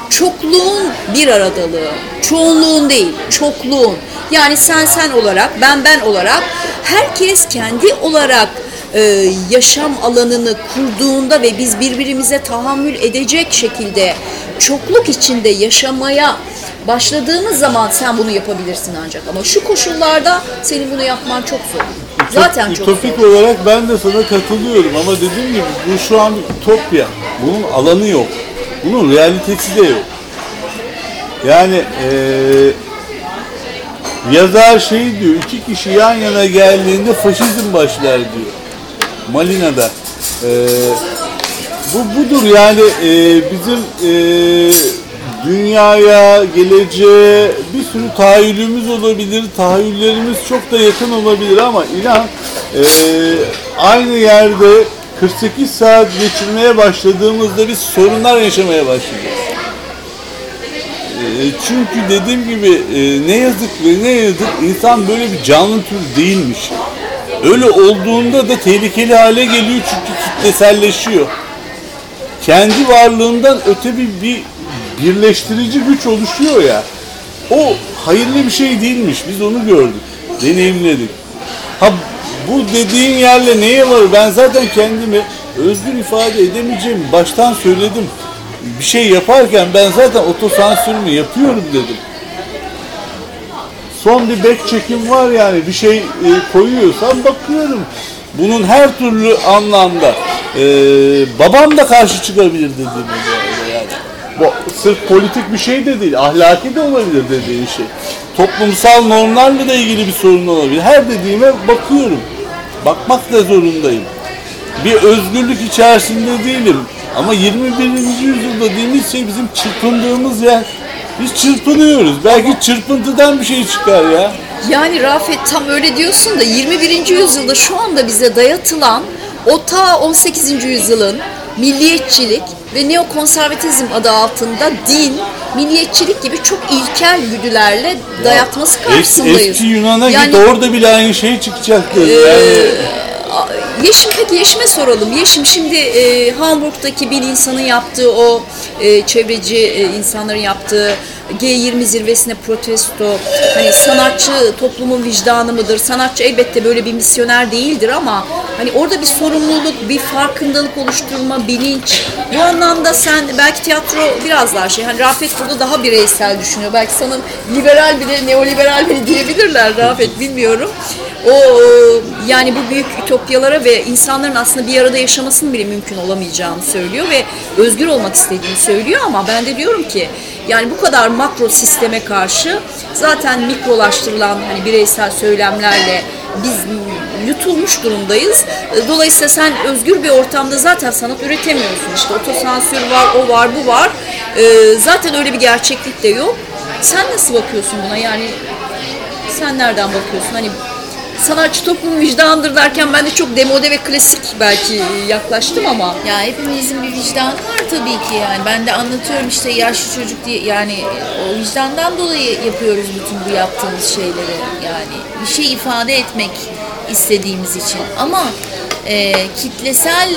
çokluğun bir aradalığı, çoğunluğun değil, çokluğun. Yani sen sen olarak, ben ben olarak, herkes kendi olarak e, yaşam alanını kurduğunda ve biz birbirimize tahammül edecek şekilde çokluk içinde yaşamaya başladığımız zaman sen bunu yapabilirsin ancak. Ama şu koşullarda senin bunu yapman çok zor. Zaten çok Ütopik zor. olarak ben de sana katılıyorum ama dediğim gibi bu şu an ütopya. Bunun alanı yok. Bunun realitesi de yok. Yani eee yazar şey diyor, iki kişi yan yana geldiğinde faşizm başlar diyor. Malina'da. Eee bu budur yani eee, bizim eee, dünyaya, geleceğe bir sürü tahayyülümüz olabilir, tahayyüllerimiz çok da yakın olabilir ama inan eee, aynı yerde 48 saat geçirmeye başladığımızda biz sorunlar yaşamaya başlayacağız. Eee, çünkü dediğim gibi eee, ne yazık ve ne yazık insan böyle bir canlı tür değilmiş. Öyle olduğunda da tehlikeli hale geliyor çünkü kitleselleşiyor kendi varlığından öte bir, bir birleştirici güç oluşuyor ya. O hayırlı bir şey değilmiş. Biz onu gördük. Deneyimledik. Ha bu dediğin yerle neye var? Ben zaten kendimi özgür ifade edemeyeceğim. Baştan söyledim. Bir şey yaparken ben zaten otosansürümü yapıyorum dedim. Son bir back çekim var yani bir şey e, koyuyorsam bakıyorum. Bunun her türlü anlamda e, babam da karşı çıkabilir dediğim yani. Bu sırf politik bir şey de değil, ahlaki de olabilir dediğin şey. Toplumsal normlarla da ilgili bir sorun olabilir. Her dediğime bakıyorum. Bakmak da zorundayım. Bir özgürlük içerisinde değilim. Ama 21. yüzyılda dediğimiz şey bizim çırpındığımız yer. Biz çırpınıyoruz. Belki çırpıntıdan bir şey çıkar ya. Yani Rafet tam öyle diyorsun da 21. yüzyılda şu anda bize dayatılan o ta 18. yüzyılın milliyetçilik ve neokonservatizm adı altında din, milliyetçilik gibi çok ilkel güdülerle dayatması karşısındayız. eski Yunan'a Yani- git orada bile aynı şey çıkacaktır. yani Yeşim peki Yeşim'e soralım. Yeşim şimdi e, Hamburg'daki bir insanın yaptığı o e, çevreci e, insanların yaptığı G20 zirvesine protesto hani sanatçı toplumun vicdanı mıdır? Sanatçı elbette böyle bir misyoner değildir ama hani orada bir sorumluluk, bir farkındalık oluşturma, bilinç. Bu anlamda sen belki tiyatro biraz daha şey hani Rafet burada daha bireysel düşünüyor. Belki sana liberal bile neoliberal bile diyebilirler Rafet bilmiyorum. O yani bu büyük ütopyalara ve insanların aslında bir arada yaşamasının bile mümkün olamayacağını söylüyor ve özgür olmak istediğini söylüyor ama ben de diyorum ki yani bu kadar makro sisteme karşı zaten mikrolaştırılan hani bireysel söylemlerle biz yutulmuş durumdayız. Dolayısıyla sen özgür bir ortamda zaten sanat üretemiyorsun. İşte otosansür var, o var, bu var. Ee, zaten öyle bir gerçeklik de yok. Sen nasıl bakıyorsun buna? Yani sen nereden bakıyorsun? Hani sanatçı toplum vicdanıdır derken ben de çok demode ve klasik belki yaklaştım ama Ya hepimizin bir vicdanı var tabii ki yani. Ben de anlatıyorum işte yaşlı çocuk diye yani o vicdandan dolayı yapıyoruz bütün bu yaptığımız şeyleri. Yani bir şey ifade etmek istediğimiz için. Ama e, kitlesel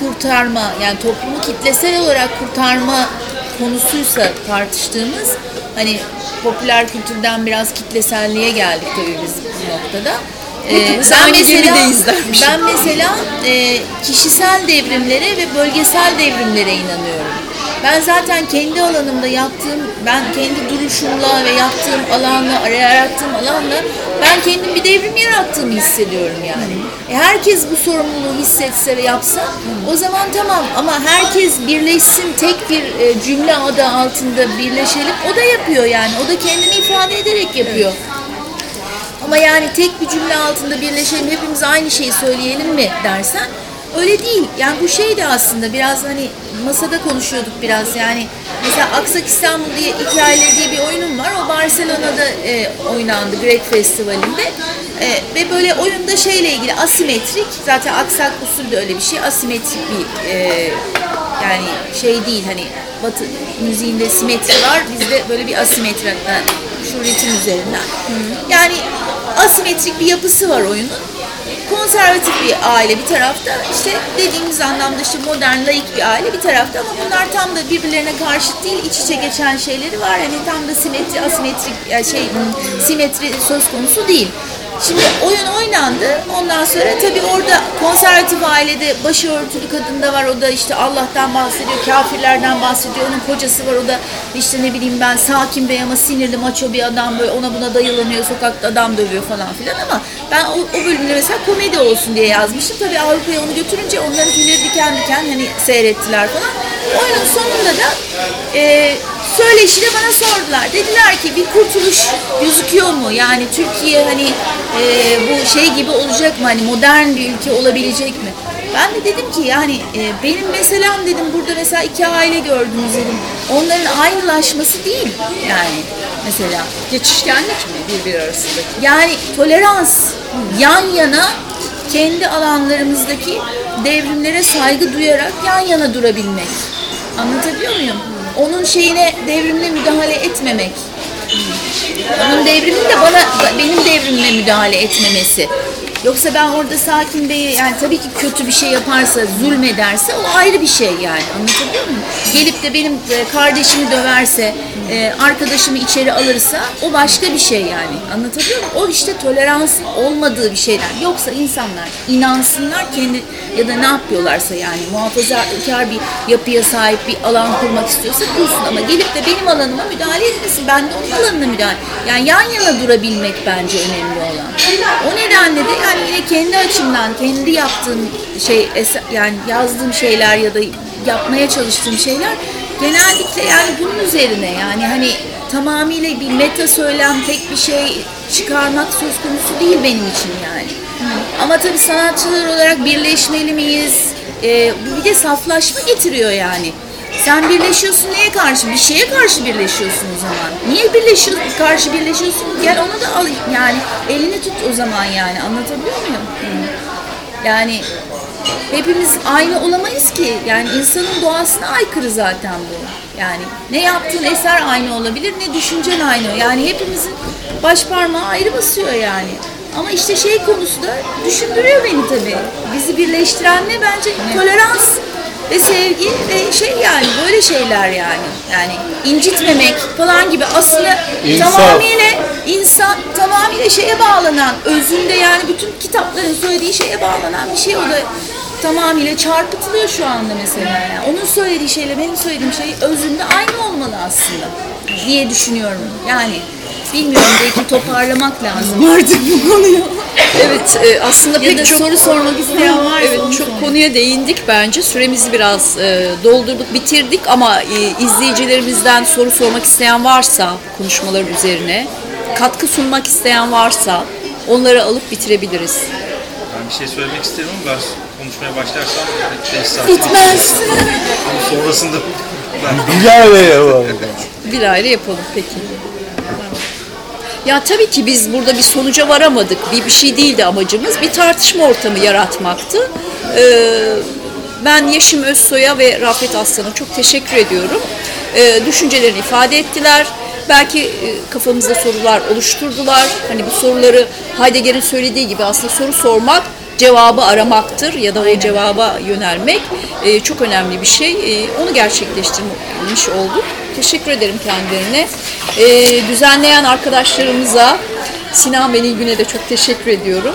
kurtarma yani toplumu kitlesel olarak kurtarma konusuysa tartıştığımız hani popüler kültürden biraz kitleselliğe geldik tabii biz bu noktada. Ee, gemideyiz dermiş. ben mesela e, kişisel devrimlere ve bölgesel devrimlere inanıyorum. Ben zaten kendi alanımda yaptığım, ben kendi duruşumla ve yaptığım alanla, yarattığım alanla ben kendim bir devrim yarattığımı hissediyorum yani. E, herkes bu sorumluluğu hissetse ve yapsa o zaman tamam ama herkes birleşsin tek bir e, cümle adı altında birleşelim o da yapıyor yani. O da kendini ifade ederek yapıyor. Ama yani tek bir cümle altında birleşelim, hepimiz aynı şeyi söyleyelim mi dersen öyle değil. Yani bu şey de aslında biraz hani masada konuşuyorduk biraz yani. Mesela Aksak İstanbul diye hikayeleri diye bir oyunum var. O Barcelona'da e, oynandı Greg Festivali'nde. E, ve böyle oyunda şeyle ilgili asimetrik, zaten Aksak usulü de öyle bir şey. Asimetrik bir e, yani şey değil hani Batı müziğinde simetri var. Bizde böyle bir asimetri hatta şu ritim üzerinden. Yani asimetrik bir yapısı var oyunun. Konservatif bir aile bir tarafta, işte dediğimiz anlamda işte modern, laik bir aile bir tarafta ama bunlar tam da birbirlerine karşıt değil, iç içe geçen şeyleri var. Hani tam da simetri, asimetrik yani şey simetri söz konusu değil. Şimdi oyun oynandı. Ondan sonra tabii orada konservatif ailede başörtülü kadın da var. O da işte Allah'tan bahsediyor, kafirlerden bahsediyor. Onun kocası var. O da işte ne bileyim ben sakin bey ama sinirli maço bir adam böyle ona buna dayılanıyor. Sokakta adam dövüyor falan filan ama ben o, o bölümde mesela komedi olsun diye yazmıştım. Tabii Avrupa'ya onu götürünce onların tüyleri diken diken hani seyrettiler falan. Oyunun sonunda da e, söyleşi de bana sordular. Dediler ki bir kurtuluş gözüküyor mu? Yani Türkiye hani e, bu şey gibi olacak mı? Hani modern bir ülke olabilecek mi? Ben de dedim ki yani e, benim meselem dedim burada mesela iki aile gördünüz dedim. Onların aynılaşması değil yani mesela. Geçişkenlik mi birbiri arasındaki? Yani tolerans yan yana kendi alanlarımızdaki devrimlere saygı duyarak yan yana durabilmek. Anlatabiliyor muyum? Onun şeyine devrimle müdahale etmemek. Onun devrimin de bana benim devrimime müdahale etmemesi. Yoksa ben orada sakin bey yani tabii ki kötü bir şey yaparsa, zulmederse o ayrı bir şey yani. Anlatabiliyor muyum? Gelip de benim e, kardeşimi döverse, e, arkadaşımı içeri alırsa o başka bir şey yani. Anlatabiliyor muyum? O işte toleransın olmadığı bir şeyler. Yoksa insanlar inansınlar kendi ya da ne yapıyorlarsa yani muhafazakar bir yapıya sahip bir alan kurmak istiyorsa kursun ama gelip de benim alanıma müdahale etmesin. Ben de onun alanına müdahale. Yani yan yana durabilmek bence önemli olan. O nedenle de yani yine kendi açımdan kendi yaptığım şey yani yazdığım şeyler ya da yapmaya çalıştığım şeyler genellikle yani bunun üzerine yani hani tamamıyla bir meta söylem tek bir şey çıkarmak söz konusu değil benim için yani. Ama tabii sanatçılar olarak birleşmeli miyiz? Ee, bu bir de saflaşma getiriyor yani. Sen birleşiyorsun neye karşı? Bir şeye karşı birleşiyorsun o zaman. Niye birleşiyorsun, karşı birleşiyorsun? Gel onu da al yani elini tut o zaman yani anlatabiliyor muyum? Yani hepimiz aynı olamayız ki. Yani insanın doğasına aykırı zaten bu. Yani ne yaptığın eser aynı olabilir ne düşüncen aynı. Yani hepimizin baş parmağı ayrı basıyor yani. Ama işte şey konusu da düşündürüyor beni tabii. Bizi birleştiren ne bence tolerans ve sevgi ve şey yani böyle şeyler yani. Yani incitmemek falan gibi aslında İnsaf. tamamıyla insan tamamıyla şeye bağlanan özünde yani bütün kitapların söylediği şeye bağlanan bir şey o da tamamıyla çarpıtılıyor şu anda mesela. Yani. Onun söylediği şeyle benim söylediğim şey özünde aynı olmalı aslında diye düşünüyorum. Yani bilmiyorum belki toparlamak lazım *laughs* artık bu konuyu. Evet e, aslında Ya pek da çok soru sormak isteyen varsa Evet çok sorun. konuya değindik bence. Süremizi biraz e, doldurduk, bitirdik ama e, izleyicilerimizden soru sormak isteyen varsa konuşmalar üzerine, katkı sunmak isteyen varsa onları alıp bitirebiliriz. Ben bir şey söylemek isterim ama ben konuşmaya başlarsam 5 saat Bitmez. sonrasında ben Bir araya yapalım. Bir ayrı yapalım peki. Ya tabii ki biz burada bir sonuca varamadık. Bir bir şey değildi amacımız. Bir tartışma ortamı yaratmaktı. Ee, ben Yeşim Özsoy'a ve Rafet Aslan'a çok teşekkür ediyorum. Ee, düşüncelerini ifade ettiler. Belki e, kafamızda sorular oluşturdular. Hani bu soruları Heidegger'in söylediği gibi aslında soru sormak cevabı aramaktır ya da o cevaba yönelmek e, çok önemli bir şey. E, onu gerçekleştirmiş olduk. Teşekkür ederim kendilerine. E, düzenleyen arkadaşlarımıza Sinan ve Nilgün'e de çok teşekkür ediyorum.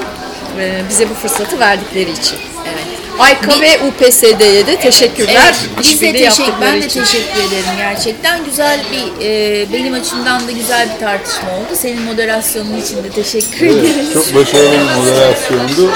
E, bize bu fırsatı verdikleri için. Evet. AYKA ve UPSD'ye de teşekkürler. Evet, biz de teşekkür, ben de için. teşekkür ederim gerçekten. Güzel bir, e, benim açımdan da güzel bir tartışma oldu. Senin moderasyonun için de teşekkür ederim. Evet, çok başarılı bir moderasyondu.